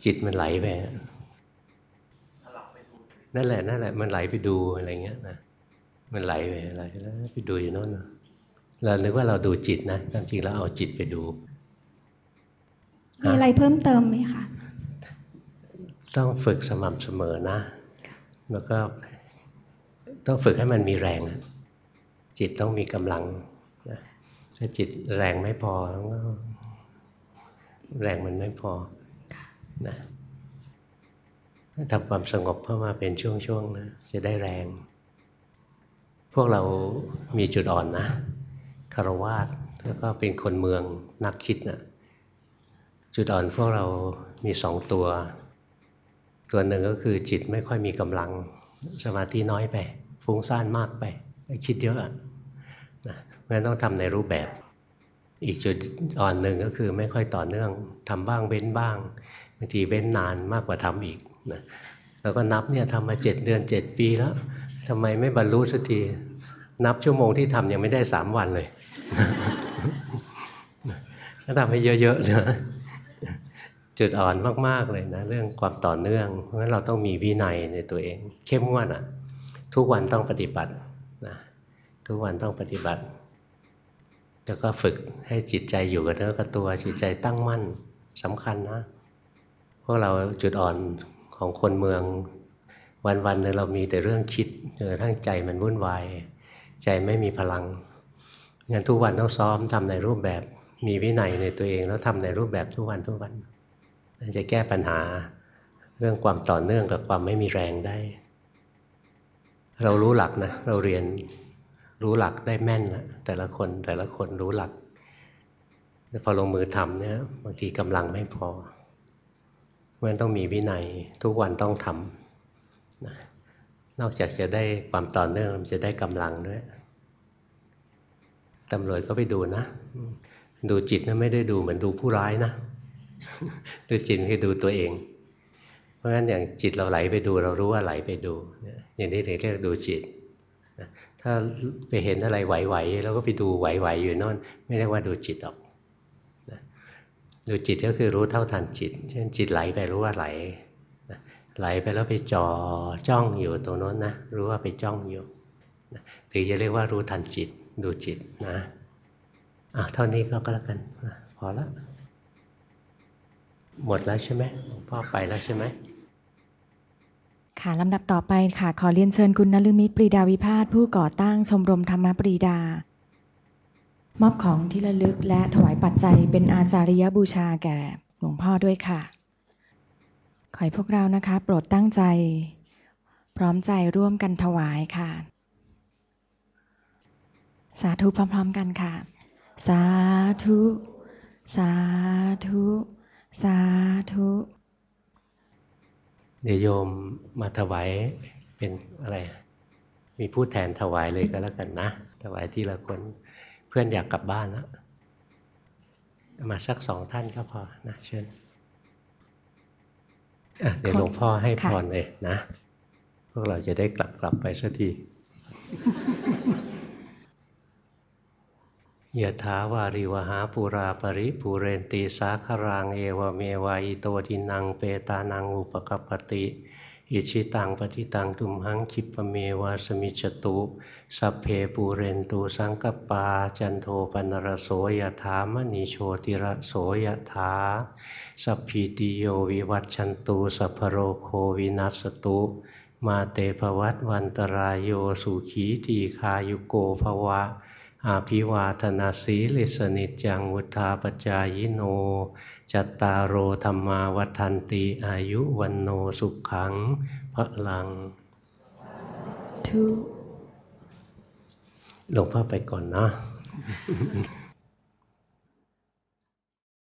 จิตมันไหลไปนั่นแหละนั่นแหละ มันไหลไปดูอะไรเงี้ยนะมันไหลไปอะไรแล้วไปดูอยู่โน่นน่ะเรานึกว่าเราดูจิตนะความจริงแล้วเอาจิตไปดูมีอะไรเพิ่มเติมไหมคะต้องฝึกสม่ำเสมอนะ แล้วก็ต้องฝึกให้มันมีแรง จิตต้องมีกำลังนะถ้าจิตแรงไม่พอก็ แรงมันไม่พอนะทำความสงบเข้ามาเป็นช่วงๆนะจะได้แรง พวกเรามีจุดอ่อนนะคารวาสแล้วก็เป็นคนเมืองนักคิดนะจุดอ่อนพวกเรามีสองตัว ตัวหนึ่งก็คือจิตไม่ค่อยมีกำลังสมาธิน้อยไป ฟุ้งซ่านมากไป คิดเยอะอะนะเพราะฉะนั้นต้องทำในรูปแบบ อีกจุดอ่อนหนึ่งก็คือไม่ค่อยต่อเนื่องทำบ้างเว้นบ้างบางทีเว้นนานมากกว่าทำอีกนะแล้วก็นับเนี่ยทำมาเจ็ดเดือนเจ็ดปีแล้วทำไมไม่บรรลุสักทีนับชั่วโมงที่ทำยังไม่ได้สามวันเลยก็ทำให้เยอะๆนะจุดอ่อนมากๆเลยนะ เรื่องความต่อเนื่อง เพราะฉะนั้นเราต้องมีวินัยในตัวเอง เข้มงวดอะ ทุกวันต้องปฏิบัตินะทุกวันต้องปฏิบัติ แล้วก็ฝึกให้จิตใจอยู่กับเนื้อกับตัวจิตใจตั้งมั่นสำคัญนะพวกเราจุดอ่อนของคนเมืองวันวันหนึ่งเรามีแต่เรื่องคิดจนกระทั่งใจมันวุ่นวาย ใจไม่มีพลังงั้นทุกวันต้องซ้อมทำในรูปแบบมีวินัยในตัวเองแล้วทำในรูปแบบทุกวันทุกวันจะแก้ปัญหาเรื่องความต่อเนื่องกับความไม่มีแรงได้ เรารู้หลักนะ เราเรียน รู้หลักได้แม่นนะแต่ละคนแต่ละคนรู้หลักแต่พอลงมือทำเนี่ยบางทีกำลังไม่พอมันต้องมีวินัยทุกวันต้องทำนะนอกจากจะได้ความต่อเนื่องมันจะได้กำลังด้วยตำรวจก็ไปดูนะ ดูจิตนะไม่ได้ดูเหมือนดูผู้ร้ายนะ ดูจิตคือดูตัวเอง เพราะฉะนั้นอย่างจิตเราไหลไปดู เรารู้ว่าไหลไปดู อย่างนี้ถึงเรียกดูจิต ถ้าไปเห็นอะไรไหวๆแล้วก็ไปดูไหวๆอยู่นั่นไม่เรียกว่าดูจิตหรอกดูจิตก็คือรู้เท่าทันจิต เช่นจิตไหลไปรู้ว่าไหลไหลไปแล้วไปจอจ้องอยู่ตรงนั้นนะรู้ว่าไปจ้องอยู่ถึงจะเรียกว่ารู้ทันจิต ดูจิตนะอะเท่านี้ก็แล้วกันพอละหมดแล้วใช่ไหมพ่อไปแล้วใช่ไหม ค่ะลำดับต่อไปค่ะ ขอเรียนเชิญคุณนฤมิตปรีดาวิพาสผู้ก่อตั้งชมรมธรรมปรีดา มอบของที่ระลึกและถวายปัจจัยเป็นอาจาริยบูชาแก่หลวงพ่อด้วยค่ะ ขอให้พวกเรานะคะ โปรดตั้งใจ พร้อมใจร่วมกันถวายค่ะ สาธุพร้อมๆกันค่ะ สาธุ สาธุ สาธุ เดี๋ยวโยมมาถวายเป็นอะไร มีผู้แทนถวายเลยก็แล้วกันนะ ถวายที่ละคน เพื่อนอยากกลับบ้านแล้วมาสักสองท่านก็พอนะเชิญเดี๋ยวหลวงพ่อให้พรเลยนะ พวกเราจะได้กลับกลับไปสักที ยถาวาริวหาปูราปริปูเรนติ สาครังเอวเมว อิโตทินนังเปตานังอุปกัปปติอิจฉิตังปัตถิตังตุมหัง ขิปปเมว สมิชฌตุสัพเพปูเรนตุ สังกัปปาจันโทปัณณรโสยถามณิ โชติรโสยถาสัพพีติโยวิวัชชันตุ สัพพโรโควินัสสตุมาเตภวัตวันตราโยสุขีตีคายุโกภวะ อาภิวาธนาสีลิสนิจังวุธาปจายโน จัตตารโอธรรมาวัฏันติอายุวันโนสุขังพระลังทุหลวงพ่อไปก่อนนะ